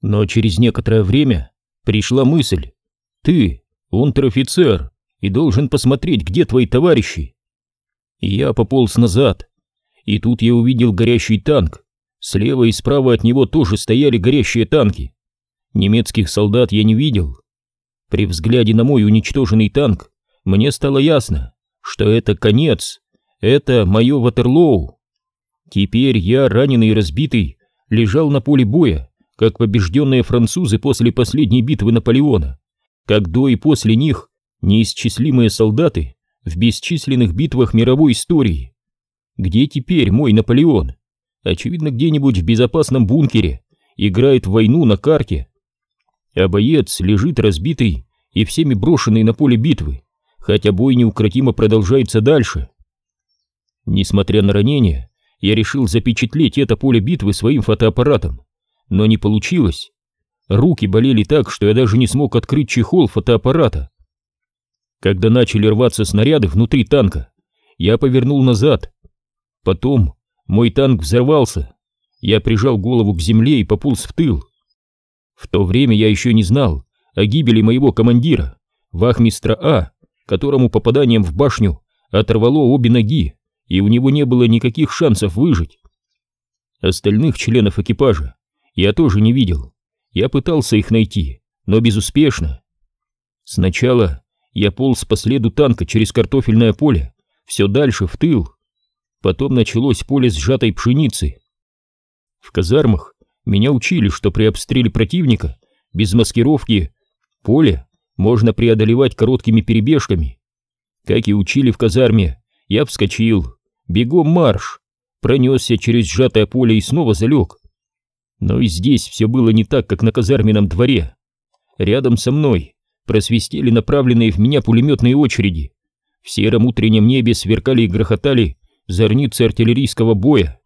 Но через некоторое время пришла мысль. Ты, унтер-офицер, и должен посмотреть, где твои товарищи. Я пополз назад, и тут я увидел горящий танк. Слева и справа от него тоже стояли горящие танки. Немецких солдат я не видел. При взгляде на мой уничтоженный танк мне стало ясно, что это конец, это мое Ватерлоу. Теперь я, раненый и разбитый, лежал на поле боя, как побежденные французы после последней битвы Наполеона, как до и после них неисчислимые солдаты в бесчисленных битвах мировой истории. Где теперь мой Наполеон? Очевидно, где-нибудь в безопасном бункере, играет в войну на карте. А боец лежит разбитый и всеми брошенный на поле битвы, хотя бой неукротимо продолжается дальше. Несмотря на ранение, я решил запечатлеть это поле битвы своим фотоаппаратом, но не получилось. Руки болели так, что я даже не смог открыть чехол фотоаппарата. Когда начали рваться снаряды внутри танка, я повернул назад. Потом мой танк взорвался. Я прижал голову к земле и пополз в тыл. В то время я еще не знал о гибели моего командира, вахмистра А, которому попаданием в башню оторвало обе ноги, и у него не было никаких шансов выжить. Остальных членов экипажа я тоже не видел. Я пытался их найти, но безуспешно. Сначала я полз по следу танка через картофельное поле, все дальше, в тыл. Потом началось поле сжатой пшеницы. В казармах меня учили, что при обстреле противника, без маскировки, поле можно преодолевать короткими перебежками. Как и учили в казарме, я вскочил, бегом марш, пронесся через сжатое поле и снова залег. Но и здесь все было не так, как на казарменном дворе. Рядом со мной просвистели направленные в меня пулеметные очереди. В сером утреннем небе сверкали и грохотали зорницы артиллерийского боя.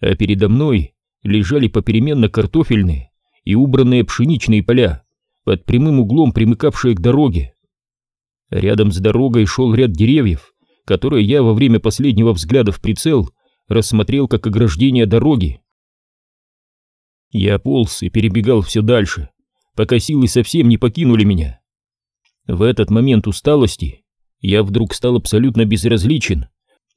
А передо мной лежали попеременно картофельные и убранные пшеничные поля, под прямым углом примыкавшие к дороге. Рядом с дорогой шел ряд деревьев, которые я во время последнего взгляда в прицел рассмотрел как ограждение дороги. Я полз и перебегал все дальше, пока силы совсем не покинули меня. В этот момент усталости я вдруг стал абсолютно безразличен,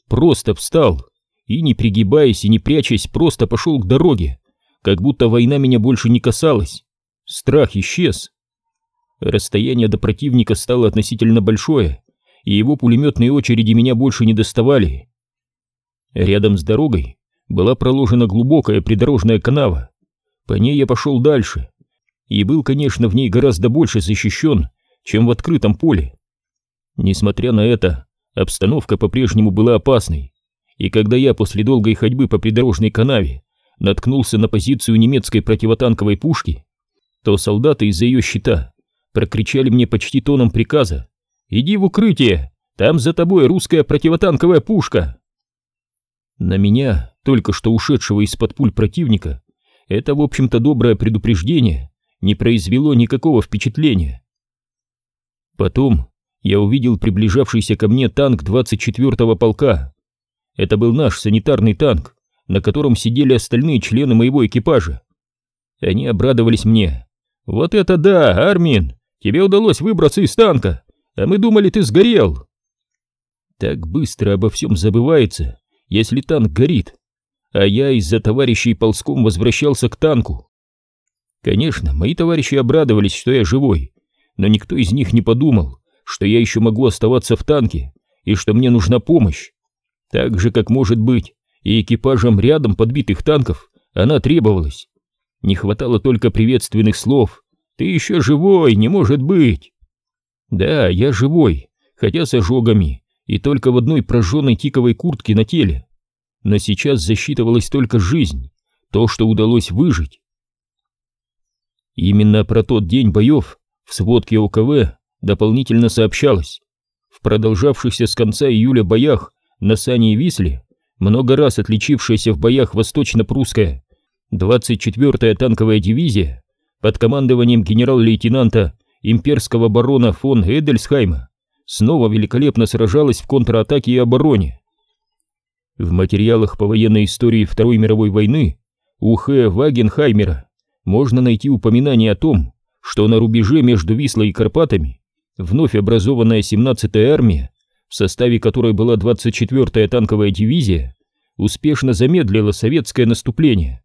просто встал и, не пригибаясь и не прячась, просто пошел к дороге, как будто война меня больше не касалась. Страх исчез. Расстояние до противника стало относительно большое, и его пулеметные очереди меня больше не доставали. Рядом с дорогой была проложена глубокая придорожная канава. По ней я пошел дальше, и был, конечно, в ней гораздо больше защищен, чем в открытом поле. Несмотря на это, обстановка по-прежнему была опасной, и когда я после долгой ходьбы по придорожной канаве наткнулся на позицию немецкой противотанковой пушки, то солдаты из-за ее щита прокричали мне почти тоном приказа «Иди в укрытие, там за тобой русская противотанковая пушка!» На меня, только что ушедшего из-под пуль противника, это, в общем-то, доброе предупреждение не произвело никакого впечатления. Потом я увидел приближавшийся ко мне танк 24-го полка. Это был наш санитарный танк, на котором сидели остальные члены моего экипажа. Они обрадовались мне. «Вот это да, Армин! Тебе удалось выбраться из танка, а мы думали, ты сгорел!» Так быстро обо всем забывается, если танк горит, а я из-за товарищей ползком возвращался к танку. Конечно, мои товарищи обрадовались, что я живой, но никто из них не подумал, что я еще могу оставаться в танке и что мне нужна помощь. Так же, как может быть, и экипажам рядом подбитых танков она требовалась. Не хватало только приветственных слов «Ты еще живой, не может быть!» Да, я живой, хотя с ожогами, и только в одной прожженной тиковой куртке на теле. Но сейчас засчитывалась только жизнь, то, что удалось выжить. Именно про тот день боев в сводке ОКВ дополнительно сообщалось. В продолжавшихся с конца июля боях на Сане и Висле, много раз отличившаяся в боях восточно-прусская 24-я танковая дивизия под командованием генерал-лейтенанта имперского барона фон Эдельсхайма снова великолепно сражалась в контратаке и обороне. В материалах по военной истории Второй мировой войны у Х. Вагенхаймера можно найти упоминание о том, что на рубеже между Вислой и Карпатами вновь образованная 17-я армия, в составе которой была 24-я танковая дивизия, успешно замедлила советское наступление.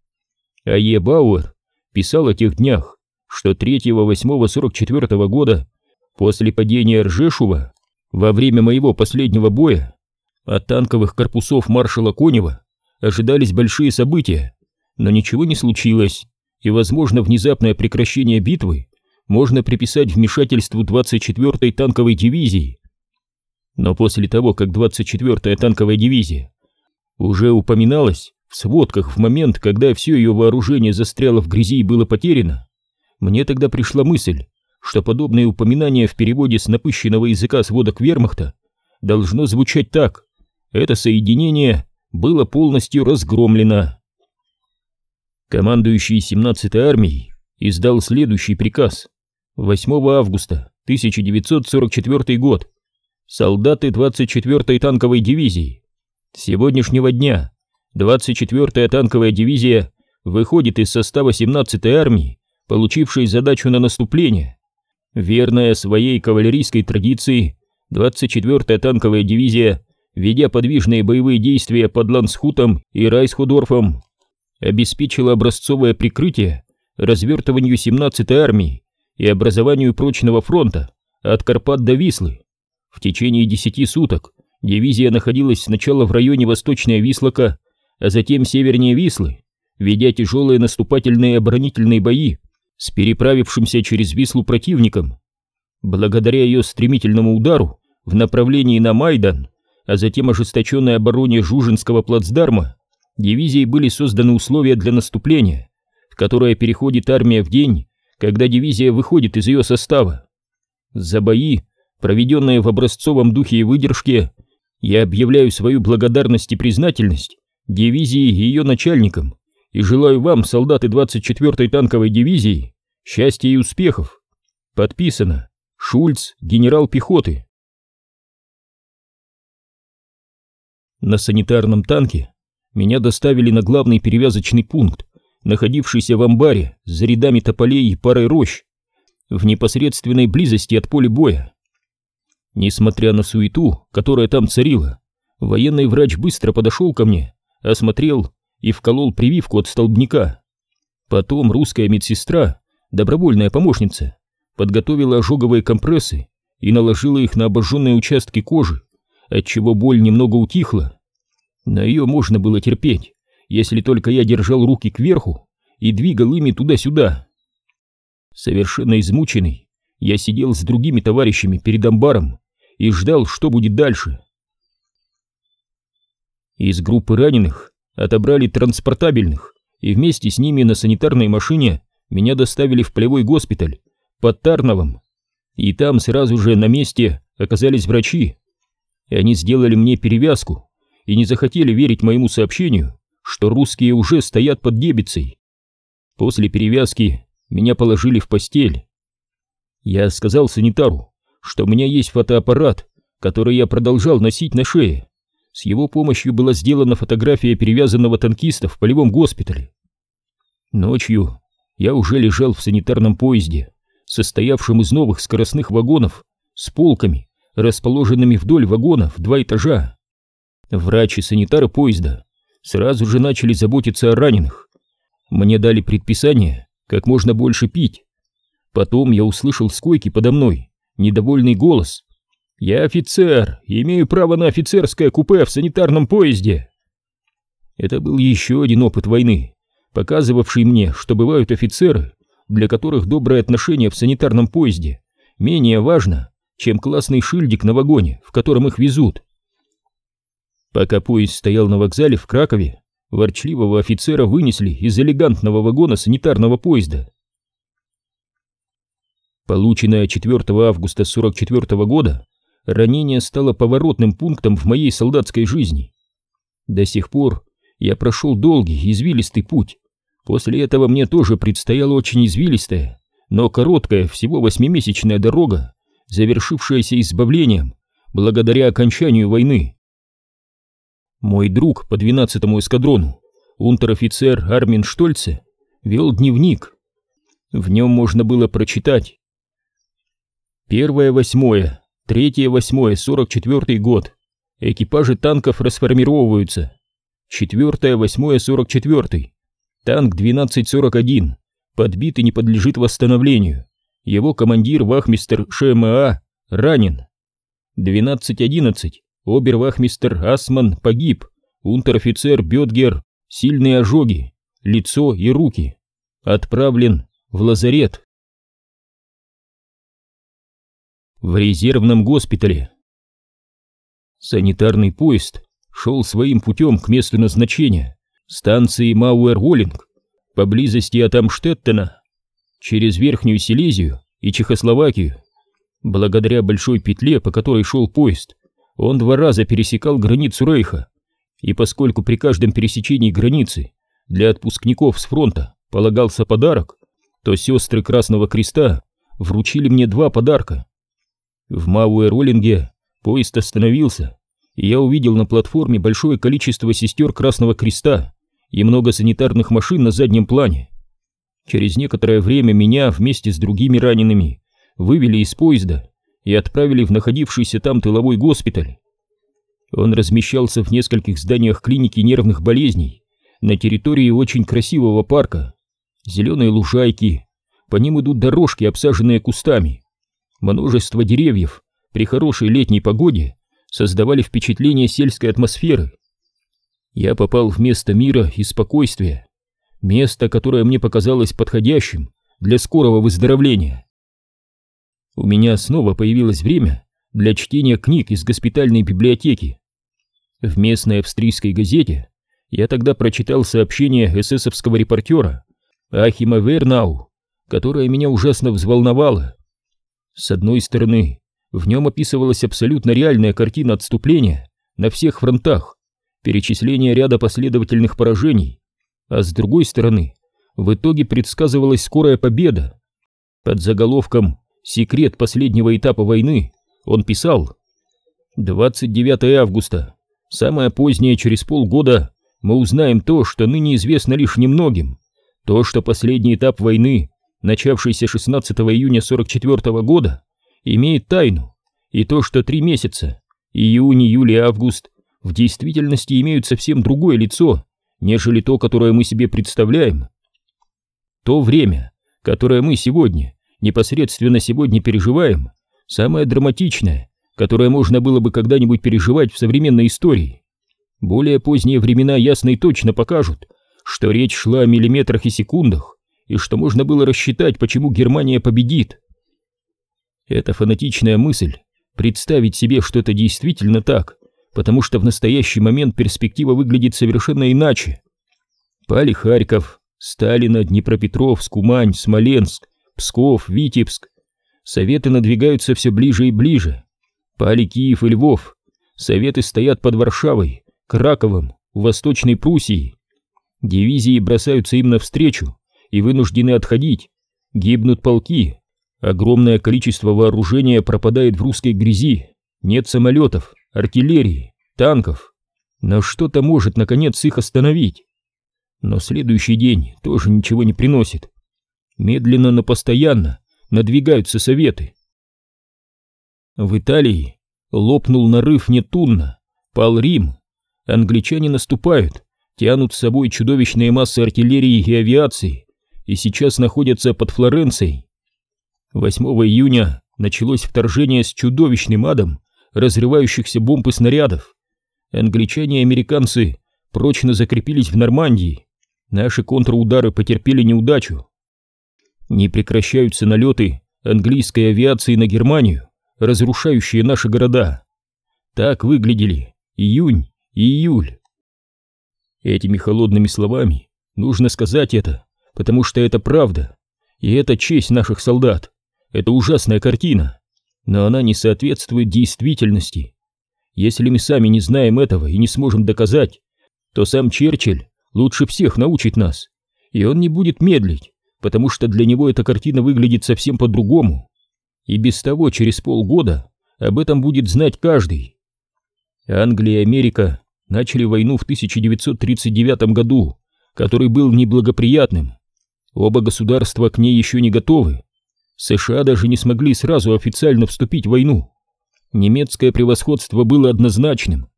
А Е. Бауэр писал о тех днях, что 3-8-44 года, после падения Ржешува, во время моего последнего боя, от танковых корпусов маршала Конева ожидались большие события, но ничего не случилось, и, возможно, внезапное прекращение битвы можно приписать вмешательству 24-й танковой дивизии. Но после того, как 24-я танковая дивизия уже упоминалась в сводках в момент, когда все ее вооружение застряло в грязи и было потеряно, мне тогда пришла мысль, что подобное упоминание в переводе с напыщенного языка сводок вермахта должно звучать так. Это соединение было полностью разгромлено. Командующий 17-й армией издал следующий приказ. 8 августа 1944 год. Солдаты 24-й танковой дивизии. С сегодняшнего дня 24-я танковая дивизия выходит из состава 17-й армии, получившей задачу на наступление. Верная своей кавалерийской традиции, 24-я танковая дивизия, ведя подвижные боевые действия под Лансхутом и Райсхудорфом, обеспечила образцовое прикрытие развертыванию 17-й армии и образованию прочного фронта от Карпат до Вислы. В течение 10 суток дивизия находилась сначала в районе Восточной Вислока, а затем севернее Вислы, ведя тяжелые наступательные оборонительные бои с переправившимся через Вислу противником. Благодаря ее стремительному удару в направлении на Майдан, а затем ожесточенной обороне Жужинского плацдарма, дивизией были созданы условия для наступления, в которое переходит армия в день, когда дивизия выходит из ее состава. За бои, проведенные в образцовом духе и выдержке, я объявляю свою благодарность и признательность дивизии и ее начальникам и желаю вам, солдаты 24-й танковой дивизии, счастья и успехов. Подписано Шульц, генерал пехоты. На санитарном танке меня доставили на главный перевязочный пункт, находившийся в амбаре за рядами тополей и парой рощ, в непосредственной близости от поля боя. Несмотря на суету, которая там царила, военный врач быстро подошел ко мне, осмотрел и вколол прививку от столбняка. Потом русская медсестра, добровольная помощница, подготовила ожоговые компрессы и наложила их на обожженные участки кожи, отчего боль немного утихла. Но ее можно было терпеть, если только я держал руки кверху и двигал ими туда-сюда. Совершенно измученный, я сидел с другими товарищами перед амбаром и ждал, что будет дальше. Из группы раненых отобрали транспортабельных, и вместе с ними на санитарной машине меня доставили в полевой госпиталь под Тарновом. И там сразу же на месте оказались врачи. И они сделали мне перевязку и не захотели верить моему сообщению, что русские уже стоят под Дебицей. После перевязки меня положили в постель. Я сказал санитару, что у меня есть фотоаппарат, который я продолжал носить на шее. С его помощью была сделана фотография перевязанного танкиста в полевом госпитале. Ночью я уже лежал в санитарном поезде, состоявшем из новых скоростных вагонов с полками, расположенными вдоль вагонов в два этажа. Врач и санитары поезда сразу же начали заботиться о раненых. Мне дали предписание как можно больше пить. Потом я услышал с койки подо мной недовольный голос. «Я офицер, имею право на офицерское купе в санитарном поезде». Это был еще один опыт войны, показывавший мне, что бывают офицеры, для которых доброе отношение в санитарном поезде менее важно, чем классный шильдик на вагоне, в котором их везут. Пока поезд стоял на вокзале в Кракове, ворчливого офицера вынесли из элегантного вагона санитарного поезда. Полученное 4 августа 44 года, ранение стало поворотным пунктом в моей солдатской жизни. До сих пор я прошел долгий, извилистый путь. После этого мне тоже предстояла очень извилистая, но короткая, всего восьмимесячная дорога, завершившаяся избавлением благодаря окончанию войны. Мой друг по 12-му эскадрону, унтер-офицер Армин Штольце, вел дневник, В нем можно было прочитать. Первое восьмое, третье восьмое, сорок четвертый год. Экипажи танков расформировываются. Четвертое восьмое, сорок четвертый. Танк 1241. Подбит и не подлежит восстановлению. Его командир, вахмистер ШМА, ранен. 12.11. Обервахмистер Асман погиб. Унтер-офицер Бетгер. Сильные ожоги. Лицо и руки. Отправлен в лазарет. В резервном госпитале. Санитарный поезд шел своим путем к месту назначения, станции Мауэр-Воллинг, поблизости от Амштеттена, через Верхнюю Силезию и Чехословакию. Благодаря большой петле, по которой шел поезд, он два раза пересекал границу Рейха, и поскольку при каждом пересечении границы для отпускников с фронта полагался подарок, то сестры Красного Креста вручили мне два подарка. В Мауэр-Роллинге поезд остановился, и я увидел на платформе большое количество сестер Красного Креста и много санитарных машин на заднем плане. Через некоторое время меня вместе с другими ранеными вывели из поезда и отправили в находившийся там тыловой госпиталь. Он размещался в нескольких зданиях клиники нервных болезней на территории очень красивого парка. Зеленые лужайки, по ним идут дорожки, обсаженные кустами. Множество деревьев при хорошей летней погоде создавали впечатление сельской атмосферы. Я попал в место мира и спокойствия, место, которое мне показалось подходящим для скорого выздоровления. У меня снова появилось время для чтения книг из госпитальной библиотеки. В местной австрийской газете я тогда прочитал сообщение эсэсовского репортера Ахима Вернау, которое меня ужасно взволновало. С одной стороны, в нем описывалась абсолютно реальная картина отступления на всех фронтах, перечисление ряда последовательных поражений, а с другой стороны, в итоге предсказывалась скорая победа. Под заголовком «Секрет последнего этапа войны» он писал 29 августа, самое позднее через полгода мы узнаем то, что ныне известно лишь немногим, то, что последний этап войны, начавшийся 16 июня 44 года, имеет тайну, и то, что три месяца, июнь, июль и август, в действительности имеют совсем другое лицо, нежели то, которое мы себе представляем. То время, которое мы сегодня, непосредственно сегодня переживаем, самое драматичное, которое можно было бы когда-нибудь переживать в современной истории. Более поздние времена ясно и точно покажут, что речь шла о миллиметрах и секундах, и что можно было рассчитать, почему Германия победит. Эта фанатичная мысль представить себе, что это действительно так, потому что в настоящий момент перспектива выглядит совершенно иначе. Пали Харьков, Сталина, Днепропетровск, Умань, Смоленск, Псков, Витебск. Советы надвигаются все ближе и ближе. Пали Киев и Львов. Советы стоят под Варшавой, Краковом, Восточной Пруссией. Дивизии бросаются им навстречу и вынуждены отходить. Гибнут полки, Огромное количество вооружения пропадает в русской грязи. Нет самолетов, артиллерии, танков. Но что-то может, наконец, их остановить. Но следующий день тоже ничего не приносит. Медленно, но постоянно надвигаются советы. В Италии лопнул нарыв Нетунна, пал Рим. Англичане наступают, тянут с собой чудовищные массы артиллерии и авиации, и сейчас находятся под Флоренцией. 8 июня началось вторжение с чудовищным адом разрывающихся бомб и снарядов. Англичане и американцы прочно закрепились в Нормандии. Наши контрудары потерпели неудачу. Не прекращаются налеты английской авиации на Германию, разрушающие наши города. Так выглядели июнь и июль. Этими холодными словами нужно сказать это, потому что это правда, и это честь наших солдат. Это ужасная картина, но она не соответствует действительности. Если мы сами не знаем этого и не сможем доказать, то сам Черчилль лучше всех научит нас, и он не будет медлить, потому что для него эта картина выглядит совсем по-другому. И без того через полгода об этом будет знать каждый. Англия и Америка начали войну в 1939 году, который был неблагоприятным. Оба государства к ней еще не готовы. США даже не смогли сразу официально вступить в войну. Немецкое превосходство было однозначным.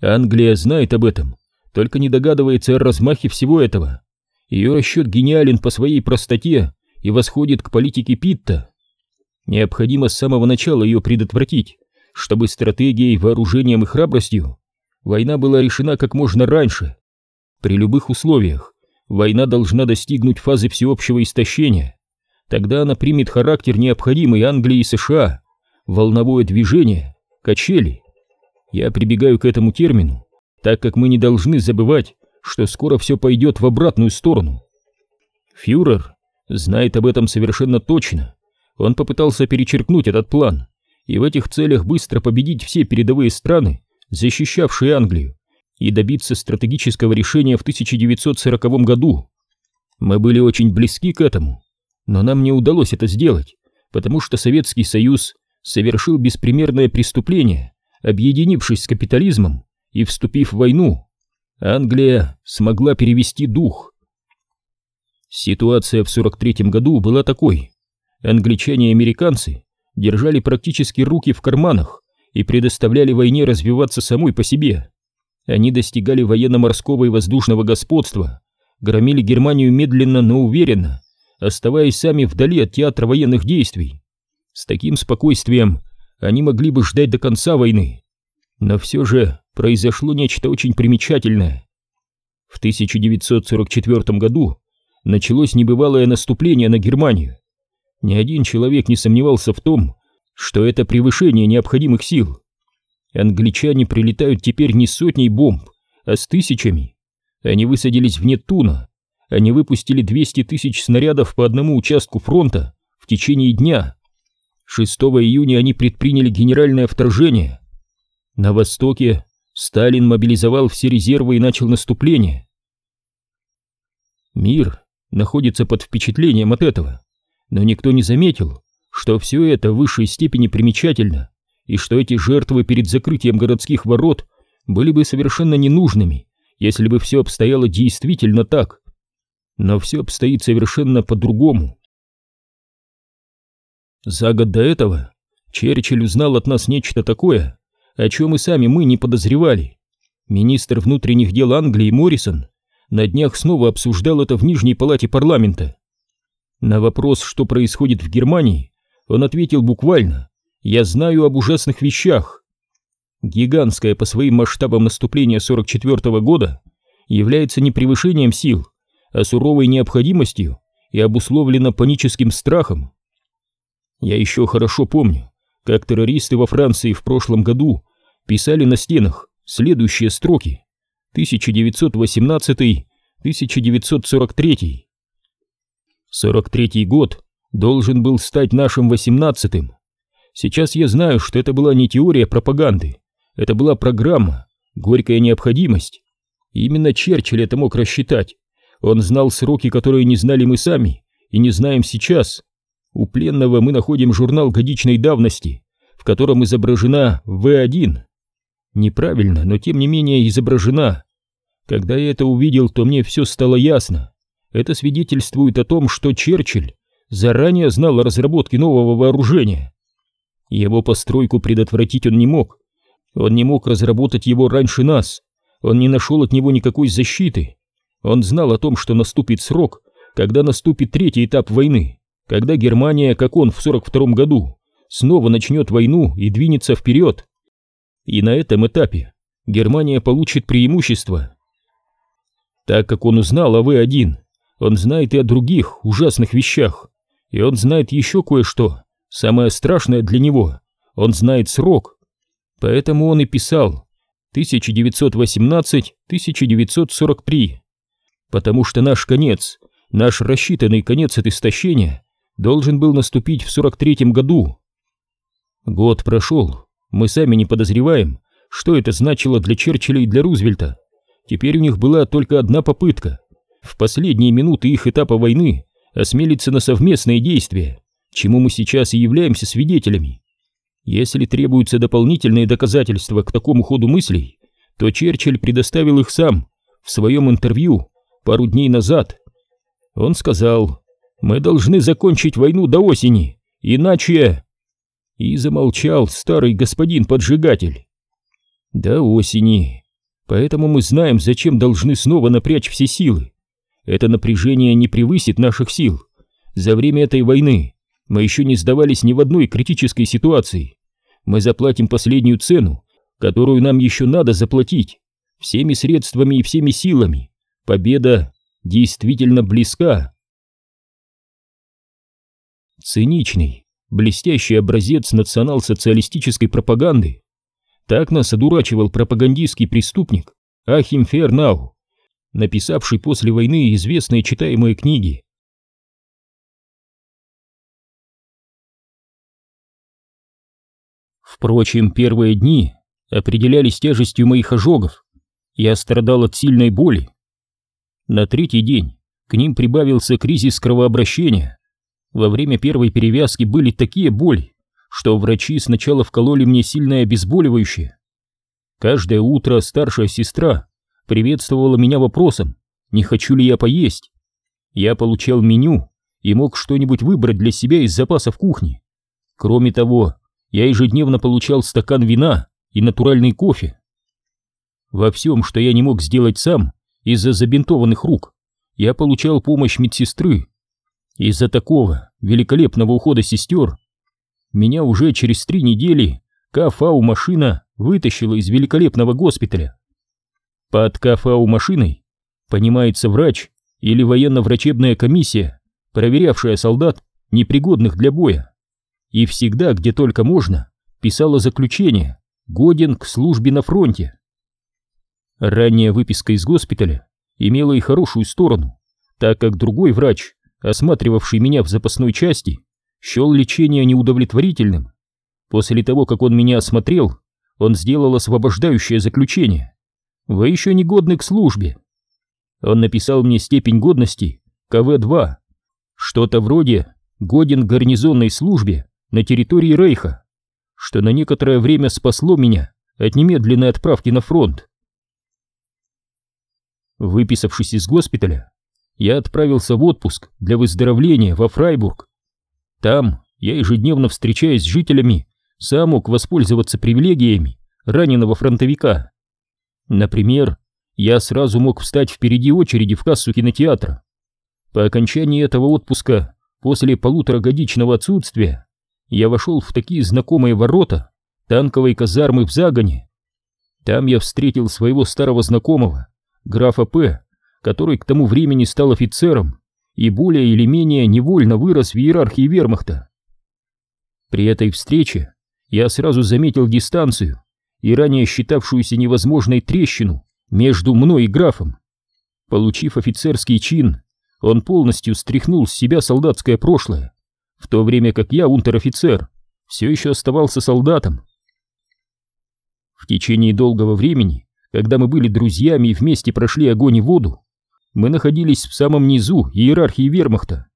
Англия знает об этом, только не догадывается о размахе всего этого. Ее расчет гениален по своей простоте и восходит к политике Питта. Необходимо с самого начала ее предотвратить, чтобы стратегией, вооружением и храбростью война была решена как можно раньше. При любых условиях война должна достигнуть фазы всеобщего истощения. Тогда она примет характер необходимый Англии и США, волновое движение, качели. Я прибегаю к этому термину, так как мы не должны забывать, что скоро все пойдет в обратную сторону. Фюрер знает об этом совершенно точно. Он попытался перечеркнуть этот план и в этих целях быстро победить все передовые страны, защищавшие Англию, и добиться стратегического решения в 1940 году. Мы были очень близки к этому, но нам не удалось это сделать, потому что Советский Союз совершил беспримерное преступление, объединившись с капитализмом и вступив в войну. Англия смогла перевести дух. Ситуация в 43 году была такой. Англичане и американцы держали практически руки в карманах и предоставляли войне развиваться самой по себе. Они достигали военно-морского и воздушного господства, громили Германию медленно, но уверенно, оставаясь сами вдали от театра военных действий. С таким спокойствием они могли бы ждать до конца войны. Но все же произошло нечто очень примечательное. В 1944 году началось небывалое наступление на Германию. Ни один человек не сомневался в том, что это превышение необходимых сил. Англичане прилетают теперь не сотней бомб, а с тысячами. Они высадились в Нетуна. Они выпустили 200 тысяч снарядов по одному участку фронта в течение дня. 6 июня они предприняли генеральное вторжение. На востоке Сталин мобилизовал все резервы и начал наступление. Мир находится под впечатлением от этого, но никто не заметил, что все это в высшей степени примечательно, и что эти жертвы перед закрытием городских ворот были бы совершенно ненужными, если бы все обстояло действительно так. Но все обстоит совершенно по-другому. За год до этого Черчилль узнал от нас нечто такое, о чем и сами мы не подозревали. Министр внутренних дел Англии Моррисон на днях снова обсуждал это в Нижней палате парламента. На вопрос, что происходит в Германии, он ответил буквально «Я знаю об ужасных вещах». Гигантское по своим масштабам наступление 44 -го года является не превышением сил, а суровой необходимостью и обусловлено паническим страхом. Я еще хорошо помню, как террористы во Франции в прошлом году писали на стенах следующие строки 1918-1943. 43 год должен был стать нашим 18-м. Сейчас я знаю, что это была не теория пропаганды, это была программа, горькая необходимость. Именно Черчилль это мог рассчитать. Он знал сроки, которые не знали мы сами и не знаем сейчас. У пленного мы находим журнал годичной давности, в котором изображена В1. Неправильно, но тем не менее изображена. Когда я это увидел, то мне все стало ясно. Это свидетельствует о том, что Черчилль заранее знал о разработке нового вооружения. Его постройку предотвратить он не мог. Он не мог разработать его раньше нас. Он не нашел от него никакой защиты. Он знал о том, что наступит срок, когда наступит третий этап войны когда Германия, как он в 42 году, снова начнет войну и двинется вперед. И на этом этапе Германия получит преимущество. Так как он узнал о В1, он знает и о других ужасных вещах, и он знает еще кое-что, самое страшное для него, он знает срок. Поэтому он и писал 1918-1943, потому что наш конец, наш рассчитанный конец от истощения должен был наступить в 43-м году. Год прошел, мы сами не подозреваем, что это значило для Черчилля и для Рузвельта. Теперь у них была только одна попытка. В последние минуты их этапа войны осмелиться на совместные действия, чему мы сейчас и являемся свидетелями. Если требуются дополнительные доказательства к такому ходу мыслей, то Черчилль предоставил их сам в своем интервью пару дней назад. Он сказал, мы должны закончить войну до осени, иначе... И замолчал старый господин-поджигатель. До осени. Поэтому мы знаем, зачем должны снова напрячь все силы. Это напряжение не превысит наших сил. За время этой войны мы еще не сдавались ни в одной критической ситуации. Мы заплатим последнюю цену, которую нам еще надо заплатить. Всеми средствами и всеми силами. Победа действительно близка. Циничный, блестящий образец национал-социалистической пропаганды. Так нас одурачивал пропагандистский преступник Ахим Фернау, написавший после войны известные читаемые книги Впрочем, первые дни определялись тяжестью моих ожогов. Я страдал от сильной боли. На третий день к ним прибавился кризис кровообращения. Во время первой перевязки были такие боли, что врачи сначала вкололи мне сильное обезболивающее. Каждое утро старшая сестра приветствовала меня вопросом, не хочу ли я поесть. Я получал меню и мог что-нибудь выбрать для себя из запасов кухни. Кроме того, я ежедневно получал стакан вина и натуральный кофе. Во всем, что я не мог сделать сам из-за забинтованных рук, я получал помощь медсестры. Из-за такого великолепного ухода сестер меня уже через три недели КФАУ машина вытащила из великолепного госпиталя. Под КФАУ машиной понимается врач или военно-врачебная комиссия, проверявшая солдат, непригодных для боя и всегда, где только можно, писала заключение «Годен к службе на фронте». Ранняя выписка из госпиталя имела и хорошую сторону, так как другой врач, осматривавший меня в запасной части, счел лечение неудовлетворительным. После того, как он меня осмотрел, он сделал освобождающее заключение. Вы еще не годны к службе. Он написал мне степень годности КВ-2, что-то вроде годен гарнизонной службе на территории Рейха, что на некоторое время спасло меня от немедленной отправки на фронт. Выписавшись из госпиталя, я отправился в отпуск для выздоровления во Фрайбург. Там я ежедневно встречаясь с жителями, сам мог воспользоваться привилегиями раненого фронтовика. Например, я сразу мог встать впереди очереди в кассу кинотеатра. По окончании этого отпуска, после полуторагодичного отсутствия, я вошел в такие знакомые ворота танковой казармы в Загоне. Там я встретил своего старого знакомого, графа П., который к тому времени стал офицером и более или менее невольно вырос в иерархии вермахта. При этой встрече я сразу заметил дистанцию и ранее считавшуюся невозможной трещину между мной и графом. Получив офицерский чин, он полностью стряхнул с себя солдатское прошлое в то время как я, унтер-офицер, все еще оставался солдатом. В течение долгого времени, когда мы были друзьями и вместе прошли огонь и воду, мы находились в самом низу иерархии вермахта.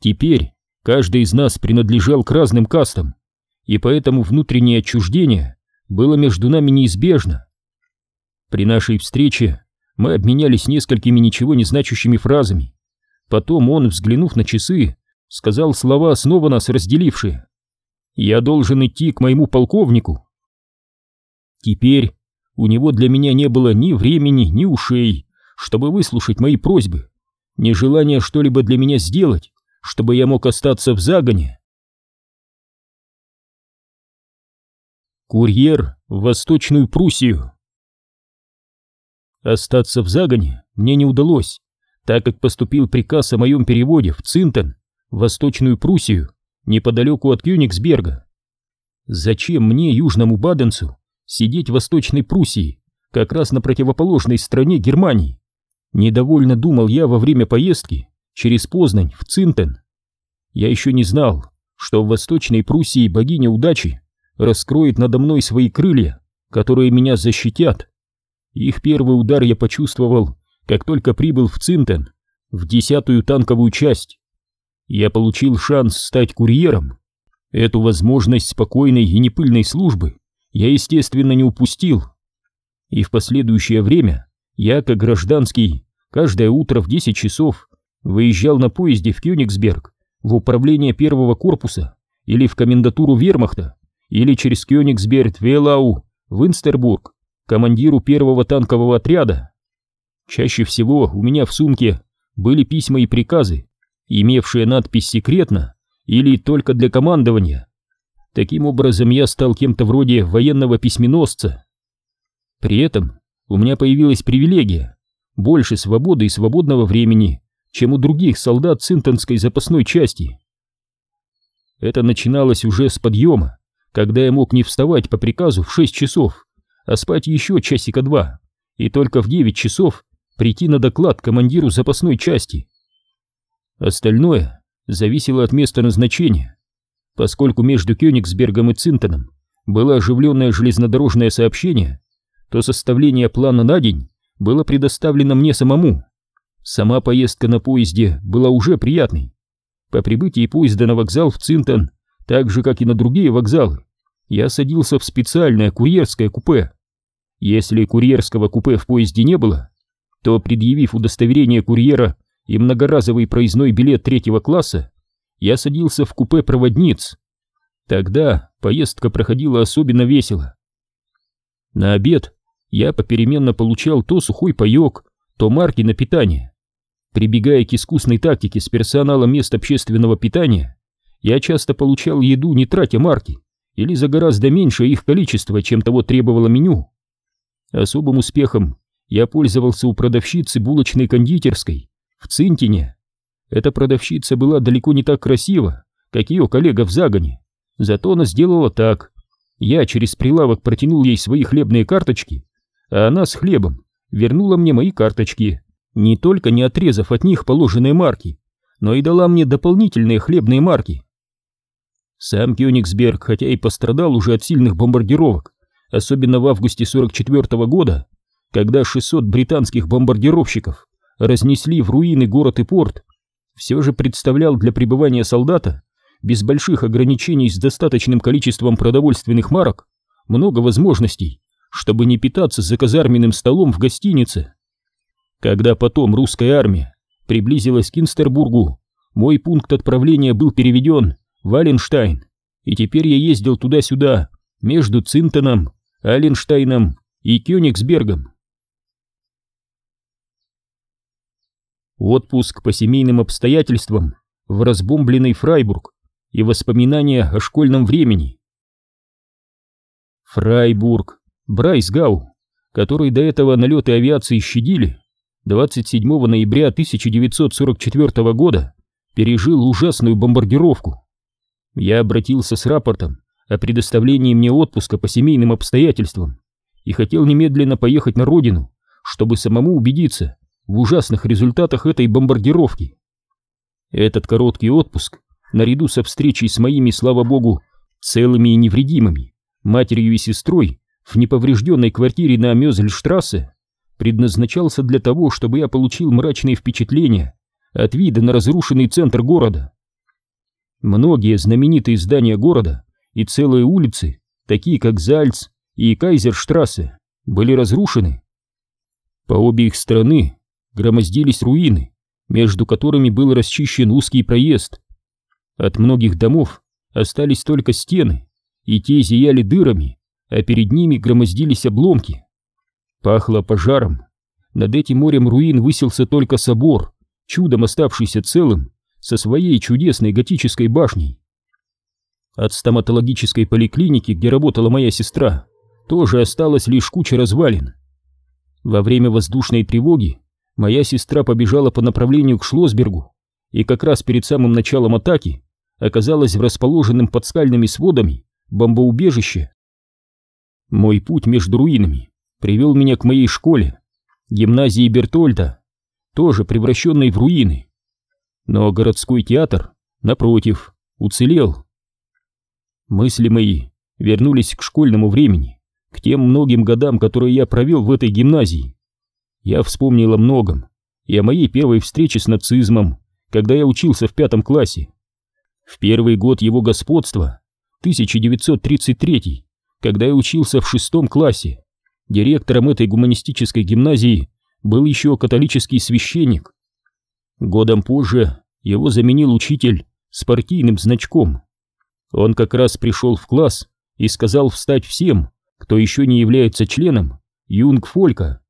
Теперь каждый из нас принадлежал к разным кастам, и поэтому внутреннее отчуждение было между нами неизбежно. При нашей встрече мы обменялись несколькими ничего не значащими фразами. Потом он, взглянув на часы, сказал слова, снова нас разделившие. Я должен идти к моему полковнику. Теперь у него для меня не было ни времени, ни ушей, чтобы выслушать мои просьбы, ни желания что-либо для меня сделать, чтобы я мог остаться в загоне. Курьер в Восточную Пруссию Остаться в загоне мне не удалось, так как поступил приказ о моем переводе в Цинтон в Восточную Пруссию, неподалеку от Кёнигсберга. Зачем мне, южному баденцу, сидеть в Восточной Пруссии, как раз на противоположной стороне Германии? Недовольно думал я во время поездки через Познань в Цинтен. Я еще не знал, что в Восточной Пруссии богиня удачи раскроет надо мной свои крылья, которые меня защитят. Их первый удар я почувствовал, как только прибыл в Цинтен, в десятую танковую часть я получил шанс стать курьером. Эту возможность спокойной и непыльной службы я, естественно, не упустил. И в последующее время я, как гражданский, каждое утро в 10 часов выезжал на поезде в Кёнигсберг, в управление первого корпуса, или в комендатуру вермахта, или через Кёнигсберг, Велау, в Инстербург, командиру первого танкового отряда. Чаще всего у меня в сумке были письма и приказы, имевшие надпись «секретно» или «только для командования». Таким образом, я стал кем-то вроде военного письменосца. При этом у меня появилась привилегия больше свободы и свободного времени, чем у других солдат Цинтонской запасной части. Это начиналось уже с подъема, когда я мог не вставать по приказу в 6 часов, а спать еще часика два, и только в 9 часов прийти на доклад командиру запасной части. Остальное зависело от места назначения. Поскольку между Кёнигсбергом и Цинтоном было оживленное железнодорожное сообщение, то составление плана на день было предоставлено мне самому. Сама поездка на поезде была уже приятной. По прибытии поезда на вокзал в Цинтон, так же как и на другие вокзалы, я садился в специальное курьерское купе. Если курьерского купе в поезде не было, то, предъявив удостоверение курьера и многоразовый проездной билет третьего класса, я садился в купе проводниц. Тогда поездка проходила особенно весело. На обед я попеременно получал то сухой паек, то марки на питание. Прибегая к искусной тактике с персоналом мест общественного питания, я часто получал еду, не тратя марки, или за гораздо меньшее их количество, чем того требовало меню. Особым успехом я пользовался у продавщицы булочной кондитерской в Цинтине. Эта продавщица была далеко не так красива, как ее коллега в загоне, зато она сделала так. Я через прилавок протянул ей свои хлебные карточки, а она с хлебом вернула мне мои карточки, не только не отрезав от них положенные марки, но и дала мне дополнительные хлебные марки. Сам Кёнигсберг, хотя и пострадал уже от сильных бомбардировок, особенно в августе 44 -го года, когда 600 британских бомбардировщиков разнесли в руины город и порт, все же представлял для пребывания солдата без больших ограничений с достаточным количеством продовольственных марок много возможностей, чтобы не питаться за казарменным столом в гостинице. Когда потом русская армия приблизилась к Инстербургу, мой пункт отправления был переведен в Аленштайн, и теперь я ездил туда-сюда, между Цинтоном, Аленштайном и Кёнигсбергом. Отпуск по семейным обстоятельствам в разбомбленный Фрайбург и воспоминания о школьном времени. Фрайбург, Брайсгау, который до этого налеты авиации щадили, 27 ноября 1944 года пережил ужасную бомбардировку. Я обратился с рапортом о предоставлении мне отпуска по семейным обстоятельствам и хотел немедленно поехать на родину, чтобы самому убедиться, в ужасных результатах этой бомбардировки. Этот короткий отпуск, наряду со встречей с моими, слава богу, целыми и невредимыми, матерью и сестрой в неповрежденной квартире на Мёзельштрассе, предназначался для того, чтобы я получил мрачные впечатления от вида на разрушенный центр города. Многие знаменитые здания города и целые улицы, такие как Зальц и Кайзерштрассе, были разрушены. По обе их стороны громоздились руины, между которыми был расчищен узкий проезд. От многих домов остались только стены, и те зияли дырами, а перед ними громоздились обломки. Пахло пожаром. Над этим морем руин высился только собор, чудом оставшийся целым, со своей чудесной готической башней. От стоматологической поликлиники, где работала моя сестра, тоже осталась лишь куча развалин. Во время воздушной тревоги моя сестра побежала по направлению к Шлосбергу и как раз перед самым началом атаки оказалась в расположенном под скальными сводами бомбоубежище. Мой путь между руинами привел меня к моей школе, гимназии Бертольда, тоже превращенной в руины. Но городской театр, напротив, уцелел. Мысли мои вернулись к школьному времени, к тем многим годам, которые я провел в этой гимназии. Я вспомнил о многом и о моей первой встрече с нацизмом, когда я учился в пятом классе. В первый год его господства, 1933, когда я учился в шестом классе, директором этой гуманистической гимназии был еще католический священник. Годом позже его заменил учитель с партийным значком. Он как раз пришел в класс и сказал встать всем, кто еще не является членом Юнгфолька.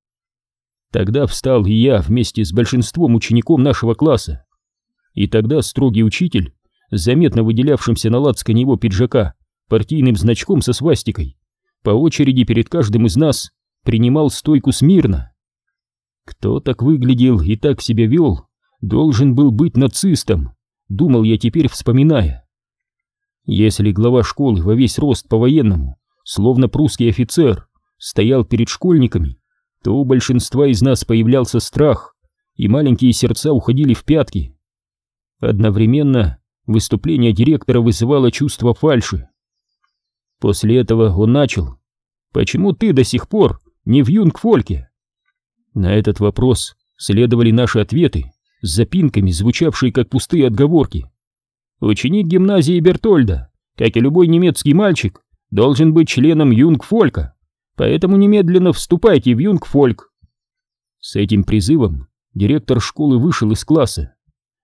Тогда встал и я вместе с большинством учеников нашего класса. И тогда строгий учитель, заметно выделявшимся на лацкане его пиджака партийным значком со свастикой, по очереди перед каждым из нас принимал стойку смирно. Кто так выглядел и так себя вел, должен был быть нацистом, думал я теперь, вспоминая. Если глава школы во весь рост по-военному, словно прусский офицер, стоял перед школьниками, то у большинства из нас появлялся страх, и маленькие сердца уходили в пятки. Одновременно выступление директора вызывало чувство фальши. После этого он начал. «Почему ты до сих пор не в Юнгфольке?» На этот вопрос следовали наши ответы с запинками, звучавшие как пустые отговорки. Ученик гимназии Бертольда, как и любой немецкий мальчик, должен быть членом Юнгфолька, поэтому немедленно вступайте в Юнгфольк. С этим призывом директор школы вышел из класса,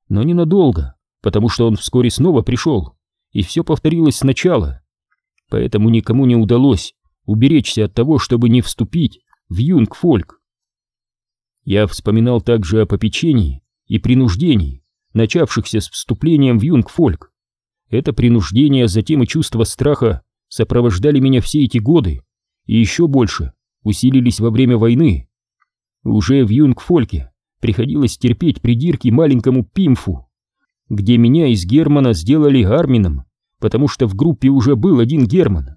но ненадолго, потому что он вскоре снова пришел, и все повторилось сначала. Поэтому никому не удалось уберечься от того, чтобы не вступить в Юнгфольк. Я вспоминал также о попечении и принуждении, начавшихся с вступлением в Юнгфольк. Это принуждение, а затем и чувство страха сопровождали меня все эти годы, и еще больше усилились во время войны. Уже в Юнгфольке приходилось терпеть придирки маленькому Пимфу, где меня из Германа сделали Армином, потому что в группе уже был один Герман.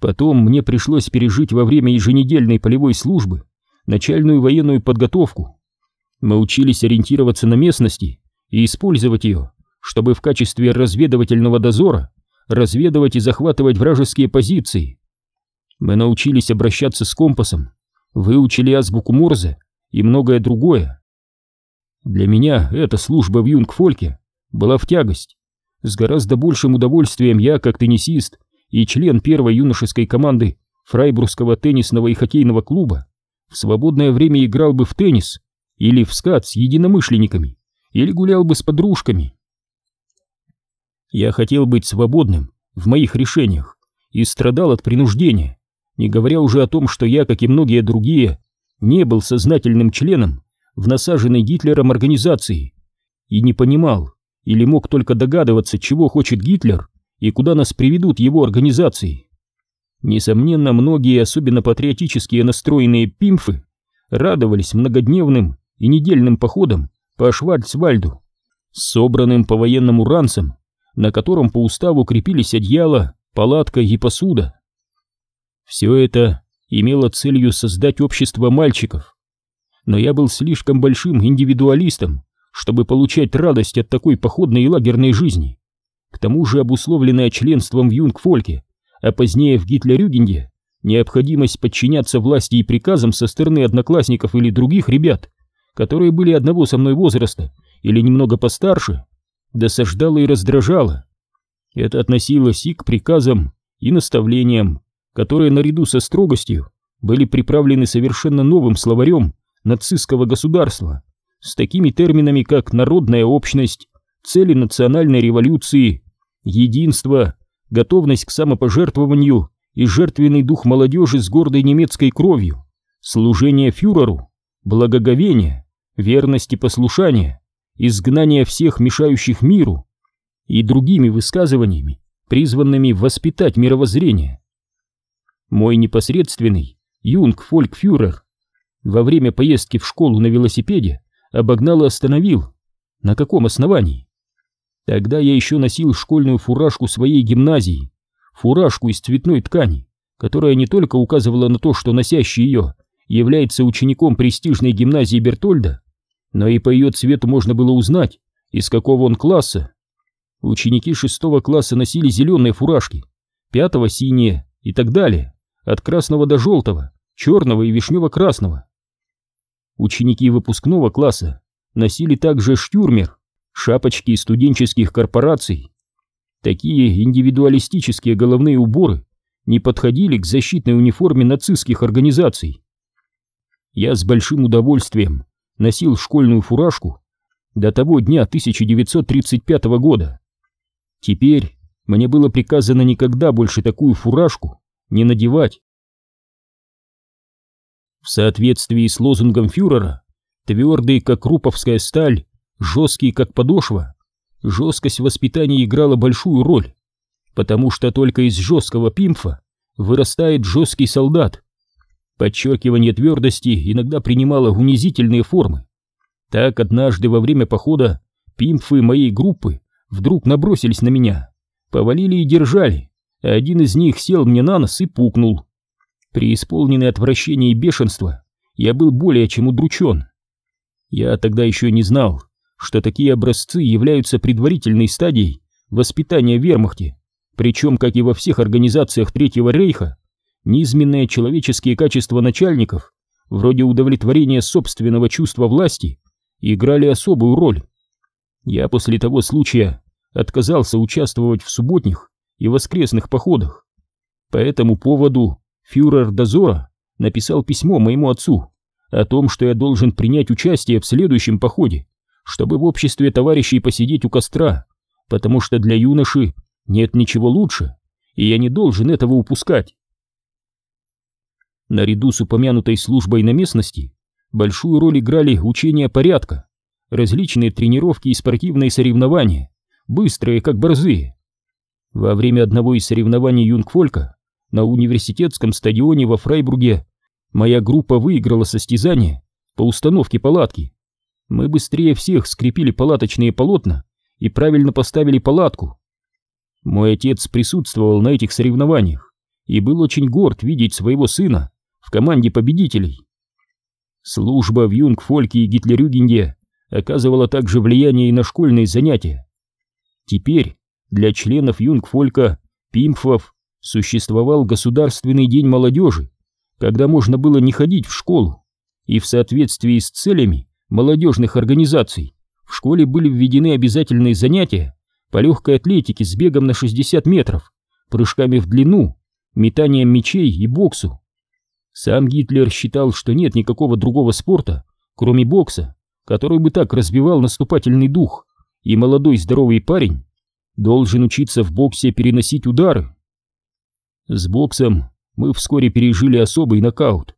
Потом мне пришлось пережить во время еженедельной полевой службы начальную военную подготовку. Мы учились ориентироваться на местности и использовать ее, чтобы в качестве разведывательного дозора разведывать и захватывать вражеские позиции. Мы научились обращаться с компасом, выучили азбуку Морзе и многое другое. Для меня эта служба в Юнгфольке была в тягость. С гораздо большим удовольствием я, как теннисист и член первой юношеской команды Фрайбургского теннисного и хоккейного клуба, в свободное время играл бы в теннис или в скат с единомышленниками, или гулял бы с подружками. Я хотел быть свободным в моих решениях и страдал от принуждения, не говоря уже о том, что я, как и многие другие, не был сознательным членом в насаженной Гитлером организации и не понимал или мог только догадываться, чего хочет Гитлер и куда нас приведут его организации. Несомненно, многие, особенно патриотические настроенные пимфы, радовались многодневным и недельным походам по Шварцвальду, собранным по военному ранцам, на котором по уставу крепились одеяло, палатка и посуда. Все это имело целью создать общество мальчиков. Но я был слишком большим индивидуалистом, чтобы получать радость от такой походной и лагерной жизни. К тому же обусловленная членством в Юнгфольке, а позднее в Гитлерюгенде, необходимость подчиняться власти и приказам со стороны одноклассников или других ребят, которые были одного со мной возраста или немного постарше, досаждала и раздражала. Это относилось и к приказам, и наставлениям, которые наряду со строгостью были приправлены совершенно новым словарем нацистского государства с такими терминами, как народная общность, цели национальной революции, единство, готовность к самопожертвованию и жертвенный дух молодежи с гордой немецкой кровью, служение фюреру, благоговение, верность и послушание, изгнание всех мешающих миру и другими высказываниями, призванными воспитать мировоззрение. Мой непосредственный юнг-фолькфюрер во время поездки в школу на велосипеде обогнал и остановил. На каком основании? Тогда я еще носил школьную фуражку своей гимназии, фуражку из цветной ткани, которая не только указывала на то, что носящий ее является учеником престижной гимназии Бертольда, но и по ее цвету можно было узнать, из какого он класса. Ученики шестого класса носили зеленые фуражки, пятого синие и так далее от красного до желтого, черного и вишнево-красного. Ученики выпускного класса носили также штюрмер, шапочки студенческих корпораций. Такие индивидуалистические головные уборы не подходили к защитной униформе нацистских организаций. Я с большим удовольствием носил школьную фуражку, до того дня 1935 года. Теперь мне было приказано никогда больше такую фуражку не надевать. В соответствии с лозунгом фюрера, твердый, как круповская сталь, жесткий, как подошва, жесткость воспитания играла большую роль, потому что только из жесткого пимфа вырастает жесткий солдат. Подчеркивание твердости иногда принимало унизительные формы. Так однажды во время похода пимфы моей группы вдруг набросились на меня, повалили и держали, один из них сел мне на нос и пукнул. Преисполненный отвращения и бешенства, я был более чем удручен. Я тогда еще не знал, что такие образцы являются предварительной стадией воспитания вермахте, причем, как и во всех организациях Третьего Рейха, низменные человеческие качества начальников, вроде удовлетворения собственного чувства власти, играли особую роль. Я после того случая отказался участвовать в субботних и воскресных походах. По этому поводу фюрер дозора написал письмо моему отцу о том, что я должен принять участие в следующем походе, чтобы в обществе товарищей посидеть у костра, потому что для юноши нет ничего лучше, и я не должен этого упускать. Наряду с упомянутой службой на местности большую роль играли учения порядка, различные тренировки и спортивные соревнования, быстрые как борзые. Во время одного из соревнований юнгфолька на университетском стадионе во Фрайбурге моя группа выиграла состязание по установке палатки. Мы быстрее всех скрепили палаточные полотна и правильно поставили палатку. Мой отец присутствовал на этих соревнованиях и был очень горд видеть своего сына в команде победителей. Служба в Юнгфольке и Гитлерюгенде оказывала также влияние и на школьные занятия. Теперь для членов Юнгфолька, пимфов, существовал Государственный день молодежи, когда можно было не ходить в школу, и в соответствии с целями молодежных организаций в школе были введены обязательные занятия по легкой атлетике с бегом на 60 метров, прыжками в длину, метанием мячей и боксу. Сам Гитлер считал, что нет никакого другого спорта, кроме бокса, который бы так разбивал наступательный дух, и молодой здоровый парень должен учиться в боксе переносить удары. С боксом мы вскоре пережили особый нокаут.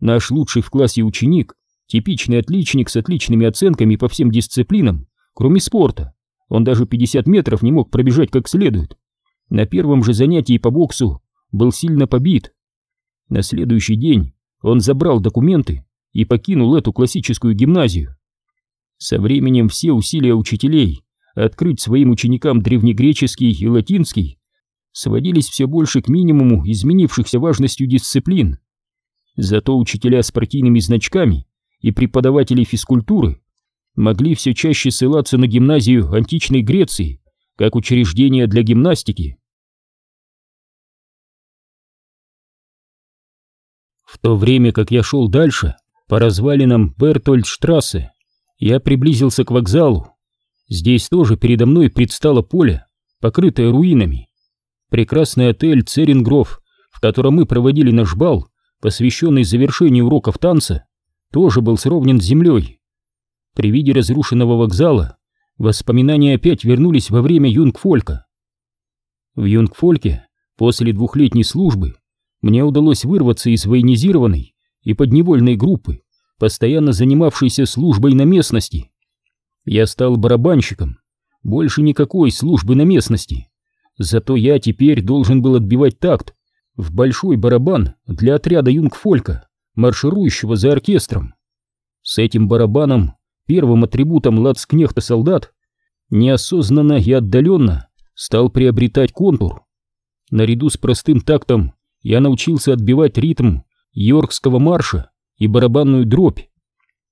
Наш лучший в классе ученик, типичный отличник с отличными оценками по всем дисциплинам, кроме спорта, он даже 50 метров не мог пробежать как следует. На первом же занятии по боксу был сильно побит. На следующий день он забрал документы и покинул эту классическую гимназию. Со временем все усилия учителей открыть своим ученикам древнегреческий и латинский сводились все больше к минимуму изменившихся важностью дисциплин. Зато учителя с партийными значками и преподаватели физкультуры могли все чаще ссылаться на гимназию античной Греции как учреждение для гимнастики. В то время как я шел дальше, по развалинам Бертольдштрассе, я приблизился к вокзалу. Здесь тоже передо мной предстало поле, покрытое руинами. Прекрасный отель Церингров, в котором мы проводили наш бал, посвященный завершению уроков танца, тоже был сровнен с землей. При виде разрушенного вокзала воспоминания опять вернулись во время Юнгфолька. В Юнгфольке после двухлетней службы мне удалось вырваться из военизированной и подневольной группы, постоянно занимавшейся службой на местности. Я стал барабанщиком, больше никакой службы на местности. Зато я теперь должен был отбивать такт в большой барабан для отряда юнгфолька, марширующего за оркестром. С этим барабаном, первым атрибутом лацкнехта солдат, неосознанно и отдаленно стал приобретать контур. Наряду с простым тактом я научился отбивать ритм Йоркского марша и барабанную дробь.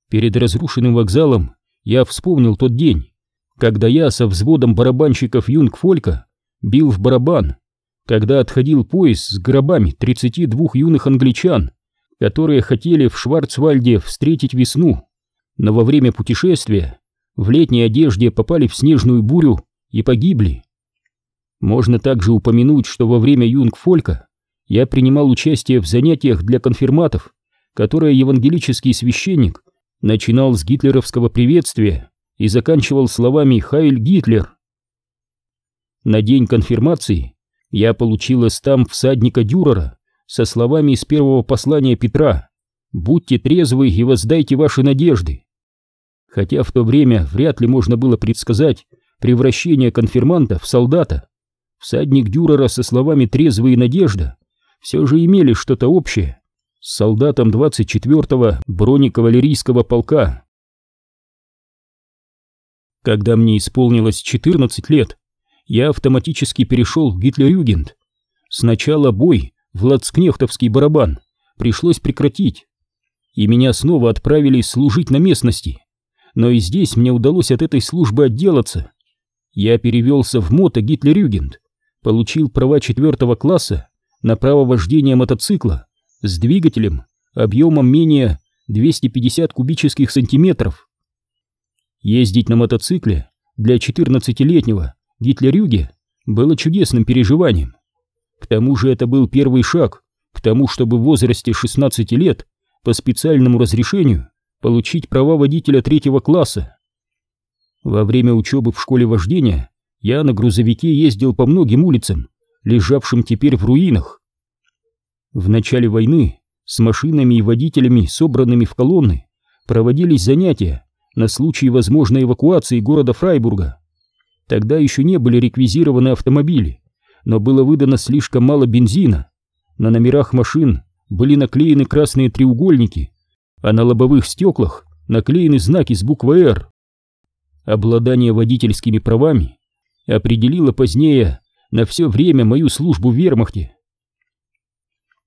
Перед разрушенным вокзалом я вспомнил тот день, когда я со взводом барабанщиков юнгфолька бил в барабан, когда отходил поезд с гробами 32 юных англичан, которые хотели в Шварцвальде встретить весну, но во время путешествия в летней одежде попали в снежную бурю и погибли. Можно также упомянуть, что во время юнгфолька я принимал участие в занятиях для конфирматов, которые евангелический священник начинал с гитлеровского приветствия и заканчивал словами «Хайль Гитлер». На день конфирмации я получил стамп всадника Дюрера со словами из первого послания Петра «Будьте трезвы и воздайте ваши надежды». Хотя в то время вряд ли можно было предсказать превращение конфирманта в солдата, всадник Дюрера со словами «трезвые надежда» все же имели что-то общее солдатом 24-го бронекавалерийского полка. Когда мне исполнилось 14 лет, я автоматически перешел в Гитлерюгенд. Сначала бой в лацкнехтовский барабан пришлось прекратить, и меня снова отправили служить на местности. Но и здесь мне удалось от этой службы отделаться. Я перевелся в мото Гитлерюгенд, получил права четвертого класса на право вождения мотоцикла с двигателем объемом менее 250 кубических сантиметров. Ездить на мотоцикле для 14-летнего Гитлерюге было чудесным переживанием. К тому же это был первый шаг к тому, чтобы в возрасте 16 лет по специальному разрешению получить права водителя третьего класса. Во время учебы в школе вождения я на грузовике ездил по многим улицам, лежавшим теперь в руинах. В начале войны с машинами и водителями, собранными в колонны, проводились занятия на случай возможной эвакуации города Фрайбурга. Тогда еще не были реквизированы автомобили, но было выдано слишком мало бензина. На номерах машин были наклеены красные треугольники, а на лобовых стеклах наклеены знаки с буквой «Р». Обладание водительскими правами определило позднее на все время мою службу в вермахте.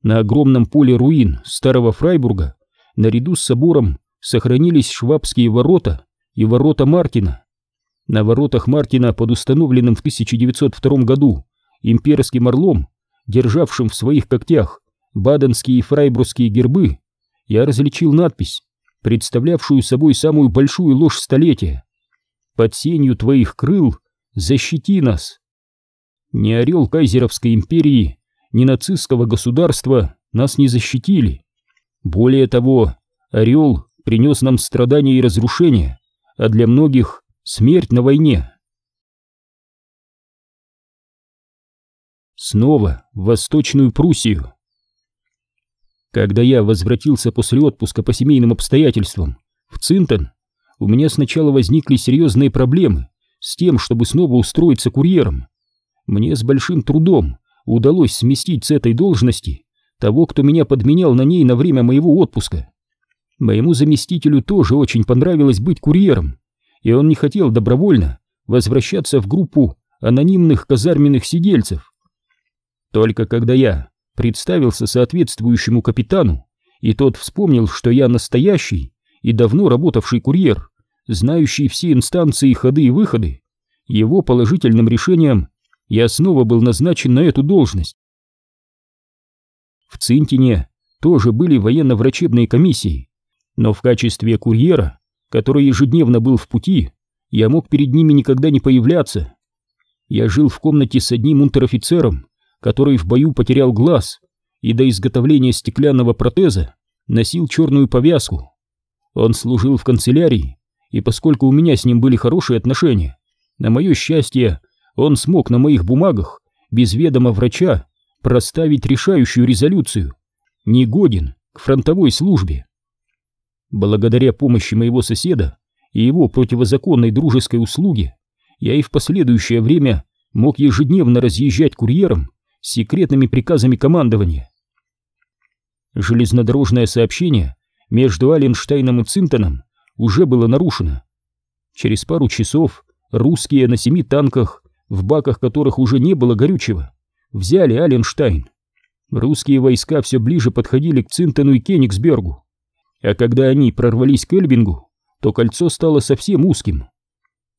На огромном поле руин старого Фрайбурга наряду с собором сохранились швабские ворота и ворота Мартина. На воротах Мартина под установленным в 1902 году имперским орлом, державшим в своих когтях баденские и фрайбургские гербы, я различил надпись, представлявшую собой самую большую ложь столетия. «Под сенью твоих крыл защити нас!» Ни орел кайзеровской империи, ни нацистского государства нас не защитили. Более того, орел принес нам страдания и разрушения, а для многих — смерть на войне. Снова в Восточную Пруссию. Когда я возвратился после отпуска по семейным обстоятельствам в Цинтон, у меня сначала возникли серьезные проблемы с тем, чтобы снова устроиться курьером. Мне с большим трудом удалось сместить с этой должности того, кто меня подменял на ней на время моего отпуска. Моему заместителю тоже очень понравилось быть курьером, и он не хотел добровольно возвращаться в группу анонимных казарменных сидельцев. Только когда я представился соответствующему капитану, и тот вспомнил, что я настоящий и давно работавший курьер, знающий все инстанции, ходы и выходы, его положительным решением я снова был назначен на эту должность. В Цинтине тоже были военно-врачебные комиссии, но в качестве курьера, который ежедневно был в пути, я мог перед ними никогда не появляться. Я жил в комнате с одним унтер-офицером, который в бою потерял глаз и до изготовления стеклянного протеза носил черную повязку. Он служил в канцелярии, и поскольку у меня с ним были хорошие отношения, на мое счастье, он смог на моих бумагах, без ведома врача, проставить решающую резолюцию. Негоден к фронтовой службе. Благодаря помощи моего соседа и его противозаконной дружеской услуге, я и в последующее время мог ежедневно разъезжать курьером с секретными приказами командования. Железнодорожное сообщение между Аленштейном и Цинтоном уже было нарушено. Через пару часов русские на семи танках в баках которых уже не было горючего, взяли Аленштайн. Русские войска все ближе подходили к Цинтону и Кенигсбергу, а когда они прорвались к Эльбингу, то кольцо стало совсем узким.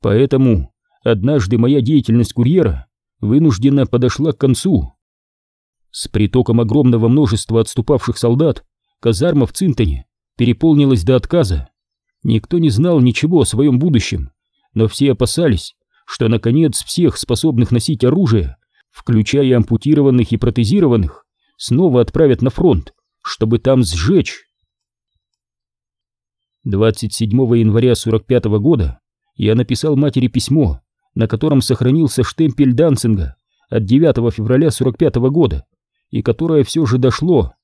Поэтому однажды моя деятельность курьера вынужденно подошла к концу. С притоком огромного множества отступавших солдат казарма в Цинтоне переполнилась до отказа. Никто не знал ничего о своем будущем, но все опасались, что, наконец, всех способных носить оружие, включая ампутированных и протезированных, снова отправят на фронт, чтобы там сжечь. 27 января 45 -го года я написал матери письмо, на котором сохранился штемпель Данцинга от 9 февраля 45 года, и которое все же дошло.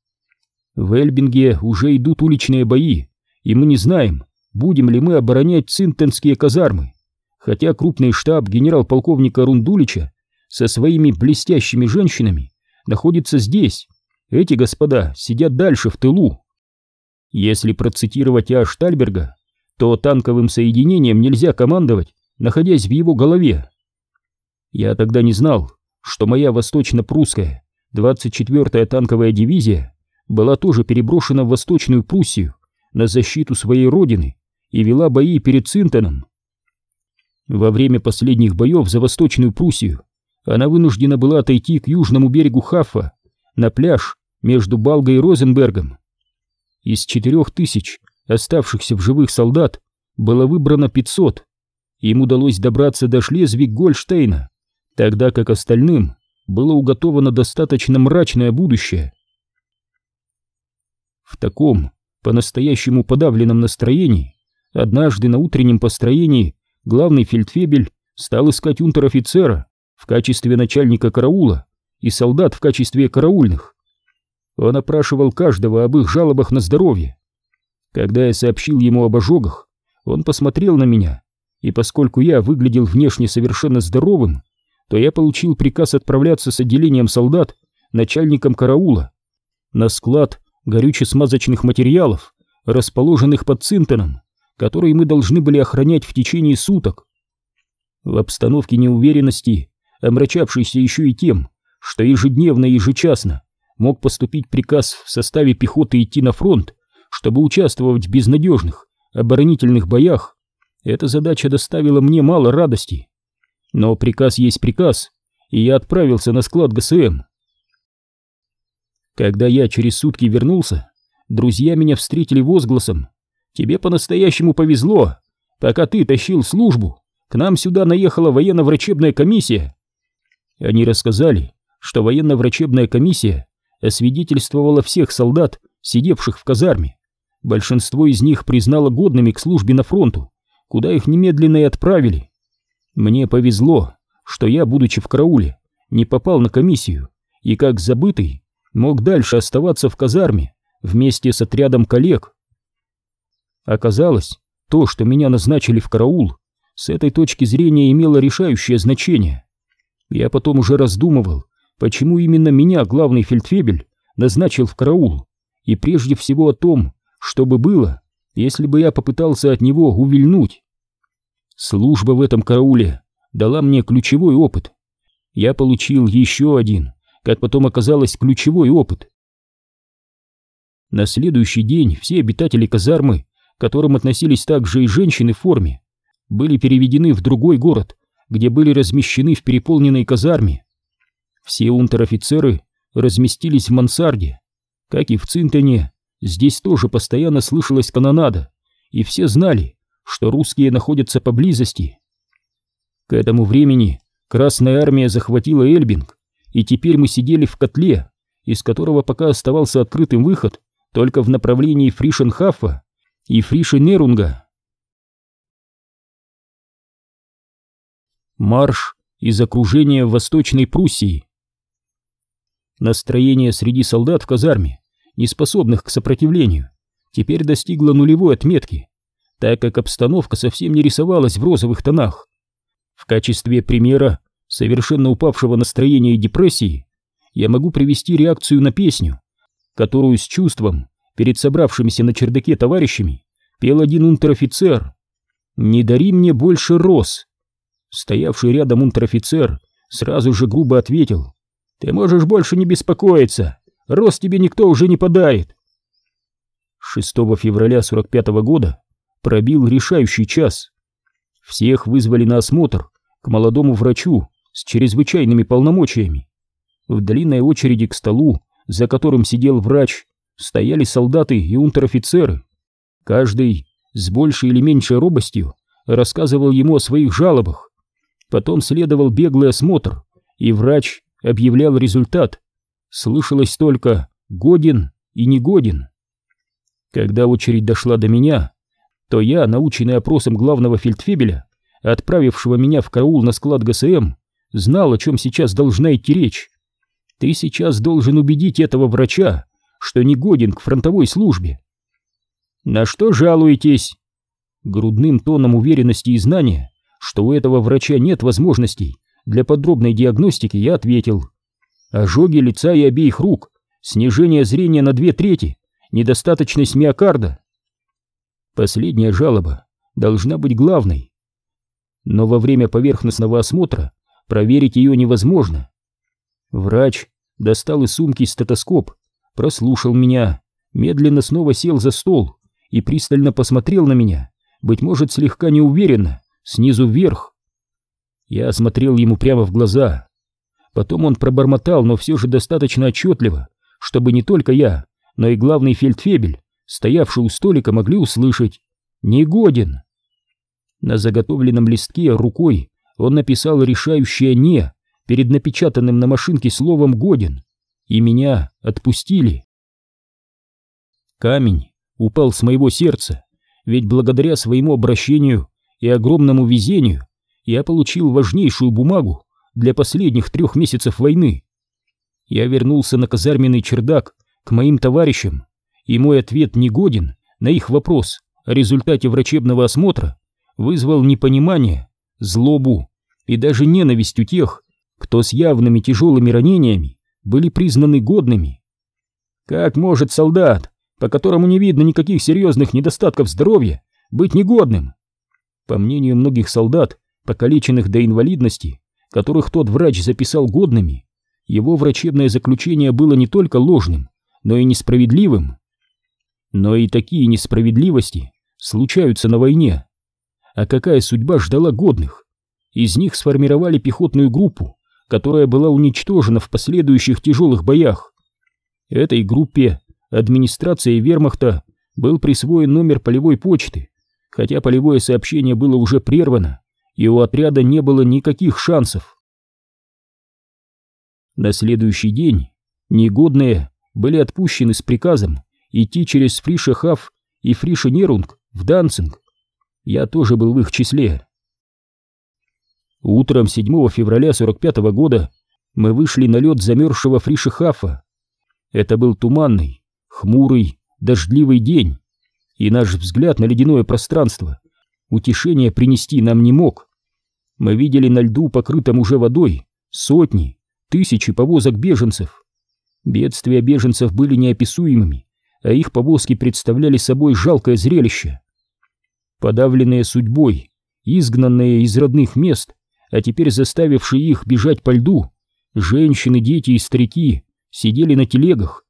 В Эльбинге уже идут уличные бои, и мы не знаем, будем ли мы оборонять цинтенские казармы, хотя крупный штаб генерал-полковника Рундулича со своими блестящими женщинами находится здесь. Эти господа сидят дальше, в тылу. Если процитировать А. Штальберга, то танковым соединением нельзя командовать, находясь в его голове. Я тогда не знал, что моя восточно-прусская 24-я танковая дивизия была тоже переброшена в Восточную Пруссию на защиту своей родины и вела бои перед Цинтоном. Во время последних боев за Восточную Пруссию она вынуждена была отойти к южному берегу Хаффа, на пляж между Балгой и Розенбергом. Из четырех тысяч оставшихся в живых солдат было выбрано 500. Им удалось добраться до Шлезвиг-Гольштейна, тогда как остальным было уготовано достаточно мрачное будущее. В таком по-настоящему подавленном настроении однажды на утреннем построении главный фельдфебель стал искать унтер-офицера в качестве начальника караула и солдат в качестве караульных. Он опрашивал каждого об их жалобах на здоровье. Когда я сообщил ему об ожогах, он посмотрел на меня, и поскольку я выглядел внешне совершенно здоровым, то я получил приказ отправляться с отделением солдат начальником караула на склад горюче-смазочных материалов, расположенных под Цинтоном, которые мы должны были охранять в течение суток. В обстановке неуверенности, омрачавшейся еще и тем, что ежедневно и ежечасно мог поступить приказ в составе пехоты идти на фронт, чтобы участвовать в безнадежных оборонительных боях, эта задача доставила мне мало радости. Но приказ есть приказ, и я отправился на склад ГСМ. Когда я через сутки вернулся, друзья меня встретили возгласом «Тебе по-настоящему повезло! Пока ты тащил службу, к нам сюда наехала военно-врачебная комиссия!» Они рассказали, что военно-врачебная комиссия освидетельствовала всех солдат, сидевших в казарме. Большинство из них признало годными к службе на фронту, куда их немедленно и отправили. Мне повезло, что я, будучи в карауле, не попал на комиссию и, как забытый, мог дальше оставаться в казарме вместе с отрядом коллег. Оказалось, то, что меня назначили в караул, с этой точки зрения имело решающее значение. Я потом уже раздумывал, почему именно меня главный фельдфебель назначил в караул, и прежде всего о том, что бы было, если бы я попытался от него увильнуть. Служба в этом карауле дала мне ключевой опыт. Я получил еще один, как потом оказалось, ключевой опыт. На следующий день все обитатели казармы, которым относились также и женщины в форме, были переведены в другой город, где были размещены в переполненной казарме. Все унтер-офицеры разместились в мансарде. Как и в Цинтоне, здесь тоже постоянно слышалась канонада, и все знали, что русские находятся поблизости. К этому времени Красная Армия захватила Эльбинг, и теперь мы сидели в котле, из которого пока оставался открытым выход только в направлении Фришенхафа и Фришенерунга. Марш из окружения Восточной Пруссии. Настроение среди солдат в казарме, не способных к сопротивлению, теперь достигло нулевой отметки, так как обстановка совсем не рисовалась в розовых тонах. В качестве примера совершенно упавшего настроения и депрессии я могу привести реакцию на песню, которую с чувством перед собравшимися на чердаке товарищами пел один унтер-офицер. «Не дари мне больше роз, Стоявший рядом унтер-офицер сразу же грубо ответил. «Ты можешь больше не беспокоиться, рост тебе никто уже не подарит». 6 февраля 45 -го года пробил решающий час. Всех вызвали на осмотр к молодому врачу с чрезвычайными полномочиями. В длинной очереди к столу, за которым сидел врач, стояли солдаты и унтер-офицеры. Каждый с большей или меньшей робостью рассказывал ему о своих жалобах. Потом следовал беглый осмотр, и врач объявлял результат. Слышалось только «годен» и «негоден». Когда очередь дошла до меня, то я, наученный опросом главного фельдфебеля, отправившего меня в караул на склад ГСМ, знал, о чем сейчас должна идти речь. Ты сейчас должен убедить этого врача, что не годен к фронтовой службе. На что жалуетесь? Грудным тоном уверенности и знания, что у этого врача нет возможностей для подробной диагностики, я ответил. Ожоги лица и обеих рук, снижение зрения на две трети, недостаточность миокарда. Последняя жалоба должна быть главной. Но во время поверхностного осмотра проверить ее невозможно. Врач достал из сумки стетоскоп, прослушал меня, медленно снова сел за стол и пристально посмотрел на меня, быть может, слегка неуверенно, снизу вверх. Я осмотрел ему прямо в глаза. Потом он пробормотал, но все же достаточно отчетливо, чтобы не только я, но и главный фельдфебель, стоявший у столика, могли услышать «Негоден». На заготовленном листке рукой он написал решающее «не» перед напечатанным на машинке словом «годен», и меня отпустили. Камень упал с моего сердца, ведь благодаря своему обращению и огромному везению я получил важнейшую бумагу для последних трех месяцев войны. Я вернулся на казарменный чердак к моим товарищам, и мой ответ негоден на их вопрос о результате врачебного осмотра вызвал непонимание, злобу и даже ненависть у тех, кто с явными тяжелыми ранениями были признаны годными. Как может солдат, по которому не видно никаких серьезных недостатков здоровья, быть негодным? По мнению многих солдат, покалеченных до инвалидности, которых тот врач записал годными, его врачебное заключение было не только ложным, но и несправедливым. Но и такие несправедливости случаются на войне. А какая судьба ждала годных? Из них сформировали пехотную группу, которая была уничтожена в последующих тяжелых боях. Этой группе администрации вермахта был присвоен номер полевой почты, хотя полевое сообщение было уже прервано, и у отряда не было никаких шансов. На следующий день негодные были отпущены с приказом идти через Фришехав и Фришенерунг в Данцинг. Я тоже был в их числе. Утром 7 февраля 45 -го года мы вышли на лед замерзшего Фришехафа. Это был туманный, хмурый, дождливый день, и наш взгляд на ледяное пространство утешения принести нам не мог. Мы видели на льду, покрытом уже водой, сотни, тысячи повозок беженцев. Бедствия беженцев были неописуемыми, а их повозки представляли собой жалкое зрелище. Подавленные судьбой, изгнанные из родных мест, а теперь заставившие их бежать по льду, женщины, дети и старики сидели на телегах,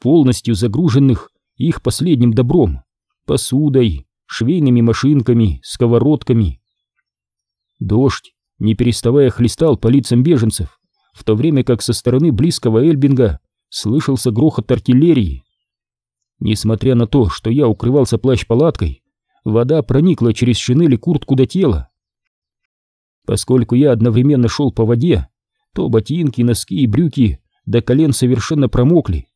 полностью загруженных их последним добром, посудой, швейными машинками, сковородками. Дождь, не переставая, хлестал по лицам беженцев, в то время как со стороны близкого Эльбинга слышался грохот артиллерии. Несмотря на то, что я укрывался плащ-палаткой, вода проникла через шинели куртку до тела. Поскольку я одновременно шел по воде, то ботинки, носки и брюки до колен совершенно промокли.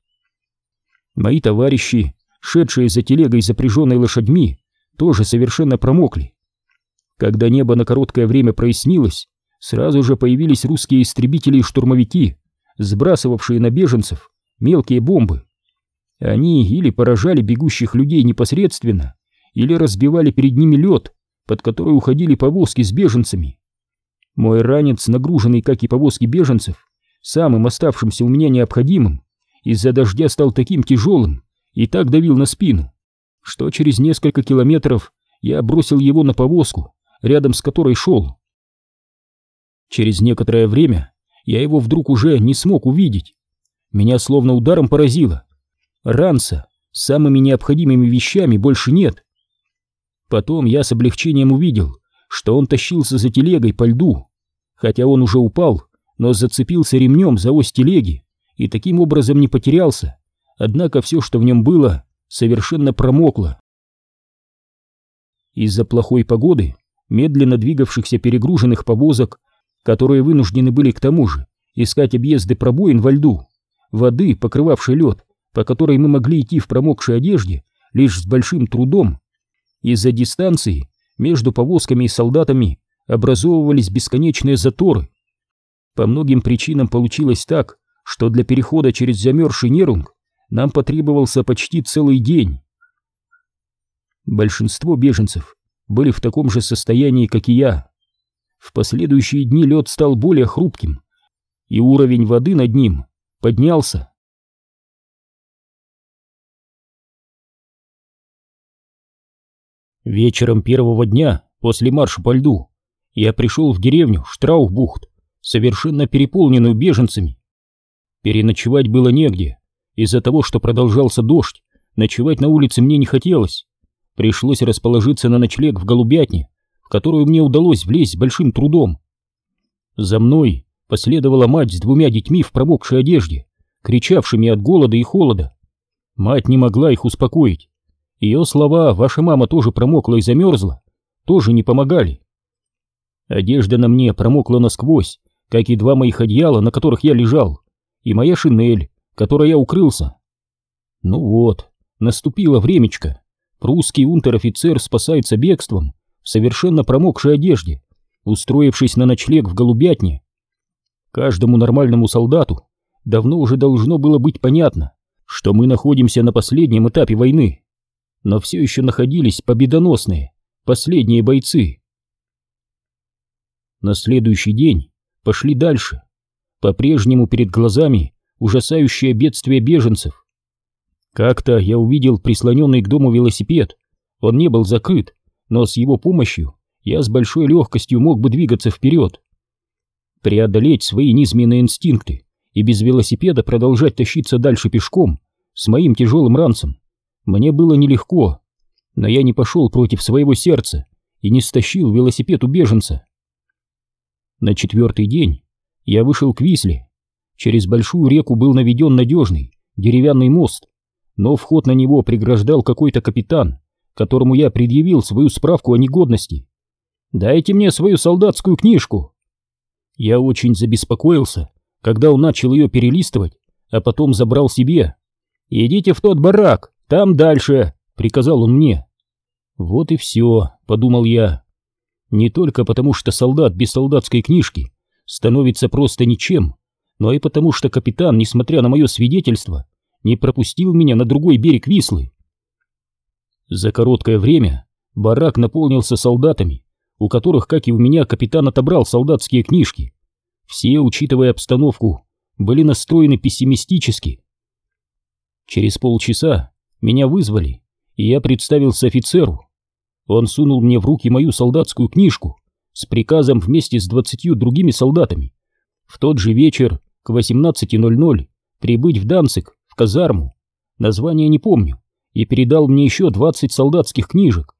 Мои товарищи, шедшие за телегой, запряженной лошадьми, тоже совершенно промокли. Когда небо на короткое время прояснилось, сразу же появились русские истребители и штурмовики, сбрасывавшие на беженцев мелкие бомбы. Они или поражали бегущих людей непосредственно, или разбивали перед ними лед, под который уходили повозки с беженцами. Мой ранец, нагруженный, как и повозки беженцев, самым оставшимся у меня необходимым, из-за дождя стал таким тяжелым и так давил на спину, что через несколько километров я бросил его на повозку, рядом с которой шел. Через некоторое время я его вдруг уже не смог увидеть. Меня словно ударом поразило. Ранца с самыми необходимыми вещами больше нет. Потом я с облегчением увидел, что он тащился за телегой по льду, хотя он уже упал, но зацепился ремнем за ось телеги и таким образом не потерялся, однако все, что в нем было, совершенно промокло. Из-за плохой погоды, медленно двигавшихся перегруженных повозок, которые вынуждены были к тому же искать объезды пробоин во льду, воды, покрывавшей лед, по которой мы могли идти в промокшей одежде лишь с большим трудом, из-за дистанции между повозками и солдатами образовывались бесконечные заторы. По многим причинам получилось так, что для перехода через замерзший Нерунг нам потребовался почти целый день. Большинство беженцев были в таком же состоянии, как и я. В последующие дни лед стал более хрупким, и уровень воды над ним поднялся. Вечером первого дня после марша по льду я пришел в деревню Штраухбухт, совершенно переполненную беженцами. Переночевать было негде. Из-за того, что продолжался дождь, ночевать на улице мне не хотелось. Пришлось расположиться на ночлег в голубятне, в которую мне удалось влезть с большим трудом. За мной последовала мать с двумя детьми в промокшей одежде, кричавшими от голода и холода. Мать не могла их успокоить. Ее слова «ваша мама тоже промокла и замерзла» тоже не помогали. Одежда на мне промокла насквозь, как и два моих одеяла, на которых я лежал, и моя шинель, которой я укрылся. Ну вот, наступило времечко. Прусский унтер-офицер спасается бегством в совершенно промокшей одежде, устроившись на ночлег в голубятне. Каждому нормальному солдату давно уже должно было быть понятно, что мы находимся на последнем этапе войны, но все еще находились победоносные, последние бойцы. На следующий день пошли дальше. По-прежнему перед глазами ужасающее бедствие беженцев. Как-то я увидел прислоненный к дому велосипед. Он не был закрыт, но с его помощью я с большой легкостью мог бы двигаться вперед. Преодолеть свои низменные инстинкты и без велосипеда продолжать тащиться дальше пешком с моим тяжелым ранцем мне было нелегко, но я не пошел против своего сердца и не стащил велосипед у беженца. На четвертый день я вышел к Висле. Через большую реку был наведен надежный деревянный мост, но вход на него преграждал какой-то капитан, которому я предъявил свою справку о негодности. «Дайте мне свою солдатскую книжку!» Я очень забеспокоился, когда он начал ее перелистывать, а потом забрал себе. «Идите в тот барак, там дальше!» — приказал он мне. «Вот и все», — подумал я. Не только потому, что солдат без солдатской книжки становится просто ничем, но и потому, что капитан, несмотря на мое свидетельство, не пропустил меня на другой берег Вислы. За короткое время барак наполнился солдатами, у которых, как и у меня, капитан отобрал солдатские книжки. Все, учитывая обстановку, были настроены пессимистически. Через полчаса меня вызвали, и я представился офицеру. Он сунул мне в руки мою солдатскую книжку с приказом вместе с двадцатью другими солдатами в тот же вечер к 18.00 прибыть в Данцик, в казарму, название не помню, и передал мне еще 20 солдатских книжек.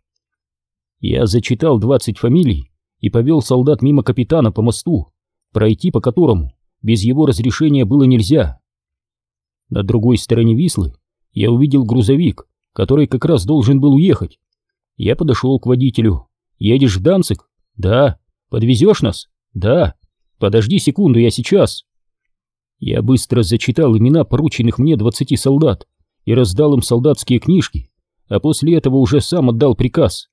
Я зачитал 20 фамилий и повел солдат мимо капитана по мосту, пройти по которому без его разрешения было нельзя. На другой стороне Вислы я увидел грузовик, который как раз должен был уехать, я подошел к водителю. «Едешь в Данцик?» «Да». «Подвезешь нас?» «Да». «Подожди секунду, я сейчас». Я быстро зачитал имена порученных мне двадцати солдат и раздал им солдатские книжки, а после этого уже сам отдал приказ.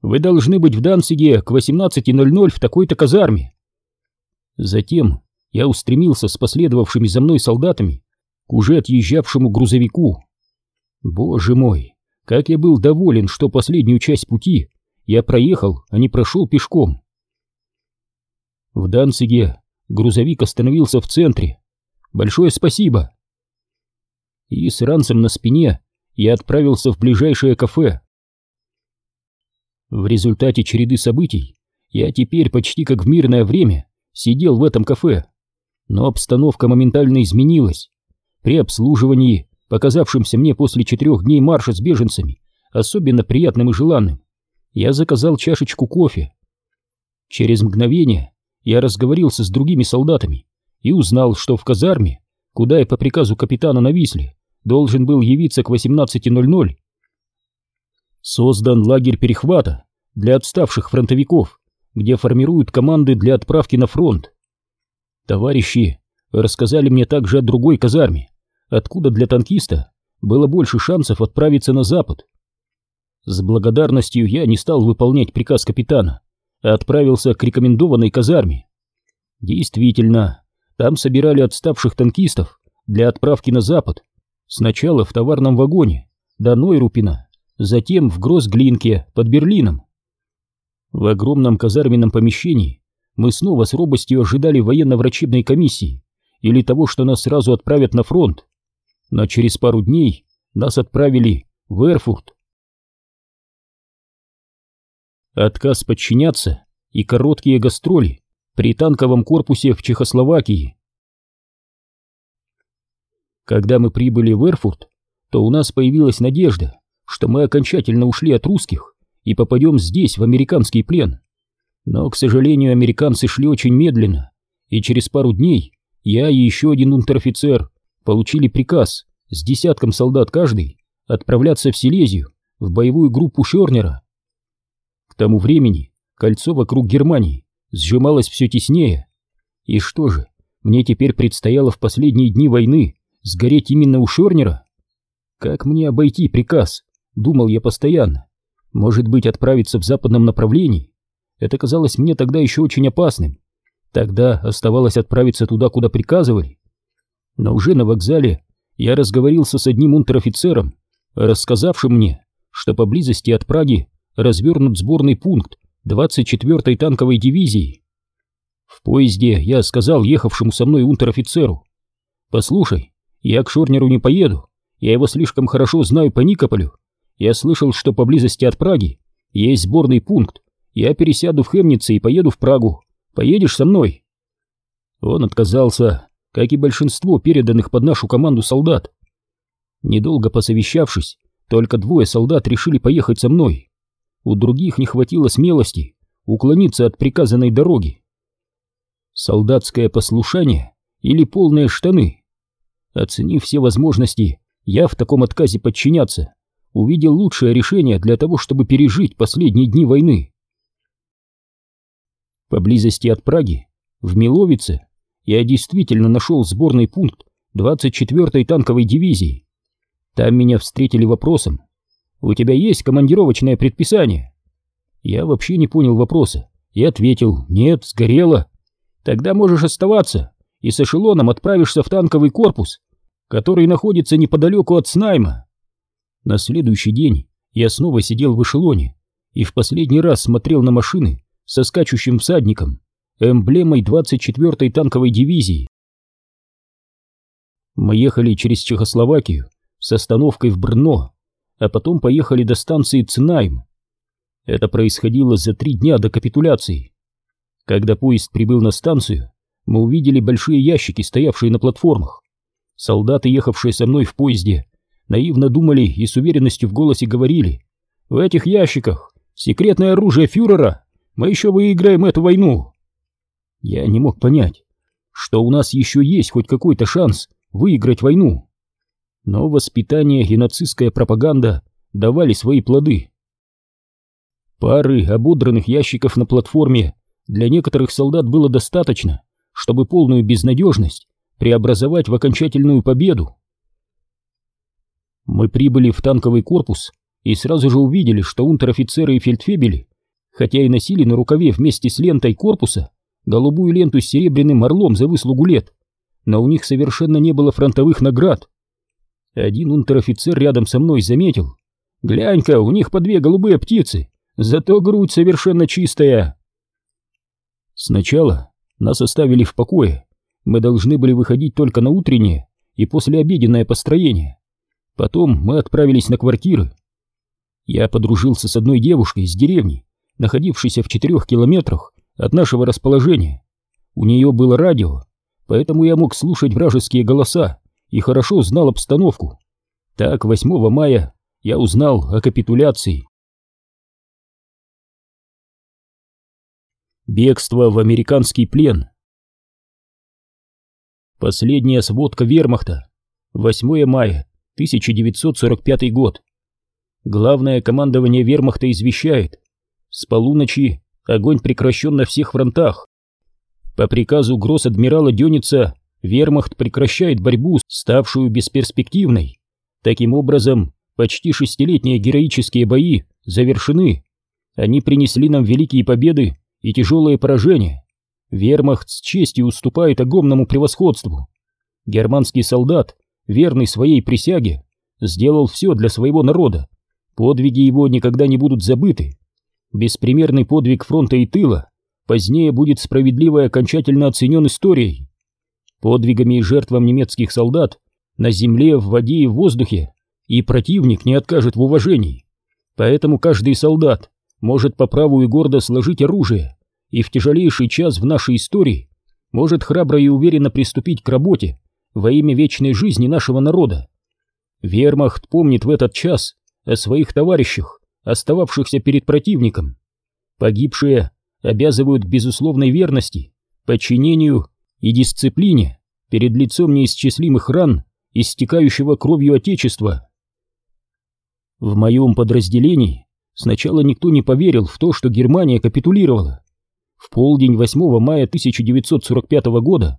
«Вы должны быть в Данциге к 18.00 в такой-то казарме». Затем я устремился с последовавшими за мной солдатами к уже отъезжавшему грузовику. Боже мой, как я был доволен, что последнюю часть пути я проехал, а не прошел пешком. В Данциге грузовик остановился в центре. Большое спасибо. И с ранцем на спине я отправился в ближайшее кафе. В результате череды событий я теперь почти как в мирное время сидел в этом кафе. Но обстановка моментально изменилась. При обслуживании показавшимся мне после четырех дней марша с беженцами особенно приятным и желанным, я заказал чашечку кофе. Через мгновение я разговорился с другими солдатами и узнал, что в казарме, куда я по приказу капитана на Висле должен был явиться к 18.00, создан лагерь перехвата для отставших фронтовиков, где формируют команды для отправки на фронт. Товарищи рассказали мне также о другой казарме, откуда для танкиста было больше шансов отправиться на запад. С благодарностью я не стал выполнять приказ капитана, а отправился к рекомендованной казарме. Действительно, там собирали отставших танкистов для отправки на запад, сначала в товарном вагоне до Нойрупина, затем в Гроссглинке под Берлином. В огромном казарменном помещении мы снова с робостью ожидали военно-врачебной комиссии или того, что нас сразу отправят на фронт. Но через пару дней нас отправили в Эрфурт. Отказ подчиняться и короткие гастроли при танковом корпусе в Чехословакии. Когда мы прибыли в Эрфурт, то у нас появилась надежда, что мы окончательно ушли от русских и попадем здесь, в американский плен. Но, к сожалению, американцы шли очень медленно, и через пару дней я и еще один унтер-офицер получили приказ с десятком солдат каждый отправляться в Силезию, в боевую группу Шернера. К тому времени кольцо вокруг Германии сжималось все теснее. И что же, мне теперь предстояло в последние дни войны сгореть именно у Шернера? Как мне обойти приказ? Думал я постоянно. Может быть, отправиться в западном направлении? Это казалось мне тогда еще очень опасным. Тогда оставалось отправиться туда, куда приказывали. Но уже на вокзале я разговорился с одним унтер-офицером, рассказавшим мне, что поблизости от Праги развернут сборный пункт 24-й танковой дивизии. В поезде я сказал ехавшему со мной унтер-офицеру, «Послушай, я к Шорнеру не поеду, я его слишком хорошо знаю по Никополю. Я слышал, что поблизости от Праги есть сборный пункт. Я пересяду в Хемнице и поеду в Прагу. Поедешь со мной?» Он отказался, как и большинство переданных под нашу команду солдат. Недолго посовещавшись, только двое солдат решили поехать со мной. У других не хватило смелости уклониться от приказанной дороги. Солдатское послушание или полные штаны? Оценив все возможности, я в таком отказе подчиняться увидел лучшее решение для того, чтобы пережить последние дни войны. Поблизости от Праги, в Миловице, я действительно нашел сборный пункт 24-й танковой дивизии. Там меня встретили вопросом. «У тебя есть командировочное предписание?» Я вообще не понял вопроса и ответил «Нет, сгорело». «Тогда можешь оставаться и с эшелоном отправишься в танковый корпус, который находится неподалеку от Снайма». На следующий день я снова сидел в эшелоне и в последний раз смотрел на машины со скачущим всадником, эмблемой 24-й танковой дивизии. Мы ехали через Чехословакию с остановкой в Брно, а потом поехали до станции Цинайм. Это происходило за три дня до капитуляции. Когда поезд прибыл на станцию, мы увидели большие ящики, стоявшие на платформах. Солдаты, ехавшие со мной в поезде, наивно думали и с уверенностью в голосе говорили «В этих ящиках секретное оружие фюрера, мы еще выиграем эту войну». Я не мог понять, что у нас еще есть хоть какой-то шанс выиграть войну. Но воспитание и нацистская пропаганда давали свои плоды. Пары ободранных ящиков на платформе для некоторых солдат было достаточно, чтобы полную безнадежность преобразовать в окончательную победу. Мы прибыли в танковый корпус и сразу же увидели, что унтер-офицеры и фельдфебели, хотя и носили на рукаве вместе с лентой корпуса голубую ленту с серебряным орлом за выслугу лет, но у них совершенно не было фронтовых наград. Один унтер-офицер рядом со мной заметил. «Глянь-ка, у них по две голубые птицы, зато грудь совершенно чистая». Сначала нас оставили в покое. Мы должны были выходить только на утреннее и послеобеденное построение. Потом мы отправились на квартиры. Я подружился с одной девушкой из деревни, находившейся в четырех километрах от нашего расположения. У нее было радио, поэтому я мог слушать вражеские голоса и хорошо знал обстановку. Так, 8 мая я узнал о капитуляции. Бегство в американский плен. Последняя сводка вермахта. 8 мая 1945 год. Главное командование вермахта извещает. С полуночи огонь прекращен на всех фронтах. По приказу гросс-адмирала Дёница вермахт прекращает борьбу, ставшую бесперспективной. Таким образом, почти шестилетние героические бои завершены. Они принесли нам великие победы и тяжелые поражения. Вермахт с честью уступает огромному превосходству. Германский солдат, верный своей присяге, сделал все для своего народа. Подвиги его никогда не будут забыты. Беспримерный подвиг фронта и тыла позднее будет справедливо и окончательно оценен историей. Подвигами и жертвам немецких солдат на земле, в воде и в воздухе и противник не откажет в уважении. Поэтому каждый солдат может по праву и гордо сложить оружие и в тяжелейший час в нашей истории может храбро и уверенно приступить к работе во имя вечной жизни нашего народа. Вермахт помнит в этот час о своих товарищах, остававшихся перед противником. Погибшие обязывают к безусловной верности, подчинению и дисциплине перед лицом неисчислимых ран, истекающего кровью Отечества. В моем подразделении сначала никто не поверил в то, что Германия капитулировала. В полдень 8 мая 1945 года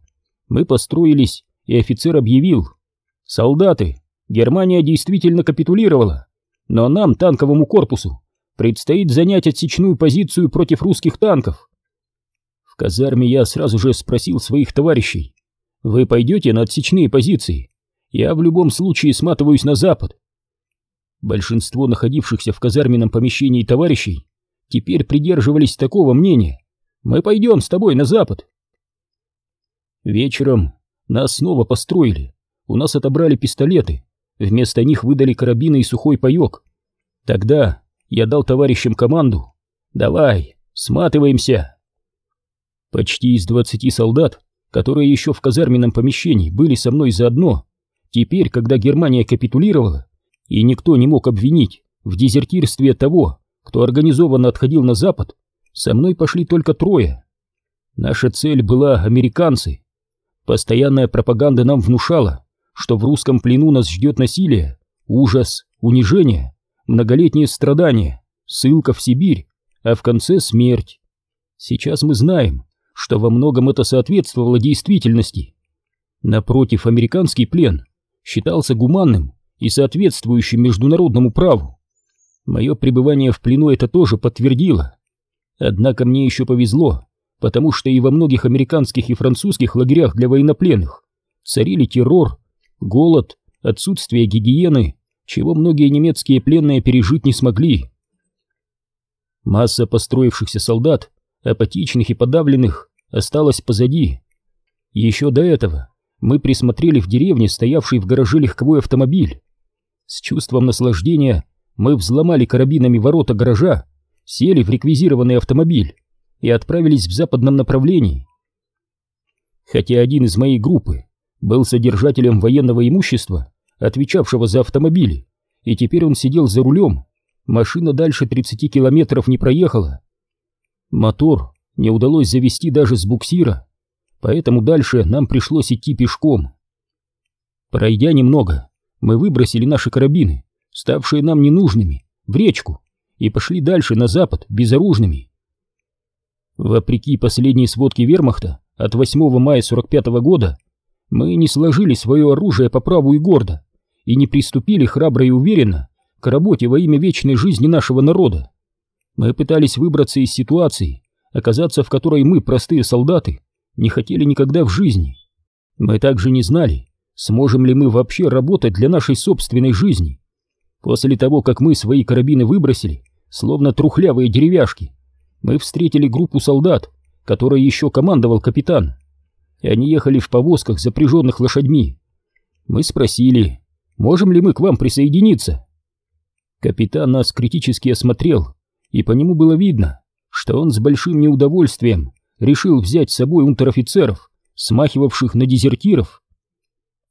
мы построились, и офицер объявил «Солдаты, Германия действительно капитулировала, но нам, танковому корпусу, предстоит занять отсечную позицию против русских танков». В казарме я сразу же спросил своих товарищей «Вы пойдете на отсечные позиции? Я в любом случае сматываюсь на запад». Большинство находившихся в казарменном помещении товарищей теперь придерживались такого мнения мы пойдем с тобой на запад. Вечером нас снова построили. У нас отобрали пистолеты. Вместо них выдали карабины и сухой паек. Тогда я дал товарищам команду. Давай, сматываемся. Почти из двадцати солдат, которые еще в казарменном помещении были со мной заодно, теперь, когда Германия капитулировала, и никто не мог обвинить в дезертирстве того, кто организованно отходил на запад, со мной пошли только трое. Наша цель была американцы. Постоянная пропаганда нам внушала, что в русском плену нас ждет насилие, ужас, унижение, многолетние страдания, ссылка в Сибирь, а в конце смерть. Сейчас мы знаем, что во многом это соответствовало действительности. Напротив, американский плен считался гуманным и соответствующим международному праву. Мое пребывание в плену это тоже подтвердило. Однако мне еще повезло, потому что и во многих американских и французских лагерях для военнопленных царили террор, голод, отсутствие гигиены, чего многие немецкие пленные пережить не смогли. Масса построившихся солдат, апатичных и подавленных, осталась позади. Еще до этого мы присмотрели в деревне стоявший в гараже легковой автомобиль. С чувством наслаждения мы взломали карабинами ворота гаража сели в реквизированный автомобиль и отправились в западном направлении. Хотя один из моей группы был содержателем военного имущества, отвечавшего за автомобили, и теперь он сидел за рулем, машина дальше 30 километров не проехала. Мотор не удалось завести даже с буксира, поэтому дальше нам пришлось идти пешком. Пройдя немного, мы выбросили наши карабины, ставшие нам ненужными, в речку, и пошли дальше на запад безоружными. Вопреки последней сводке вермахта от 8 мая 45 -го года мы не сложили свое оружие по праву и гордо и не приступили храбро и уверенно к работе во имя вечной жизни нашего народа. Мы пытались выбраться из ситуации, оказаться в которой мы, простые солдаты, не хотели никогда в жизни. Мы также не знали, сможем ли мы вообще работать для нашей собственной жизни. После того, как мы свои карабины выбросили, словно трухлявые деревяшки, мы встретили группу солдат, которой еще командовал капитан. И они ехали в повозках, запряженных лошадьми. Мы спросили, можем ли мы к вам присоединиться. Капитан нас критически осмотрел, и по нему было видно, что он с большим неудовольствием решил взять с собой унтер-офицеров, смахивавших на дезертиров.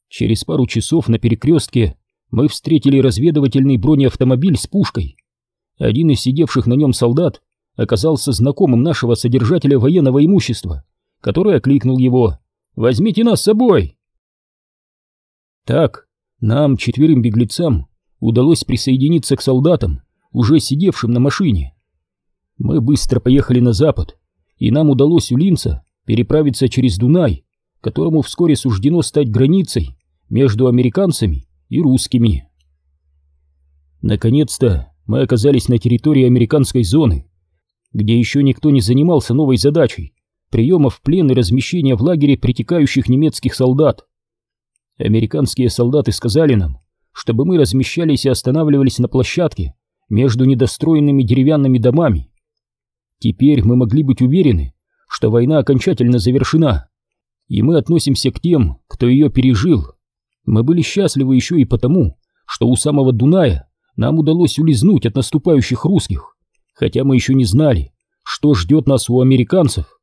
Через пару часов на перекрестке мы встретили разведывательный бронеавтомобиль с пушкой. Один из сидевших на нем солдат оказался знакомым нашего содержателя военного имущества, который окликнул его «Возьмите нас с собой!». Так, нам, четверым беглецам, удалось присоединиться к солдатам, уже сидевшим на машине. Мы быстро поехали на запад, и нам удалось у Линца переправиться через Дунай, которому вскоре суждено стать границей между американцами и русскими. Наконец-то мы оказались на территории американской зоны. где еще никто не занимался новой задачей приема в плен и размещения в лагере притекающих немецких солдат. Американские солдаты сказали нам, чтобы мы размещались и останавливались на площадке между недостроенными деревянными домами. Теперь мы могли быть уверены, что война окончательно завершена, и мы относимся к тем, кто ее пережил. Мы были счастливы еще и потому, что у самого Дуная нам удалось улизнуть от наступающих русских, хотя мы еще не знали, что ждет нас у американцев.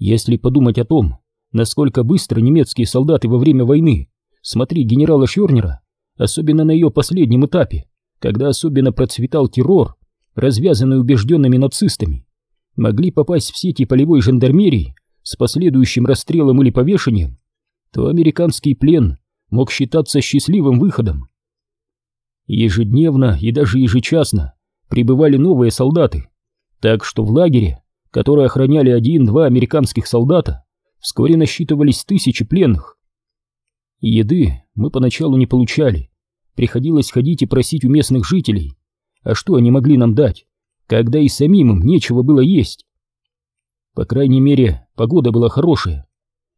Если подумать о том, насколько быстро немецкие солдаты во время войны, смотри генерала Шернера, особенно на ее последнем этапе, когда особенно процветал террор, развязанный убежденными нацистами, могли попасть в сети полевой жандармерии с последующим расстрелом или повешением, то американский плен мог считаться счастливым выходом. Ежедневно и даже ежечасно прибывали новые солдаты, так что в лагере которые охраняли один-два американских солдата, вскоре насчитывались тысячи пленных. Еды мы поначалу не получали, приходилось ходить и просить у местных жителей. А что они могли нам дать, когда и самим им нечего было есть? По крайней мере, погода была хорошая.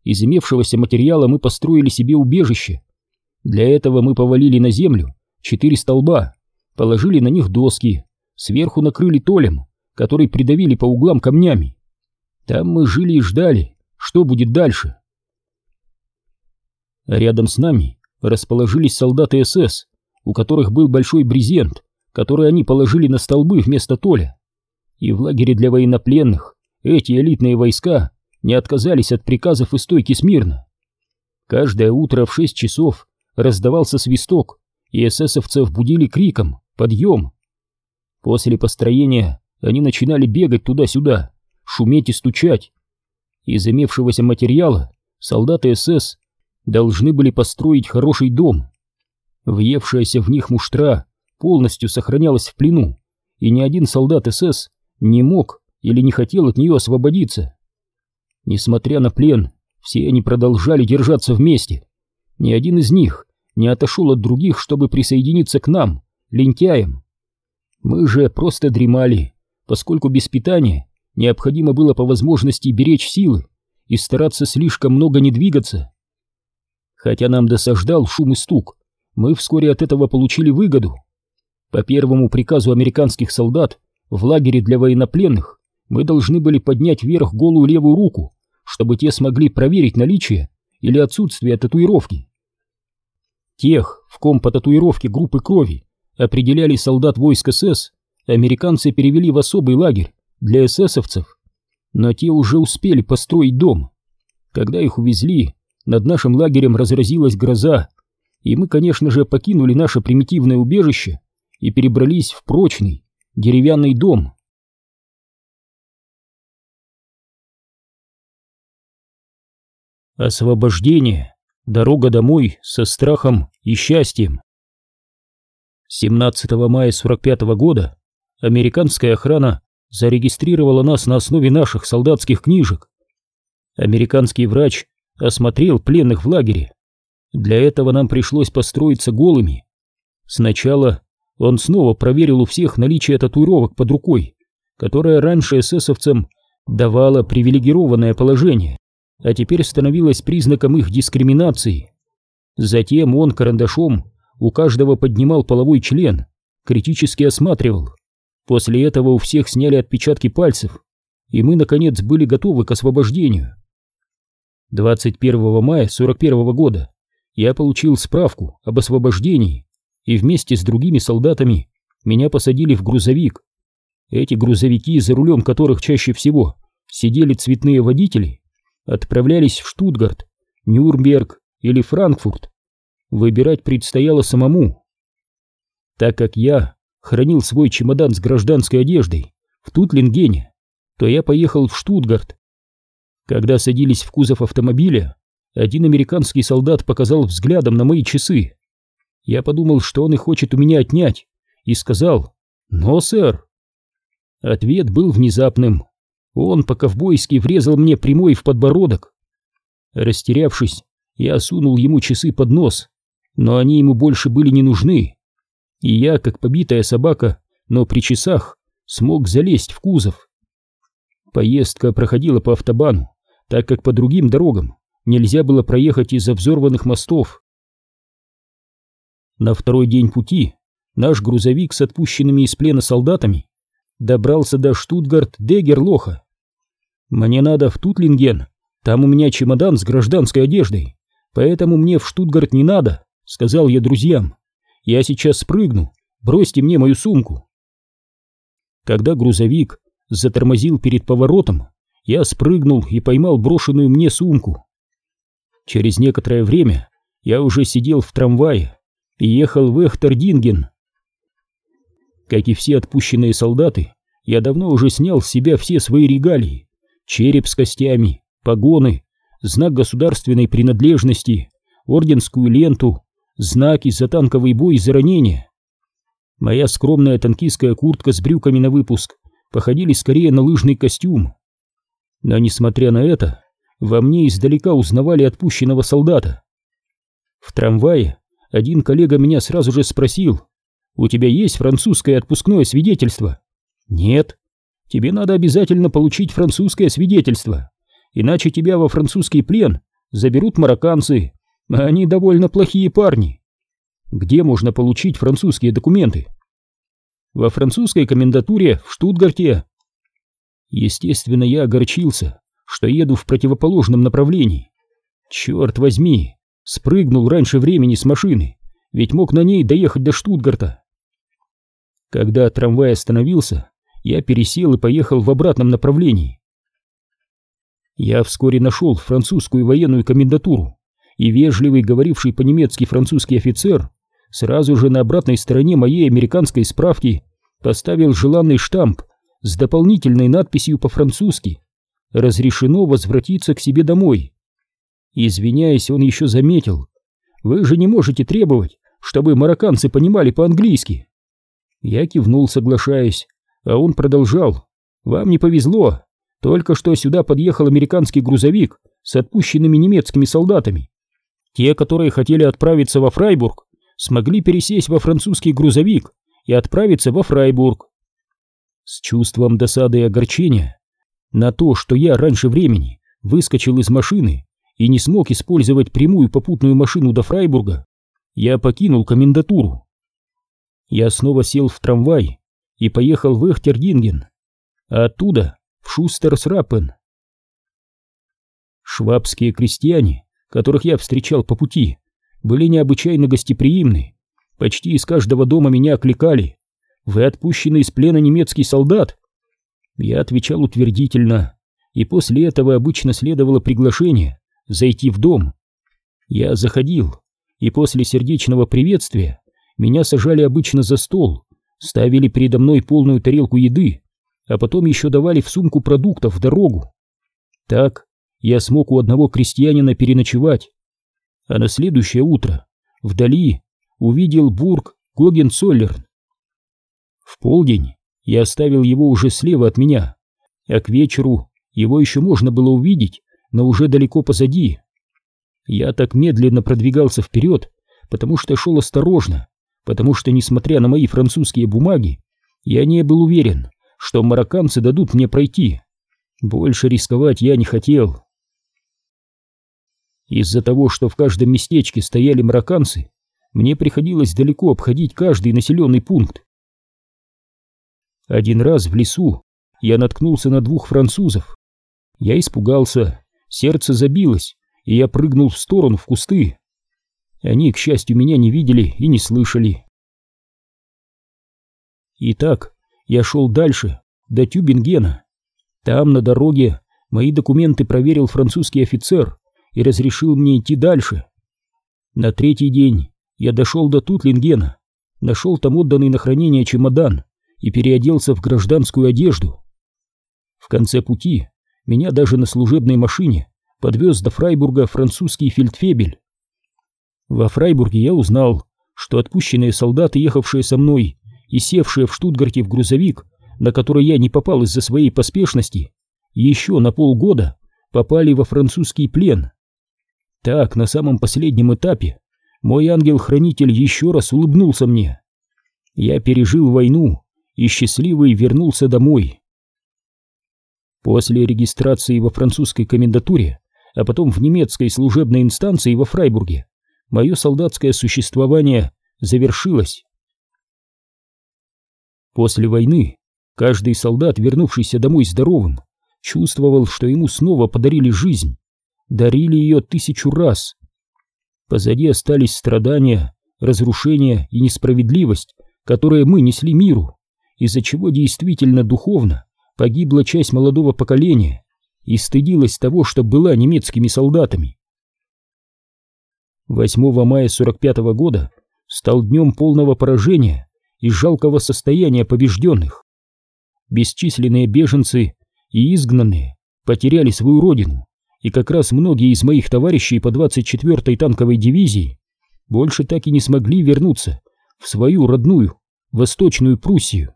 Из имевшегося материала мы построили себе убежище. Для этого мы повалили на землю четыре столба, положили на них доски, сверху накрыли толем, который придавили по углам камнями. Там мы жили и ждали, что будет дальше. рядом с нами расположились солдаты СС, у которых был большой брезент, который они положили на столбы вместо толя. И в лагере для военнопленных эти элитные войска не отказались от приказов и стойки смирно. Каждое утро в шесть часов раздавался свисток, и эсэсовцев будили криком «Подъем!». После построения они начинали бегать туда-сюда, шуметь и стучать. Из имевшегося материала солдаты СС должны были построить хороший дом. Въевшаяся в них муштра полностью сохранялась в плену, и ни один солдат СС не мог или не хотел от нее освободиться. Несмотря на плен, все они продолжали держаться вместе. Ни один из них не отошел от других, чтобы присоединиться к нам, лентяям. Мы же просто дремали, поскольку без питания необходимо было по возможности беречь силы и стараться слишком много не двигаться. Хотя нам досаждал шум и стук, мы вскоре от этого получили выгоду. По первому приказу американских солдат в лагере для военнопленных мы должны были поднять вверх голую левую руку, чтобы те смогли проверить наличие или отсутствие татуировки. Тех, в ком по татуировке группы крови определяли солдат войск СС, американцы перевели в особый лагерь для эсэсовцев, но те уже успели построить дом. Когда их увезли, над нашим лагерем разразилась гроза, и мы, конечно же, покинули наше примитивное убежище и перебрались в прочный деревянный дом. Освобождение. Дорога домой со страхом и счастьем. 17 мая 45 -го года американская охрана зарегистрировала нас на основе наших солдатских книжек. Американский врач осмотрел пленных в лагере. Для этого нам пришлось построиться голыми. Сначала он снова проверил у всех наличие татуировок под рукой, которое раньше эсэсовцам давало привилегированное положение, а теперь становилось признаком их дискриминации. Затем он карандашом у каждого поднимал половой член, критически осматривал. После этого у всех сняли отпечатки пальцев, и мы, наконец, были готовы к освобождению. 21 мая 41 года я получил справку об освобождении, и вместе с другими солдатами меня посадили в грузовик. Эти грузовики, за рулем которых чаще всего сидели цветные водители, отправлялись в Штутгарт, Нюрнберг или Франкфурт. Выбирать предстояло самому. Так как я хранил свой чемодан с гражданской одеждой в Тутлингене, то я поехал в Штутгарт. Когда садились в кузов автомобиля, один американский солдат показал взглядом на мои часы. Я подумал, что он их хочет у меня отнять, и сказал «Но, сэр». Ответ был внезапным. Он по-ковбойски врезал мне прямой в подбородок. Растерявшись, я сунул ему часы под нос, но они ему больше были не нужны и я, как побитая собака, но при часах, смог залезть в кузов. Поездка проходила по автобану, так как по другим дорогам нельзя было проехать из-за взорванных мостов. На второй день пути наш грузовик с отпущенными из плена солдатами добрался до Штутгарт-Дегерлоха. Мне надо в Тутлинген, там у меня чемодан с гражданской одеждой, поэтому мне в Штутгарт не надо, сказал я друзьям. Я сейчас спрыгну, бросьте мне мою сумку. Когда грузовик затормозил перед поворотом, я спрыгнул и поймал брошенную мне сумку. Через некоторое время я уже сидел в трамвае и ехал в Эхтердинген. Как и все отпущенные солдаты, я давно уже снял с себя все свои регалии, череп с костями, погоны, знак государственной принадлежности, орденскую ленту, знаки за танковый бой и за ранения. Моя скромная танкистская куртка с брюками на выпуск походили скорее на лыжный костюм. Но, несмотря на это, во мне издалека узнавали отпущенного солдата. В трамвае один коллега меня сразу же спросил, «У тебя есть французское отпускное свидетельство?» «Нет». «Тебе надо обязательно получить французское свидетельство, иначе тебя во французский плен заберут марокканцы, они довольно плохие парни». «Где можно получить французские документы?» «Во французской комендатуре в Штутгарте». Естественно, я огорчился, что еду в противоположном направлении. Черт возьми, спрыгнул раньше времени с машины, ведь мог на ней доехать до Штутгарта. Когда трамвай остановился, я пересел и поехал в обратном направлении. Я вскоре нашел французскую военную комендатуру, и вежливый, говоривший по-немецки французский офицер сразу же на обратной стороне моей американской справки поставил желанный штамп с дополнительной надписью по-французски «Разрешено возвратиться к себе домой». Извиняясь, он еще заметил, «Вы же не можете требовать, чтобы марокканцы понимали по-английски». Я кивнул, соглашаясь, а он продолжал, «Вам не повезло, только что сюда подъехал американский грузовик с отпущенными немецкими солдатами. Те, которые хотели отправиться во Фрайбург, смогли пересесть во французский грузовик и отправиться во Фрайбург. С чувством досады и огорчения на то, что я раньше времени выскочил из машины и не смог использовать прямую попутную машину до Фрайбурга, я покинул комендатуру. Я снова сел в трамвай и поехал в Эхтердинген, а оттуда в Шустерсраппен. Швабские крестьяне, которых я встречал по пути, были необычайно гостеприимны. Почти из каждого дома меня окликали. Вы отпущенный из плена немецкий солдат? Я отвечал утвердительно, и после этого обычно следовало приглашение зайти в дом. Я заходил, и после сердечного приветствия меня сажали обычно за стол, ставили передо мной полную тарелку еды, а потом еще давали в сумку продуктов в дорогу. Так я смог у одного крестьянина переночевать, а на следующее утро вдали увидел бург Гогенцоллерн. В полдень я оставил его уже слева от меня, а к вечеру его еще можно было увидеть, но уже далеко позади. Я так медленно продвигался вперед, потому что шел осторожно, потому что, несмотря на мои французские бумаги, я не был уверен, что марокканцы дадут мне пройти. Больше рисковать я не хотел. Из-за того, что в каждом местечке стояли марокканцы, мне приходилось далеко обходить каждый населенный пункт. Один раз в лесу я наткнулся на двух французов. Я испугался, сердце забилось, и я прыгнул в сторону в кусты. Они, к счастью, меня не видели и не слышали. Итак, я шел дальше, до Тюбингена. Там, на дороге, мои документы проверил французский офицер и разрешил мне идти дальше. На третий день я дошел до Тутлингена, нашел там отданный на хранение чемодан и переоделся в гражданскую одежду. В конце пути меня даже на служебной машине подвез до Фрайбурга французский фельдфебель. Во Фрайбурге я узнал, что отпущенные солдаты, ехавшие со мной и севшие в Штутгарте в грузовик, на который я не попал из-за своей поспешности, еще на полгода попали во французский плен. Так, на самом последнем этапе, мой ангел-хранитель еще раз улыбнулся мне. Я пережил войну и счастливый вернулся домой. После регистрации во французской комендатуре, а потом в немецкой служебной инстанции во Фрайбурге, мое солдатское существование завершилось. После войны каждый солдат, вернувшийся домой здоровым, чувствовал, что ему снова подарили жизнь, дарили ее тысячу раз. Позади остались страдания, разрушения и несправедливость, которые мы несли миру, из-за чего действительно духовно погибла часть молодого поколения и стыдилась того, что была немецкими солдатами. 8 мая 45 -го года стал днем полного поражения и жалкого состояния побежденных. Бесчисленные беженцы и изгнанные потеряли свою родину, и как раз многие из моих товарищей по 24-й танковой дивизии больше так и не смогли вернуться в свою родную Восточную Пруссию.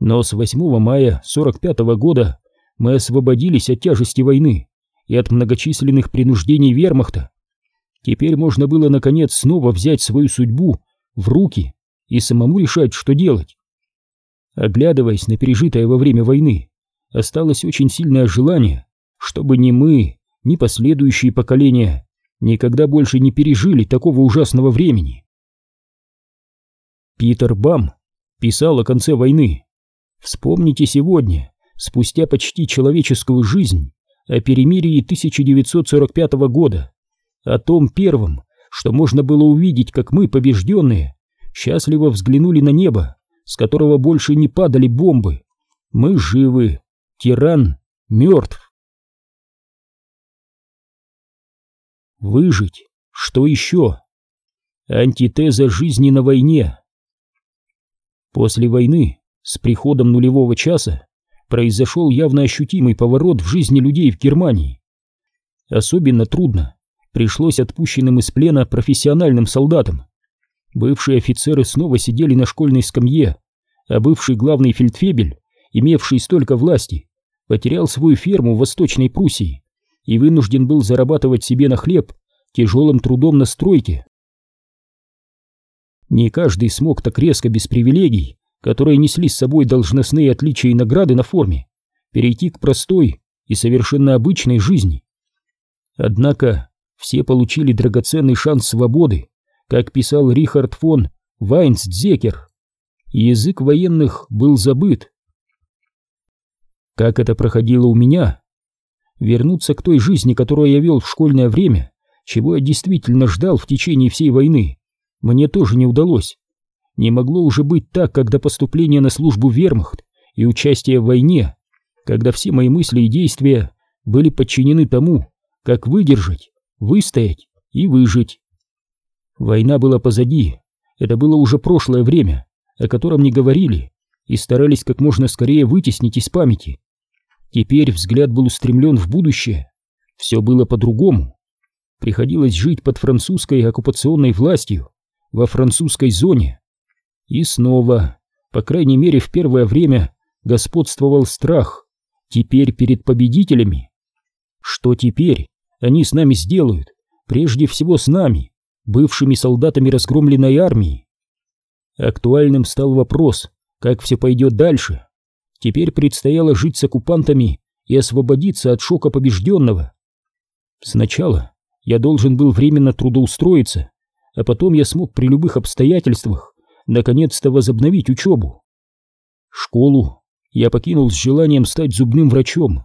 Но с 8 мая 45 -го года мы освободились от тяжести войны и от многочисленных принуждений вермахта. Теперь можно было наконец снова взять свою судьбу в руки и самому решать, что делать. Оглядываясь на пережитое во время войны, осталось очень сильное желание, чтобы ни мы, ни последующие поколения никогда больше не пережили такого ужасного времени. Питер Бам писал о конце войны. Вспомните сегодня, спустя почти человеческую жизнь, о перемирии 1945 года, о том первом, что можно было увидеть, как мы, побежденные, счастливо взглянули на небо, с которого больше не падали бомбы. Мы живы, тиран мертв. Выжить, что еще? Антитеза жизни на войне. После войны, с приходом нулевого часа, произошел явно ощутимый поворот в жизни людей в Германии. Особенно трудно пришлось отпущенным из плена профессиональным солдатам. Бывшие офицеры снова сидели на школьной скамье, а бывший главный фельдфебель, имевший столько власти, потерял свою ферму в Восточной Пруссии и вынужден был зарабатывать себе на хлеб тяжелым трудом на стройке. Не каждый смог так резко без привилегий, которые несли с собой должностные отличия и награды на форме, перейти к простой и совершенно обычной жизни. Однако все получили драгоценный шанс свободы, как писал Рихард фон Вайнцдзекер. Язык военных был забыт. Как это проходило у меня? Вернуться к той жизни, которую я вел в школьное время, чего я действительно ждал в течение всей войны, мне тоже не удалось. Не могло уже быть так, когда поступление на службу в вермахт и участие в войне, когда все мои мысли и действия были подчинены тому, как выдержать, выстоять и выжить. Война была позади, это было уже прошлое время, о котором не говорили и старались как можно скорее вытеснить из памяти. Теперь взгляд был устремлен в будущее, все было по-другому. Приходилось жить под французской оккупационной властью, во французской зоне. И снова, по крайней мере в первое время, господствовал страх, теперь перед победителями. Что теперь они с нами сделают? Прежде всего с нами, бывшими солдатами разгромленной армии. Актуальным стал вопрос, как все пойдет дальше. Теперь предстояло жить с оккупантами и освободиться от шока побежденного. Сначала я должен был временно трудоустроиться, а потом я смог при любых обстоятельствах наконец-то возобновить учебу. Школу я покинул с желанием стать зубным врачом.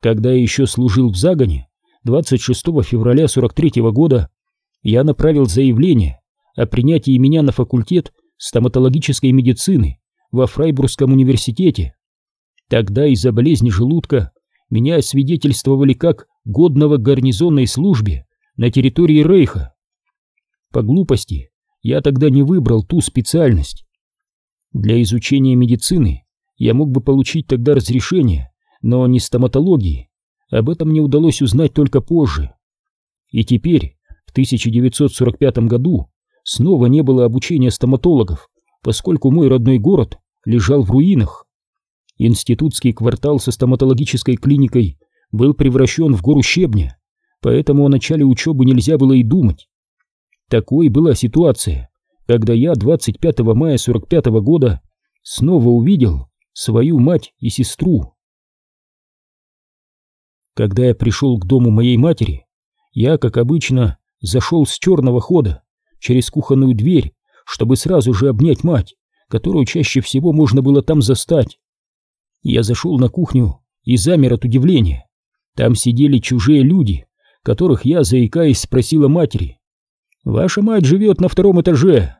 Когда я еще служил в загоне, 26 февраля 43 -го года я направил заявление о принятии меня на факультет стоматологической медицины во Фрайбургском университете. Тогда из-за болезни желудка меня освидетельствовали как годного гарнизонной службе на территории Рейха. По глупости я тогда не выбрал ту специальность. Для изучения медицины я мог бы получить тогда разрешение, но не стоматологии. Об этом мне удалось узнать только позже. И теперь, в 1945 году, снова не было обучения стоматологов, поскольку мой родной город лежал в руинах. Институтский квартал со стоматологической клиникой был превращен в гору щебня, поэтому о начале учебы нельзя было и думать. Такой была ситуация, когда я 25 мая 45 года снова увидел свою мать и сестру. Когда я пришел к дому моей матери, я, как обычно, зашел с черного хода через кухонную дверь, чтобы сразу же обнять мать, которую чаще всего можно было там застать. Я зашел на кухню и замер от удивления. Там сидели чужие люди, которых я, заикаясь, спросила матери. «Ваша мать живет на втором этаже».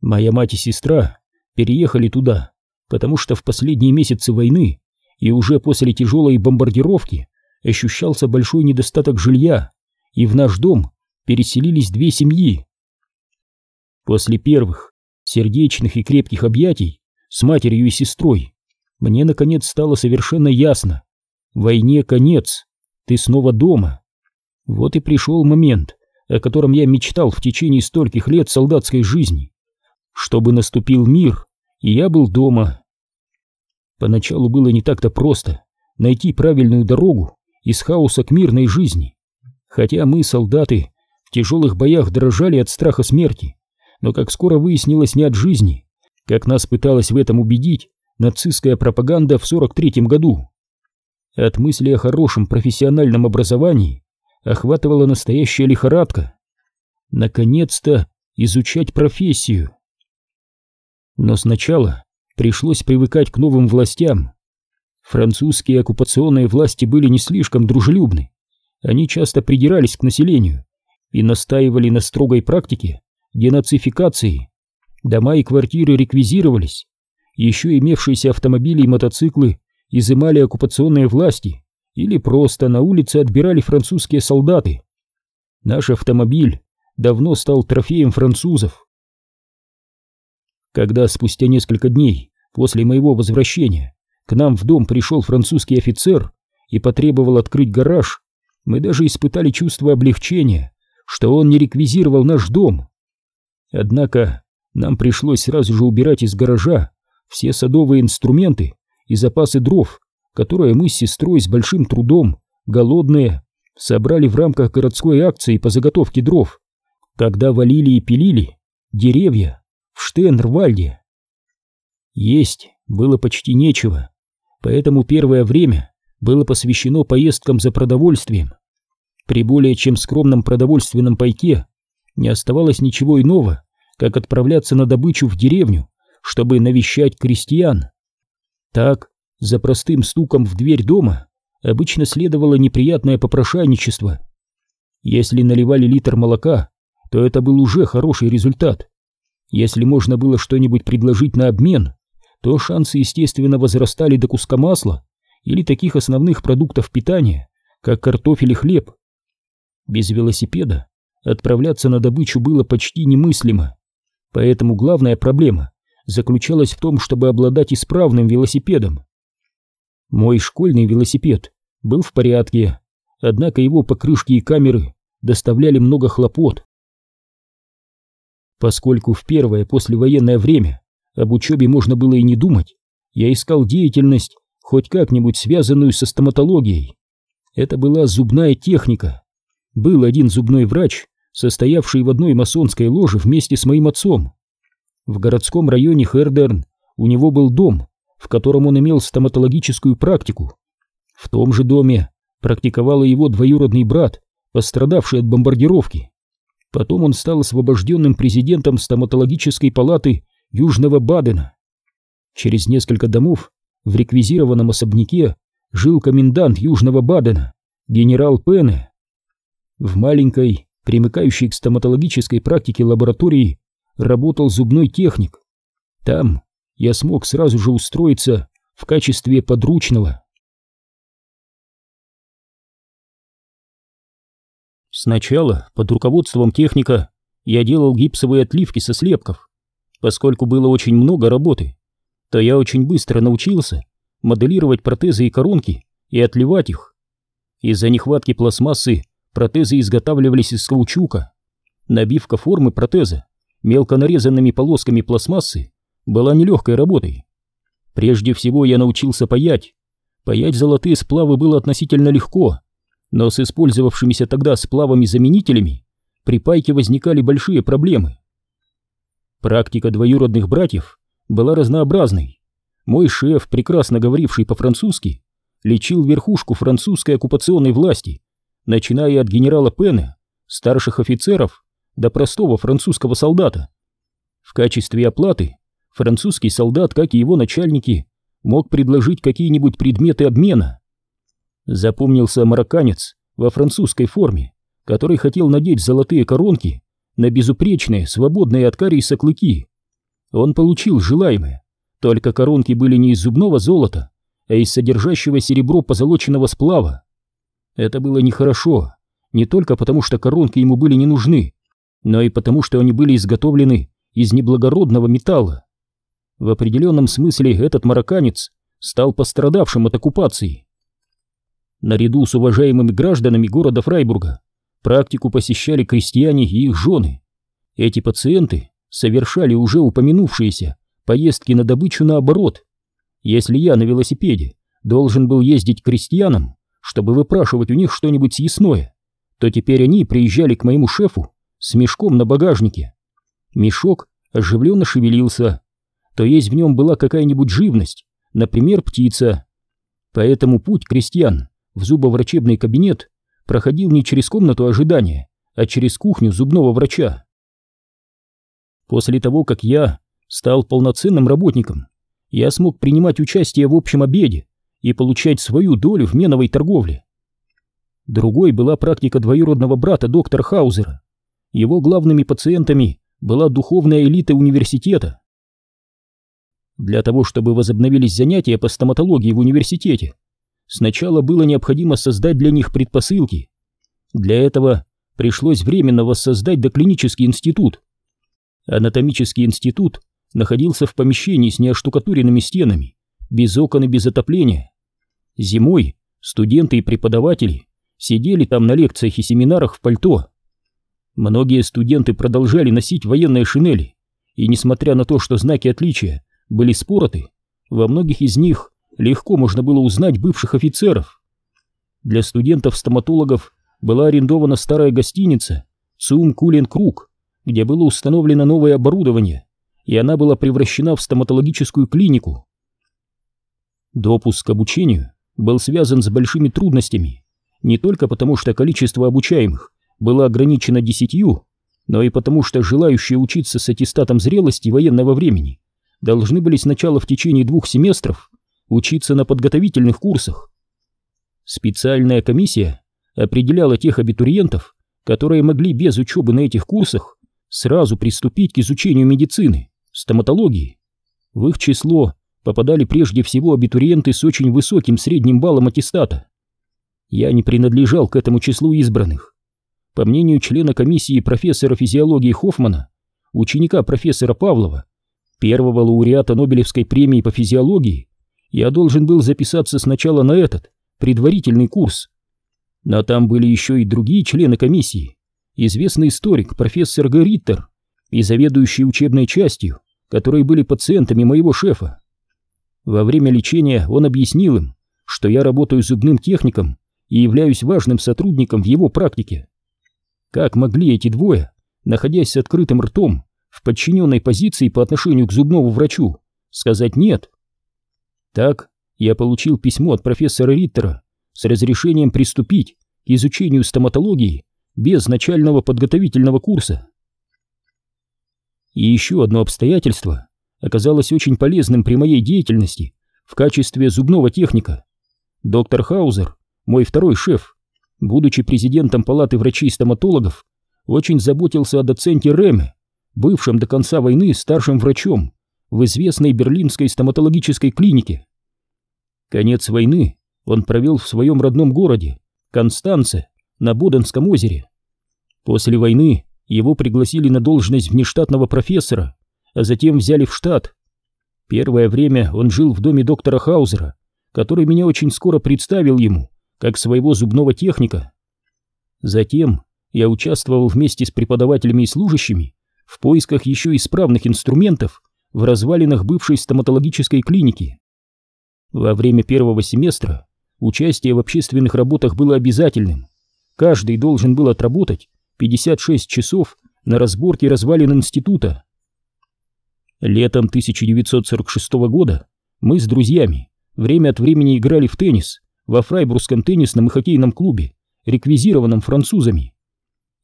Моя мать и сестра переехали туда, потому что в последние месяцы войны и уже после тяжелой бомбардировки ощущался большой недостаток жилья, и в наш дом переселились две семьи. После первых сердечных и крепких объятий с матерью и сестрой мне наконец стало совершенно ясно. Войне конец, ты снова дома. Вот и пришел момент, о котором я мечтал в течение стольких лет солдатской жизни. Чтобы наступил мир, и я был дома. Поначалу было не так-то просто найти правильную дорогу из хаоса к мирной жизни. Хотя мы, солдаты, в тяжелых боях дрожали от страха смерти, но как скоро выяснилось не от жизни, как нас пыталась в этом убедить нацистская пропаганда в 43-м году. От мысли о хорошем профессиональном образовании охватывала настоящая лихорадка. Наконец-то изучать профессию. Но сначала пришлось привыкать к новым властям. Французские оккупационные власти были не слишком дружелюбны. Они часто придирались к населению и настаивали на строгой практике денацификации. Дома и квартиры реквизировались. Еще имевшиеся автомобили и мотоциклы изымали оккупационные власти или просто на улице отбирали французские солдаты. Наш автомобиль давно стал трофеем французов. Когда спустя несколько дней после моего возвращения к нам в дом пришел французский офицер и потребовал открыть гараж, мы даже испытали чувство облегчения, что он не реквизировал наш дом. Однако нам пришлось сразу же убирать из гаража все садовые инструменты и запасы дров, которые мы с сестрой с большим трудом, голодные, собрали в рамках городской акции по заготовке дров, когда валили и пилили деревья в Штенрвальде. Есть было почти нечего, поэтому первое время было посвящено поездкам за продовольствием. При более чем скромном продовольственном пайке не оставалось ничего иного, как отправляться на добычу в деревню, чтобы навещать крестьян. Так, за простым стуком в дверь дома обычно следовало неприятное попрошайничество. Если наливали литр молока, то это был уже хороший результат. Если можно было что-нибудь предложить на обмен, то шансы, естественно, возрастали до куска масла или таких основных продуктов питания, как картофель и хлеб. Без велосипеда отправляться на добычу было почти немыслимо, поэтому главная проблема заключалась в том, чтобы обладать исправным велосипедом. Мой школьный велосипед был в порядке, однако его покрышки и камеры доставляли много хлопот. Поскольку в первое послевоенное время об учебе можно было и не думать, я искал деятельность, хоть как-нибудь связанную со стоматологией. Это была зубная техника. Был один зубной врач, состоявший в одной масонской ложе вместе с моим отцом. В городском районе Хердерн у него был дом, в котором он имел стоматологическую практику. В том же доме практиковал его двоюродный брат, пострадавший от бомбардировки. Потом он стал освобожденным президентом стоматологической палаты Южного Бадена. Через несколько домов в реквизированном особняке жил комендант Южного Бадена, генерал Пене. В маленькой, примыкающей к стоматологической практике лаборатории, работал зубной техник. Там я смог сразу же устроиться в качестве подручного. Сначала, под руководством техника, я делал гипсовые отливки со слепков. Поскольку было очень много работы, то я очень быстро научился моделировать протезы и коронки и отливать их. Из-за нехватки пластмассы протезы изготавливались из каучука. Набивка формы протеза мелко нарезанными полосками пластмассы была нелегкой работой. Прежде всего я научился паять. Паять золотые сплавы было относительно легко, но с использовавшимися тогда сплавами-заменителями при пайке возникали большие проблемы. Практика двоюродных братьев была разнообразной. Мой шеф, прекрасно говоривший по-французски, лечил верхушку французской оккупационной власти, начиная от генерала Пена, старших офицеров, до простого французского солдата. В качестве оплаты французский солдат, как и его начальники, мог предложить какие-нибудь предметы обмена. Запомнился марокканец во французской форме, который хотел надеть золотые коронки на безупречные, свободные от кариеса клыки. Он получил желаемое, только коронки были не из зубного золота, а из содержащего серебро позолоченного сплава. Это было нехорошо, не только потому, что коронки ему были не нужны, но и потому, что они были изготовлены из неблагородного металла. В определенном смысле этот марокканец стал пострадавшим от оккупации. Наряду с уважаемыми гражданами города Фрайбурга практику посещали крестьяне и их жены. Эти пациенты совершали уже упомянувшиеся поездки на добычу наоборот. Если я на велосипеде должен был ездить к крестьянам, чтобы выпрашивать у них что-нибудь съестное, то теперь они приезжали к моему шефу с мешком на багажнике. Мешок оживленно шевелился, то есть в нем была какая-нибудь живность, например, птица. Поэтому путь крестьян в зубоврачебный кабинет проходил не через комнату ожидания, а через кухню зубного врача. После того, как я стал полноценным работником, я смог принимать участие в общем обеде и получать свою долю в меновой торговле. Другой была практика двоюродного брата доктора Хаузера. Его главными пациентами была духовная элита университета. Для того, чтобы возобновились занятия по стоматологии в университете, сначала было необходимо создать для них предпосылки. Для этого пришлось временно воссоздать доклинический институт. Анатомический институт находился в помещении с неоштукатуренными стенами, без окон и без отопления. Зимой студенты и преподаватели сидели там на лекциях и семинарах в пальто. Многие студенты продолжали носить военные шинели, и несмотря на то, что знаки отличия были спороты, во многих из них легко можно было узнать бывших офицеров. Для студентов-стоматологов была арендована старая гостиница Цум Кулен Круг, где было установлено новое оборудование, и она была превращена в стоматологическую клинику. Допуск к обучению был связан с большими трудностями, не только потому, что количество обучаемых было ограничено десятью, но и потому, что желающие учиться с аттестатом зрелости военного времени должны были сначала в течение двух семестров учиться на подготовительных курсах. Специальная комиссия определяла тех абитуриентов, которые могли без учебы на этих курсах сразу приступить к изучению медицины, стоматологии. В их число попадали прежде всего абитуриенты с очень высоким средним баллом аттестата. Я не принадлежал к этому числу избранных. По мнению члена комиссии профессора физиологии Хоффмана, ученика профессора Павлова, первого лауреата Нобелевской премии по физиологии, я должен был записаться сначала на этот, предварительный курс. Но там были еще и другие члены комиссии, известный историк профессор Гариттер и заведующий учебной частью, которые были пациентами моего шефа. Во время лечения он объяснил им, что я работаю зубным техником и являюсь важным сотрудником в его практике. Как могли эти двое, находясь с открытым ртом, в подчиненной позиции по отношению к зубному врачу, сказать «нет». Так я получил письмо от профессора Риттера с разрешением приступить к изучению стоматологии без начального подготовительного курса. И еще одно обстоятельство оказалось очень полезным при моей деятельности в качестве зубного техника. Доктор Хаузер, мой второй шеф, будучи президентом палаты врачей-стоматологов, очень заботился о доценте Реме, бывшем до конца войны старшим врачом в известной берлинской стоматологической клинике. Конец войны он провел в своем родном городе, Констанце, на Боденском озере. После войны его пригласили на должность внештатного профессора, а затем взяли в штат. Первое время он жил в доме доктора Хаузера, который меня очень скоро представил ему, как своего зубного техника. Затем я участвовал вместе с преподавателями и служащими в поисках еще исправных инструментов в развалинах бывшей стоматологической клиники. Во время первого семестра участие в общественных работах было обязательным. Каждый должен был отработать 56 часов на разборке развалин института. Летом 1946 года мы с друзьями время от времени играли в теннис во фрайбургском теннисном и хоккейном клубе, реквизированном французами.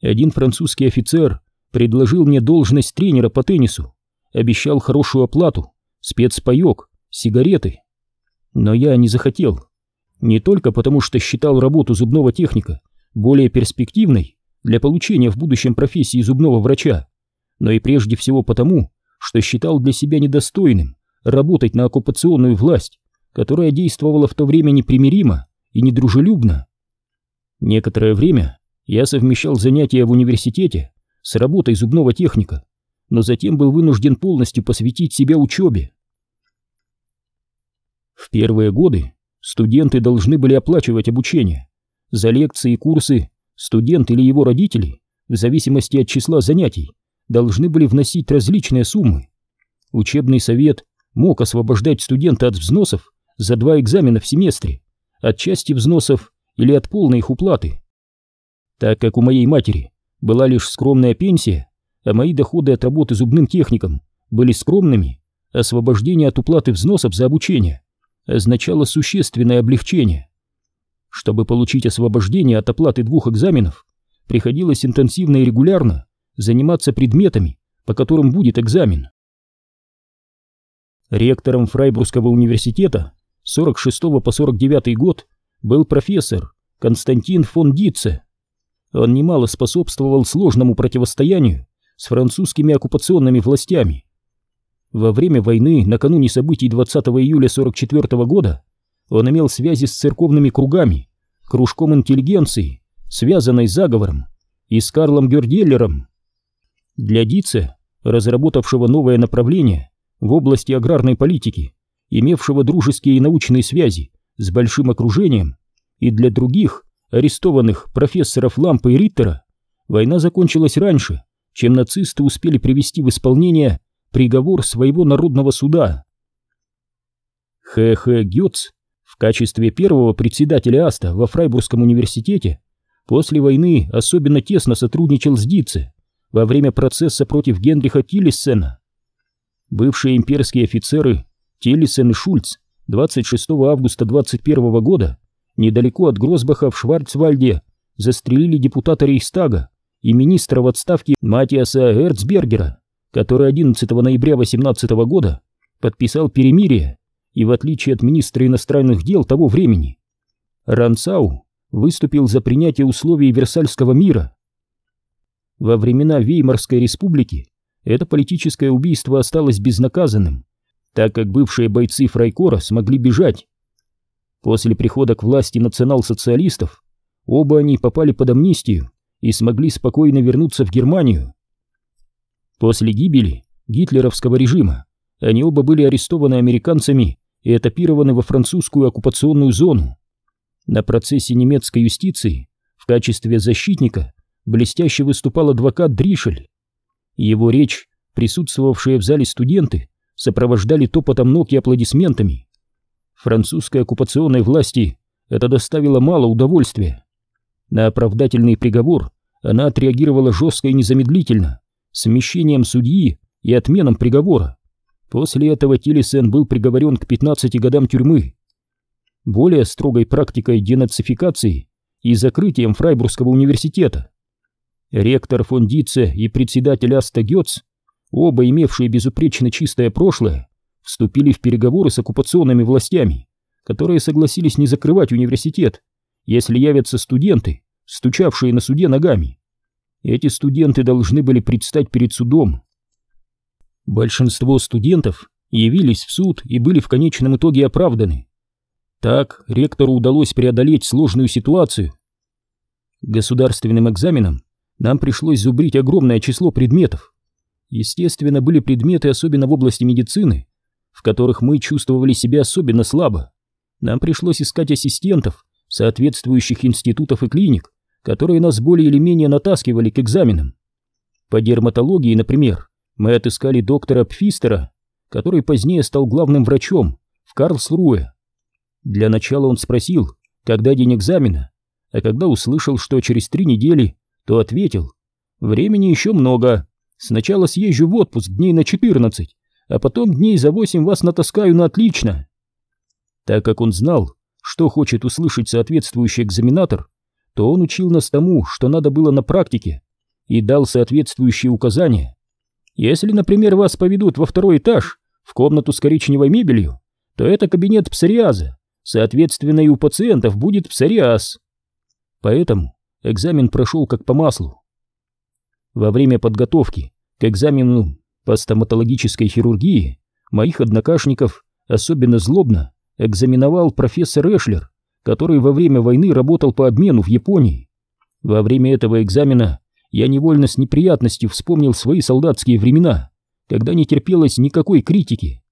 Один французский офицер предложил мне должность тренера по теннису, обещал хорошую оплату, спецпаёк, сигареты. Но я не захотел. Не только потому, что считал работу зубного техника более перспективной для получения в будущем профессии зубного врача, но и прежде всего потому, что считал для себя недостойным работать на оккупационную власть, которая действовала в то время непримиримо и недружелюбно. Некоторое время я совмещал занятия в университете с работой зубного техника, но затем был вынужден полностью посвятить себя учебе. В первые годы студенты должны были оплачивать обучение. За лекции и курсы студент или его родители, в зависимости от числа занятий, должны были вносить различные суммы. Учебный совет мог освобождать студента от взносов за два экзамена в семестре, от части взносов или от полной их уплаты. Так как у моей матери была лишь скромная пенсия, а мои доходы от работы зубным техником были скромными, освобождение от уплаты взносов за обучение означало существенное облегчение. Чтобы получить освобождение от оплаты двух экзаменов, приходилось интенсивно и регулярно заниматься предметами, по которым будет экзамен. Ректором Фрайбургского университета 46 по 49 год был профессор Константин фон Дитце. Он немало способствовал сложному противостоянию с французскими оккупационными властями. Во время войны, накануне событий 20 июля 44 года, он имел связи с церковными кругами, кружком интеллигенции, связанной с заговором, и с Карлом Герделлером. Для Дице, разработавшего новое направление в области аграрной политики, имевшего дружеские и научные связи с большим окружением, и для других, арестованных профессоров Лампа и Риттера, война закончилась раньше, чем нацисты успели привести в исполнение приговор своего народного суда. Х.Х. Гёц в качестве первого председателя АСТа во Фрайбургском университете после войны особенно тесно сотрудничал с Дице во время процесса против Генриха Тиллисена. Бывшие имперские офицеры Тиллисен и Шульц 26 августа 21 года недалеко от Гросбаха в Шварцвальде застрелили депутата Рейхстага и министра в отставке Матиаса Эрцбергера, который 11 ноября 18 года подписал перемирие и в отличие от министра иностранных дел того времени, Ранцау выступил за принятие условий Версальского мира. Во времена Веймарской республики это политическое убийство осталось безнаказанным, так как бывшие бойцы Фрайкора смогли бежать. После прихода к власти национал-социалистов оба они попали под амнистию и смогли спокойно вернуться в Германию. После гибели гитлеровского режима они оба были арестованы американцами и этапированы во французскую оккупационную зону. На процессе немецкой юстиции в качестве защитника блестяще выступал адвокат Дришель. Его речь, присутствовавшие в зале студенты, сопровождали топотом ног и аплодисментами. Французской оккупационной власти это доставило мало удовольствия. На оправдательный приговор она отреагировала жестко и незамедлительно, смещением судьи и отменом приговора. После этого Тиллисен был приговорен к 15 годам тюрьмы. Более строгой практикой денацификации и закрытием Фрайбургского университета Ректор фон Дице и председатель Аста Гёц, оба имевшие безупречно чистое прошлое, вступили в переговоры с оккупационными властями, которые согласились не закрывать университет, если явятся студенты, стучавшие на суде ногами. Эти студенты должны были предстать перед судом. Большинство студентов явились в суд и были в конечном итоге оправданы. Так ректору удалось преодолеть сложную ситуацию. Государственным экзаменом нам пришлось зубрить огромное число предметов. Естественно, были предметы, особенно в области медицины, в которых мы чувствовали себя особенно слабо. Нам пришлось искать ассистентов соответствующих институтов и клиник, которые нас более или менее натаскивали к экзаменам. По дерматологии, например, мы отыскали доктора Пфистера, который позднее стал главным врачом в Карлсруэ. Для начала он спросил, когда день экзамена, а когда услышал, что через три недели то ответил, времени еще много, сначала съезжу в отпуск дней на 14, а потом дней за восемь вас натаскаю на отлично. Так как он знал, что хочет услышать соответствующий экзаменатор, то он учил нас тому, что надо было на практике, и дал соответствующие указания. Если, например, вас поведут во второй этаж, в комнату с коричневой мебелью, то это кабинет псориаза, соответственно и у пациентов будет псориаз. Поэтому экзамен прошел как по маслу. Во время подготовки к экзамену по стоматологической хирургии моих однокашников особенно злобно экзаменовал профессор Эшлер, который во время войны работал по обмену в Японии. Во время этого экзамена я невольно с неприятностью вспомнил свои солдатские времена, когда не терпелось никакой критики.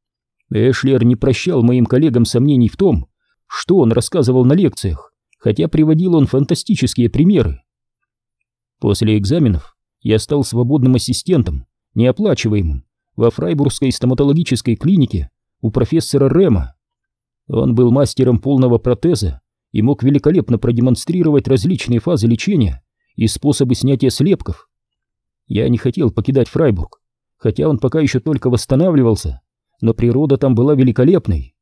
Эшлер не прощал моим коллегам сомнений в том, что он рассказывал на лекциях, хотя приводил он фантастические примеры. После экзаменов я стал свободным ассистентом, неоплачиваемым, во фрайбургской стоматологической клинике у профессора Рема. Он был мастером полного протеза и мог великолепно продемонстрировать различные фазы лечения и способы снятия слепков. Я не хотел покидать Фрайбург, хотя он пока еще только восстанавливался, но природа там была великолепной.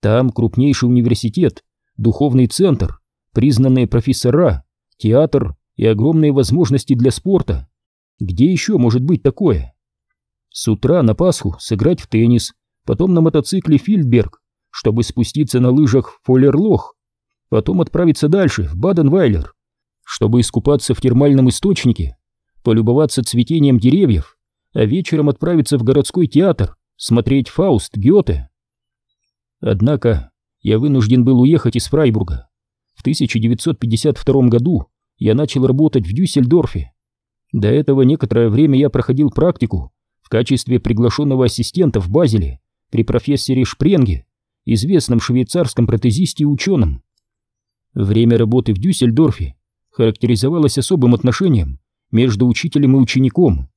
Там крупнейший университет, духовный центр, признанные профессора, театр и огромные возможности для спорта. Где еще может быть такое? С утра на Пасху сыграть в теннис, потом на мотоцикле Фильдберг, чтобы спуститься на лыжах в Фоллерлох, потом отправиться дальше, в Баден-Вайлер, чтобы искупаться в термальном источнике, полюбоваться цветением деревьев, а вечером отправиться в городской театр, смотреть Фауст Гёте. Однако я вынужден был уехать из Фрайбурга. В 1952 году я начал работать в Дюссельдорфе. До этого некоторое время я проходил практику в качестве приглашенного ассистента в Базеле при профессоре Шпренге, известном швейцарском протезисте и ученом. Время работы в Дюссельдорфе характеризовалось особым отношением между учителем и учеником.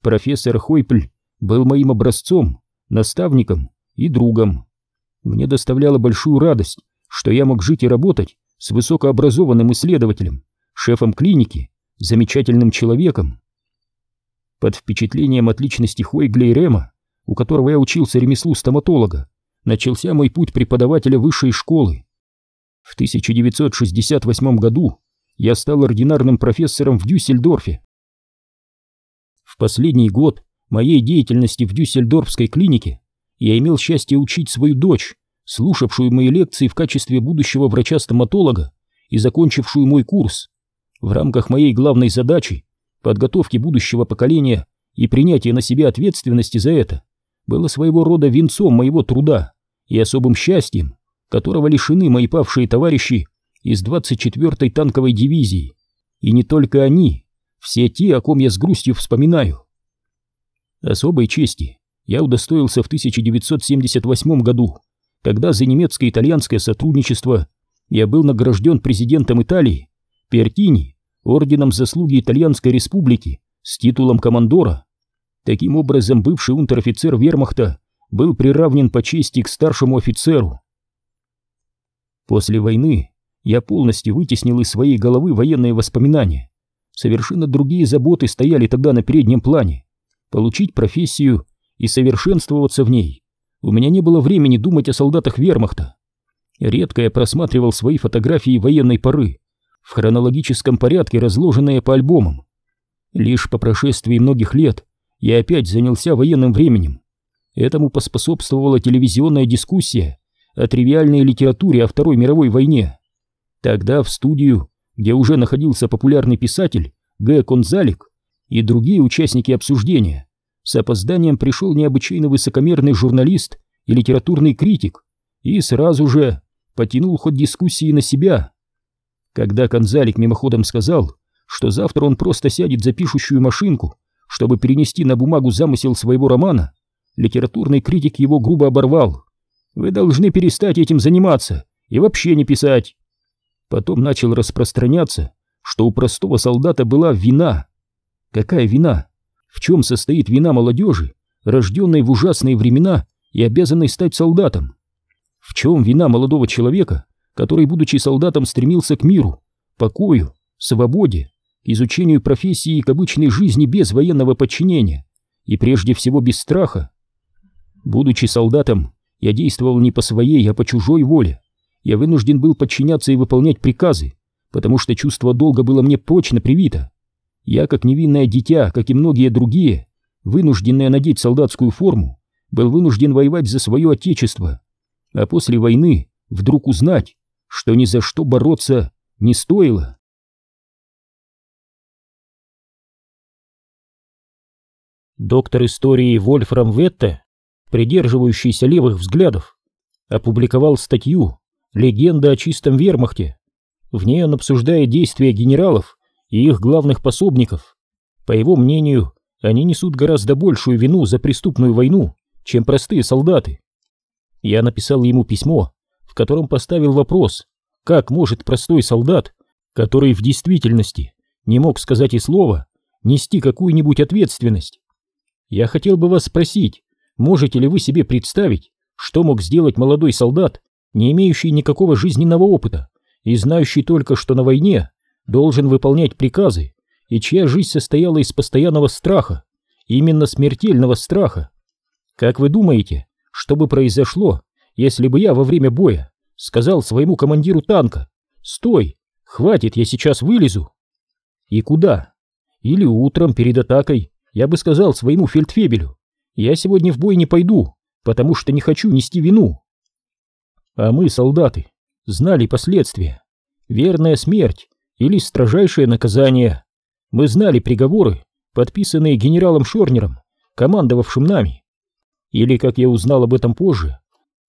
Профессор Хойпль был моим образцом, наставником и другом. Мне доставляло большую радость, что я мог жить и работать с высокообразованным исследователем, шефом клиники, замечательным человеком. Под впечатлением от личности Хойгля и Рема, у которого я учился ремеслу стоматолога, начался мой путь преподавателя высшей школы. В 1968 году я стал ординарным профессором в Дюссельдорфе. В последний год моей деятельности в Дюссельдорфской клинике я имел счастье учить свою дочь, слушавшую мои лекции в качестве будущего врача-стоматолога и закончившую мой курс. В рамках моей главной задачи, подготовки будущего поколения и принятия на себя ответственности за это, было своего рода венцом моего труда и особым счастьем, которого лишены мои павшие товарищи из 24-й танковой дивизии. И не только они, все те, о ком я с грустью вспоминаю. Особой чести я удостоился в 1978 году, когда за немецко-итальянское сотрудничество я был награжден президентом Италии Пертини орденом заслуги Итальянской республики с титулом командора. Таким образом, бывший унтер-офицер вермахта был приравнен по чести к старшему офицеру. После войны я полностью вытеснил из своей головы военные воспоминания. Совершенно другие заботы стояли тогда на переднем плане. Получить профессию и совершенствоваться в ней. У меня не было времени думать о солдатах вермахта. Редко я просматривал свои фотографии военной поры, в хронологическом порядке разложенные по альбомам. Лишь по прошествии многих лет я опять занялся военным временем. Этому поспособствовала телевизионная дискуссия о тривиальной литературе о Второй мировой войне. Тогда в студию, где уже находился популярный писатель Г. Конзалик и другие участники обсуждения, с опозданием пришел необычайно высокомерный журналист и литературный критик и сразу же потянул ход дискуссии на себя. Когда Конзалик мимоходом сказал, что завтра он просто сядет за пишущую машинку, чтобы перенести на бумагу замысел своего романа, Литературный критик его грубо оборвал. «Вы должны перестать этим заниматься и вообще не писать». Потом начал распространяться, что у простого солдата была вина. Какая вина? В чем состоит вина молодежи, рожденной в ужасные времена и обязанной стать солдатом? В чем вина молодого человека, который, будучи солдатом, стремился к миру, покою, свободе, изучению профессии и к обычной жизни без военного подчинения и прежде всего без страха? Будучи солдатом, я действовал не по своей, а по чужой воле. Я вынужден был подчиняться и выполнять приказы, потому что чувство долга было мне прочно привито. Я, как невинное дитя, как и многие другие, вынужденные надеть солдатскую форму, был вынужден воевать за свое отечество, а после войны вдруг узнать, что ни за что бороться не стоило. Доктор истории Вольфрам Ветте, придерживающийся левых взглядов, опубликовал статью «Легенда о чистом вермахте». В ней он обсуждает действия генералов и их главных пособников. По его мнению, они несут гораздо большую вину за преступную войну, чем простые солдаты. Я написал ему письмо, в котором поставил вопрос, как может простой солдат, который в действительности не мог сказать и слова, нести какую-нибудь ответственность. Я хотел бы вас спросить, можете ли вы себе представить, что мог сделать молодой солдат, не имеющий никакого жизненного опыта и знающий только, что на войне должен выполнять приказы, и чья жизнь состояла из постоянного страха, именно смертельного страха? Как вы думаете, что бы произошло, если бы я во время боя сказал своему командиру танка «Стой! Хватит, я сейчас вылезу!» И куда? Или утром перед атакой я бы сказал своему фельдфебелю, я сегодня в бой не пойду, потому что не хочу нести вину. А мы, солдаты, знали последствия. Верная смерть или строжайшее наказание. Мы знали приговоры, подписанные генералом Шорнером, командовавшим нами. Или, как я узнал об этом позже,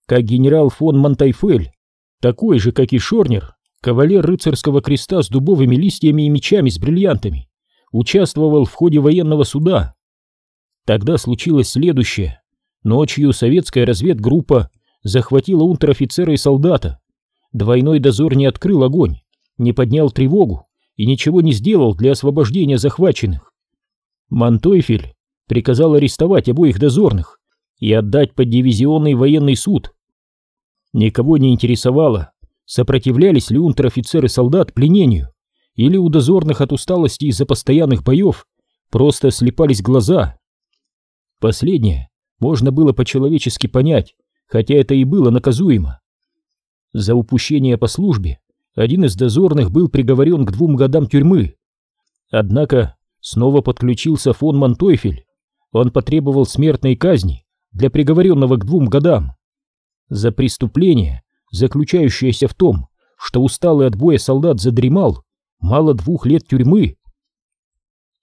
как генерал фон Монтайфель, такой же, как и Шорнер, кавалер рыцарского креста с дубовыми листьями и мечами с бриллиантами, участвовал в ходе военного суда. Тогда случилось следующее. Ночью советская разведгруппа захватила унтер-офицера и солдата. Двойной дозор не открыл огонь, не поднял тревогу и ничего не сделал для освобождения захваченных. Мантойфель приказал арестовать обоих дозорных и отдать под дивизионный военный суд. Никого не интересовало, сопротивлялись ли унтер-офицеры солдат пленению или у дозорных от усталости из-за постоянных боев просто слепались глаза. Последнее можно было по-человечески понять, хотя это и было наказуемо. За упущение по службе один из дозорных был приговорен к двум годам тюрьмы. Однако снова подключился фон Мантойфель. Он потребовал смертной казни для приговоренного к двум годам. За преступление, заключающееся в том, что усталый от боя солдат задремал мало двух лет тюрьмы.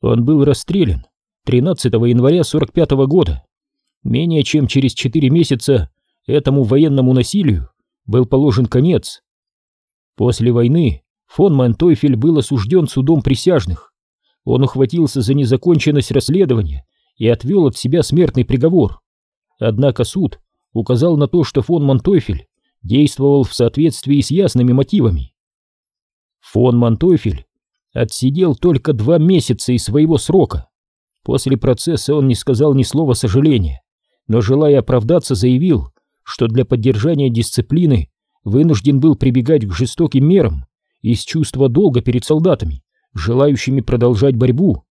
Он был расстрелян 13 января 45 -го года. Менее чем через четыре месяца этому военному насилию был положен конец. После войны фон Мантойфель был осужден судом присяжных. Он ухватился за незаконченность расследования и отвел от себя смертный приговор. Однако суд указал на то, что фон Мантойфель действовал в соответствии с ясными мотивами. Фон Мантойфель отсидел только два месяца из своего срока. После процесса он не сказал ни слова сожаления, но, желая оправдаться, заявил, что для поддержания дисциплины вынужден был прибегать к жестоким мерам из чувства долга перед солдатами, желающими продолжать борьбу.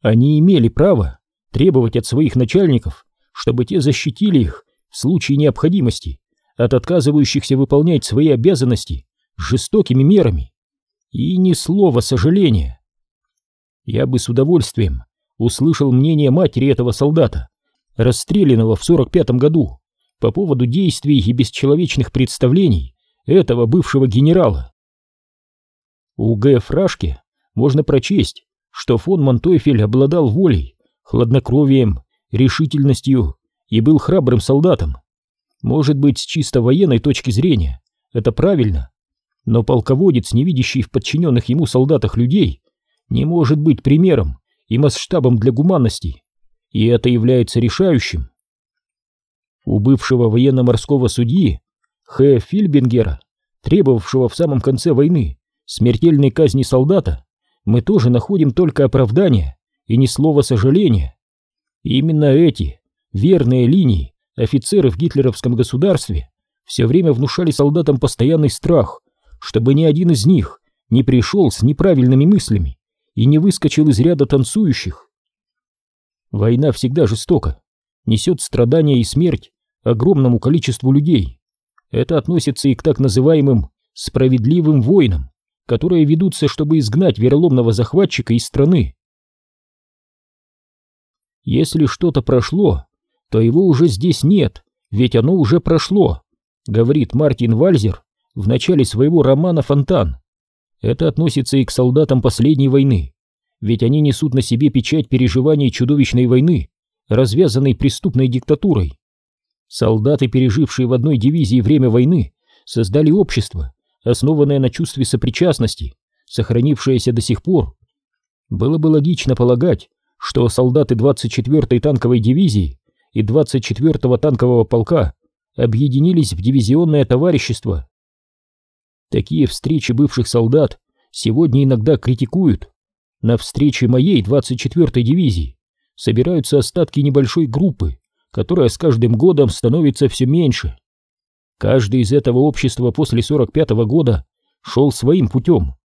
Они имели право требовать от своих начальников, чтобы те защитили их в случае необходимости от отказывающихся выполнять свои обязанности жестокими мерами и ни слова сожаления. Я бы с удовольствием услышал мнение матери этого солдата, расстрелянного в 45-м году, по поводу действий и бесчеловечных представлений этого бывшего генерала. У Г. Фрашке можно прочесть, что фон Монтойфель обладал волей, хладнокровием, решительностью и был храбрым солдатом. Может быть, с чисто военной точки зрения это правильно, но полководец, не видящий в подчиненных ему солдатах людей, не может быть примером и масштабом для гуманности, и это является решающим. У бывшего военно-морского судьи Х. Фильбингера, требовавшего в самом конце войны смертельной казни солдата, мы тоже находим только оправдание и ни слова сожаления. Именно эти верные линии офицеры в гитлеровском государстве все время внушали солдатам постоянный страх чтобы ни один из них не пришел с неправильными мыслями и не выскочил из ряда танцующих. Война всегда жестока, несет страдания и смерть огромному количеству людей. Это относится и к так называемым «справедливым войнам», которые ведутся, чтобы изгнать вероломного захватчика из страны. Если что-то прошло, то его уже здесь нет, ведь оно уже прошло, говорит Мартин Вальзер в начале своего романа «Фонтан». Это относится и к солдатам последней войны, ведь они несут на себе печать переживаний чудовищной войны, развязанной преступной диктатурой. Солдаты, пережившие в одной дивизии время войны, создали общество, основанное на чувстве сопричастности, сохранившееся до сих пор. Было бы логично полагать, что солдаты 24-й танковой дивизии и 24-го танкового полка объединились в дивизионное товарищество. Такие встречи бывших солдат сегодня иногда критикуют. На встрече моей 24-й дивизии собираются остатки небольшой группы, которая с каждым годом становится все меньше. Каждый из этого общества после 45-го года шел своим путем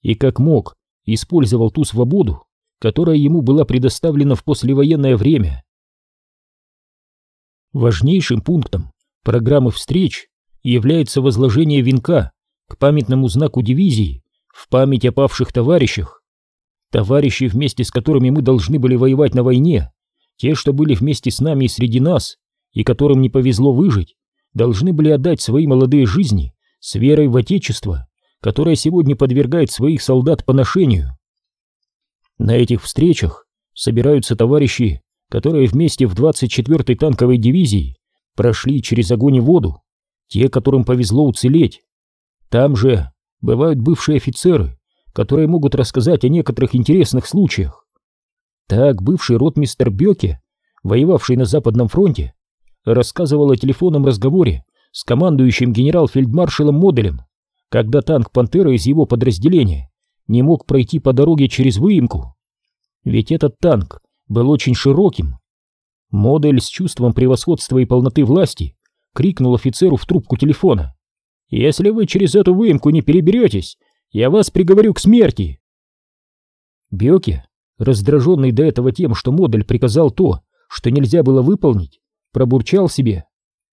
и как мог использовал ту свободу, которая ему была предоставлена в послевоенное время. Важнейшим пунктом программы встреч является возложение венка к памятному знаку дивизии в память о павших товарищах. Товарищи, вместе с которыми мы должны были воевать на войне, те, что были вместе с нами и среди нас, и которым не повезло выжить, должны были отдать свои молодые жизни с верой в Отечество, которое сегодня подвергает своих солдат поношению. На этих встречах собираются товарищи, которые вместе в 24-й танковой дивизии прошли через огонь и воду, те, которым повезло уцелеть. Там же бывают бывшие офицеры, которые могут рассказать о некоторых интересных случаях. Так бывший ротмистер Бёке, воевавший на Западном фронте, рассказывал о телефонном разговоре с командующим генерал-фельдмаршалом Моделем, когда танк «Пантера» из его подразделения не мог пройти по дороге через выемку. Ведь этот танк был очень широким. Модель с чувством превосходства и полноты власти крикнул офицеру в трубку телефона. «Если вы через эту выемку не переберетесь, я вас приговорю к смерти!» Бёке, раздраженный до этого тем, что модель приказал то, что нельзя было выполнить, пробурчал себе.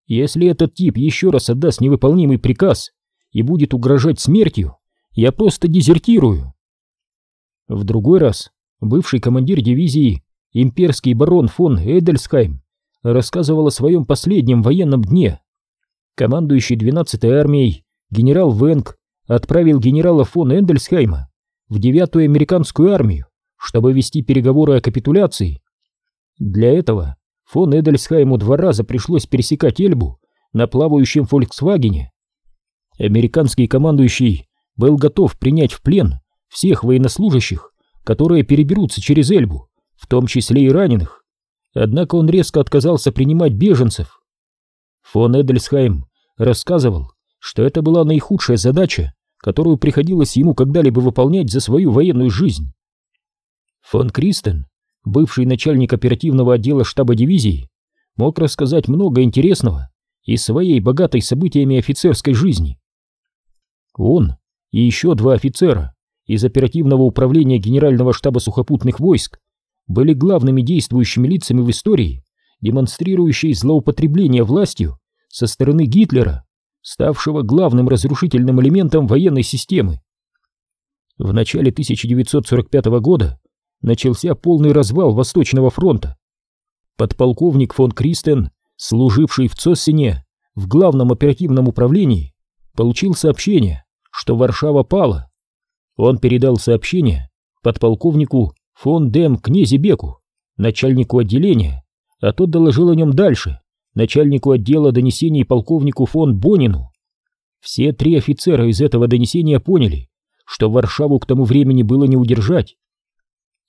«Если этот тип еще раз отдаст невыполнимый приказ и будет угрожать смертью, я просто дезертирую!» В другой раз бывший командир дивизии имперский барон фон Эдельсхайм рассказывал о своем последнем военном дне. Командующий 12-й армией генерал Венг отправил генерала фон Эндельсхайма в 9-ю американскую армию, чтобы вести переговоры о капитуляции. Для этого фон Эдельсхайму два раза пришлось пересекать Эльбу на плавающем «Фольксвагене». Американский командующий был готов принять в плен всех военнослужащих, которые переберутся через Эльбу, в том числе и раненых. Однако он резко отказался принимать беженцев. Фон Эдельсхайм рассказывал, что это была наихудшая задача, которую приходилось ему когда-либо выполнять за свою военную жизнь. Фон Кристен, бывший начальник оперативного отдела штаба дивизии, мог рассказать много интересного из своей богатой событиями офицерской жизни. Он и еще два офицера из оперативного управления Генерального штаба сухопутных войск были главными действующими лицами в истории, демонстрирующей злоупотребление властью со стороны Гитлера, ставшего главным разрушительным элементом военной системы. В начале 1945 года начался полный развал Восточного фронта. Подполковник фон Кристен, служивший в Цоссене в главном оперативном управлении, получил сообщение, что Варшава пала. Он передал сообщение подполковнику фон Дем Князебеку, начальнику отделения, а тот доложил о нем дальше, начальнику отдела донесений полковнику фон Бонину. Все три офицера из этого донесения поняли, что Варшаву к тому времени было не удержать.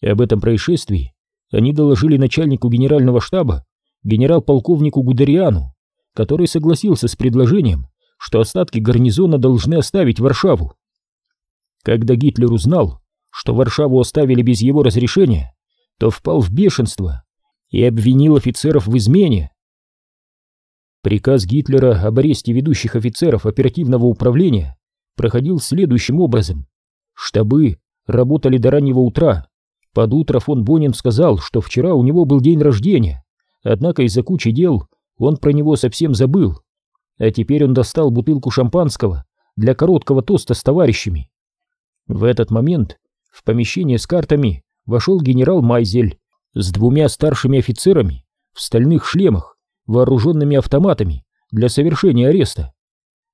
И об этом происшествии они доложили начальнику генерального штаба, генерал-полковнику Гудериану, который согласился с предложением, что остатки гарнизона должны оставить Варшаву. Когда Гитлер узнал, что Варшаву оставили без его разрешения, то впал в бешенство и обвинил офицеров в измене. Приказ Гитлера об аресте ведущих офицеров оперативного управления проходил следующим образом. Штабы работали до раннего утра. Под утро фон Бонин сказал, что вчера у него был день рождения, однако из-за кучи дел он про него совсем забыл. А теперь он достал бутылку шампанского для короткого тоста с товарищами. В этот момент в помещение с картами вошел генерал Майзель с двумя старшими офицерами в стальных шлемах, вооруженными автоматами для совершения ареста.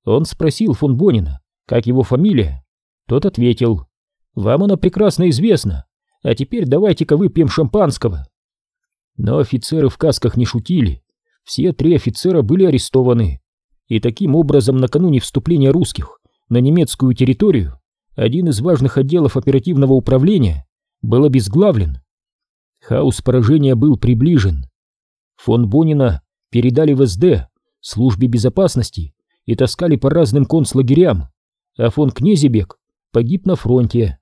Он спросил фон Бонина, как его фамилия. Тот ответил, «Вам она прекрасно известна, а теперь давайте-ка выпьем шампанского». Но офицеры в касках не шутили, все три офицера были арестованы, и таким образом накануне вступления русских на немецкую территорию один из важных отделов оперативного управления был обезглавлен. Хаос поражения был приближен. Фон Бонина передали в СД, службе безопасности, и таскали по разным концлагерям, а фон Кнезебек погиб на фронте.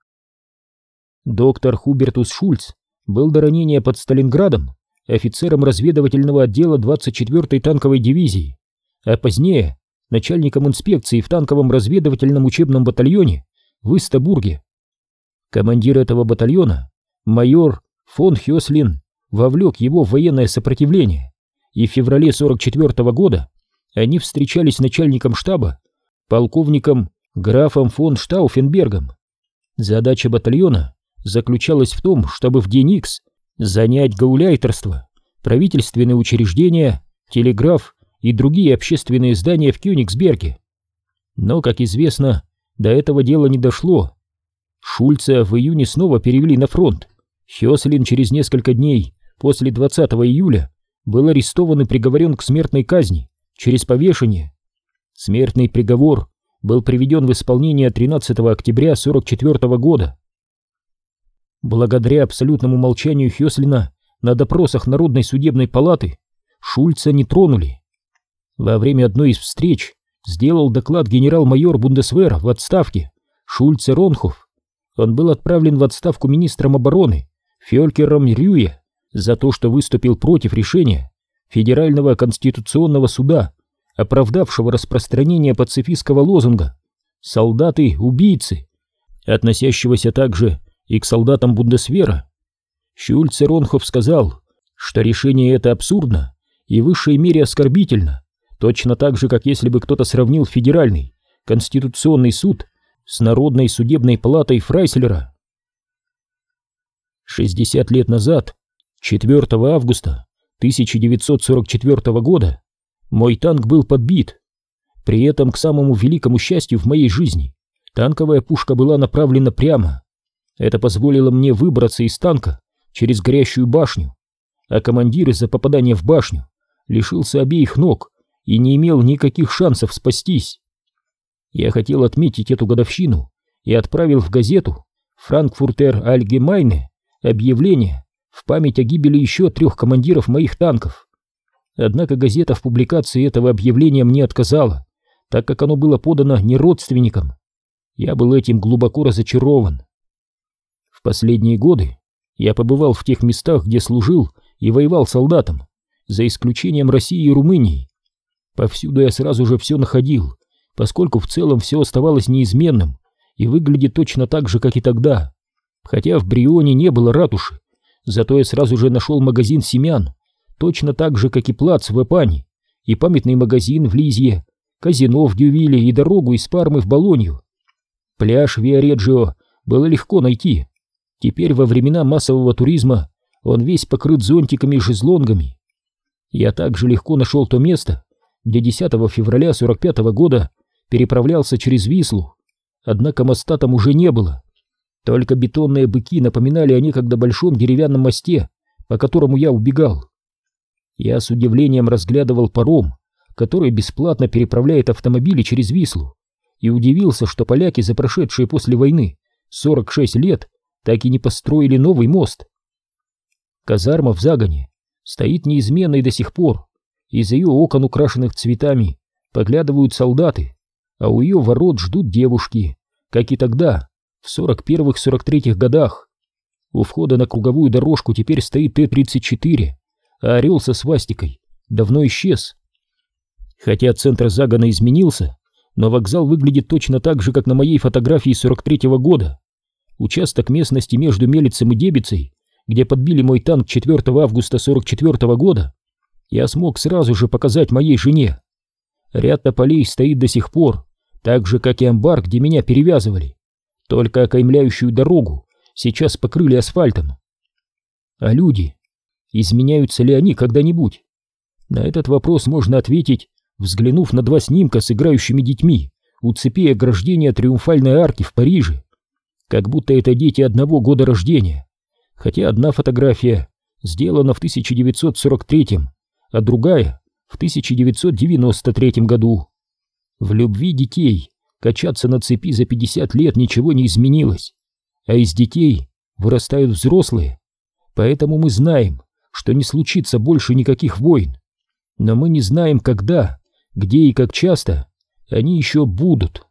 Доктор Хубертус Шульц был до ранения под Сталинградом офицером разведывательного отдела 24-й танковой дивизии, а позднее начальником инспекции в танковом разведывательном учебном батальоне в Истабурге. Командир этого батальона, майор фон Хёслин, вовлек его в военное сопротивление, и в феврале 44 -го года они встречались с начальником штаба, полковником графом фон Штауфенбергом. Задача батальона заключалась в том, чтобы в день Икс занять гауляйтерство, правительственные учреждения, телеграф и другие общественные здания в Кёнигсберге. Но, как известно, до этого дела не дошло. Шульца в июне снова перевели на фронт. Хёслин через несколько дней после 20 июля был арестован и приговорен к смертной казни через повешение. Смертный приговор был приведен в исполнение 13 октября 44 года. Благодаря абсолютному молчанию Хёслина на допросах Народной судебной палаты Шульца не тронули. Во время одной из встреч сделал доклад генерал-майор Бундесвера в отставке Шульце Ронхов. Он был отправлен в отставку министром обороны Фелькером Рюе за то, что выступил против решения Федерального конституционного суда, оправдавшего распространение пацифистского лозунга «Солдаты – убийцы», относящегося также и к солдатам Бундесвера. Шульце Ронхов сказал, что решение это абсурдно и в высшей мере оскорбительно, точно так же, как если бы кто-то сравнил федеральный конституционный суд с Народной судебной палатой Фрайслера. 60 лет назад, 4 августа 1944 года, мой танк был подбит. При этом, к самому великому счастью в моей жизни, танковая пушка была направлена прямо. Это позволило мне выбраться из танка через горящую башню, а командир из-за попадания в башню лишился обеих ног и не имел никаких шансов спастись. Я хотел отметить эту годовщину и отправил в газету «Франкфуртер Альгемайне» объявление в память о гибели еще трех командиров моих танков. Однако газета в публикации этого объявления мне отказала, так как оно было подано не родственникам. Я был этим глубоко разочарован. В последние годы я побывал в тех местах, где служил и воевал солдатом, за исключением России и Румынии. Повсюду я сразу же все находил, поскольку в целом все оставалось неизменным и выглядит точно так же, как и тогда. Хотя в Брионе не было ратуши, зато я сразу же нашел магазин семян, точно так же, как и плац в Эпане, и памятный магазин в Лизье, казино в Дювиле и дорогу из Пармы в Болонью. Пляж Виареджио было легко найти, Теперь во времена массового туризма он весь покрыт зонтиками и шезлонгами. Я также легко нашел то место, где 10 февраля 45 -го года переправлялся через Вислу, однако моста там уже не было. Только бетонные быки напоминали о некогда большом деревянном мосте, по которому я убегал. Я с удивлением разглядывал паром, который бесплатно переправляет автомобили через Вислу, и удивился, что поляки за прошедшие после войны 46 лет так и не построили новый мост. Казарма в загоне стоит неизменной до сих пор, из ее окон, украшенных цветами, поглядывают солдаты, а у ее ворот ждут девушки, как и тогда, в 41-43 годах. У входа на круговую дорожку теперь стоит Т-34, а орел со свастикой давно исчез. Хотя центр загона изменился, но вокзал выглядит точно так же, как на моей фотографии 43-го года участок местности между Мелицем и Дебицей, где подбили мой танк 4 августа 44 -го года, я смог сразу же показать моей жене. Ряд тополей стоит до сих пор, так же, как и амбар, где меня перевязывали. Только окаймляющую дорогу сейчас покрыли асфальтом. А люди? Изменяются ли они когда-нибудь? На этот вопрос можно ответить, взглянув на два снимка с играющими детьми у цепи ограждения Триумфальной арки в Париже. Как будто это дети одного года рождения. Хотя одна фотография сделана в 1943, а другая в 1993 году. В любви детей качаться на цепи за 50 лет ничего не изменилось, а из детей вырастают взрослые, поэтому мы знаем, что не случится больше никаких войн, но мы не знаем, когда, где и как часто они еще будут.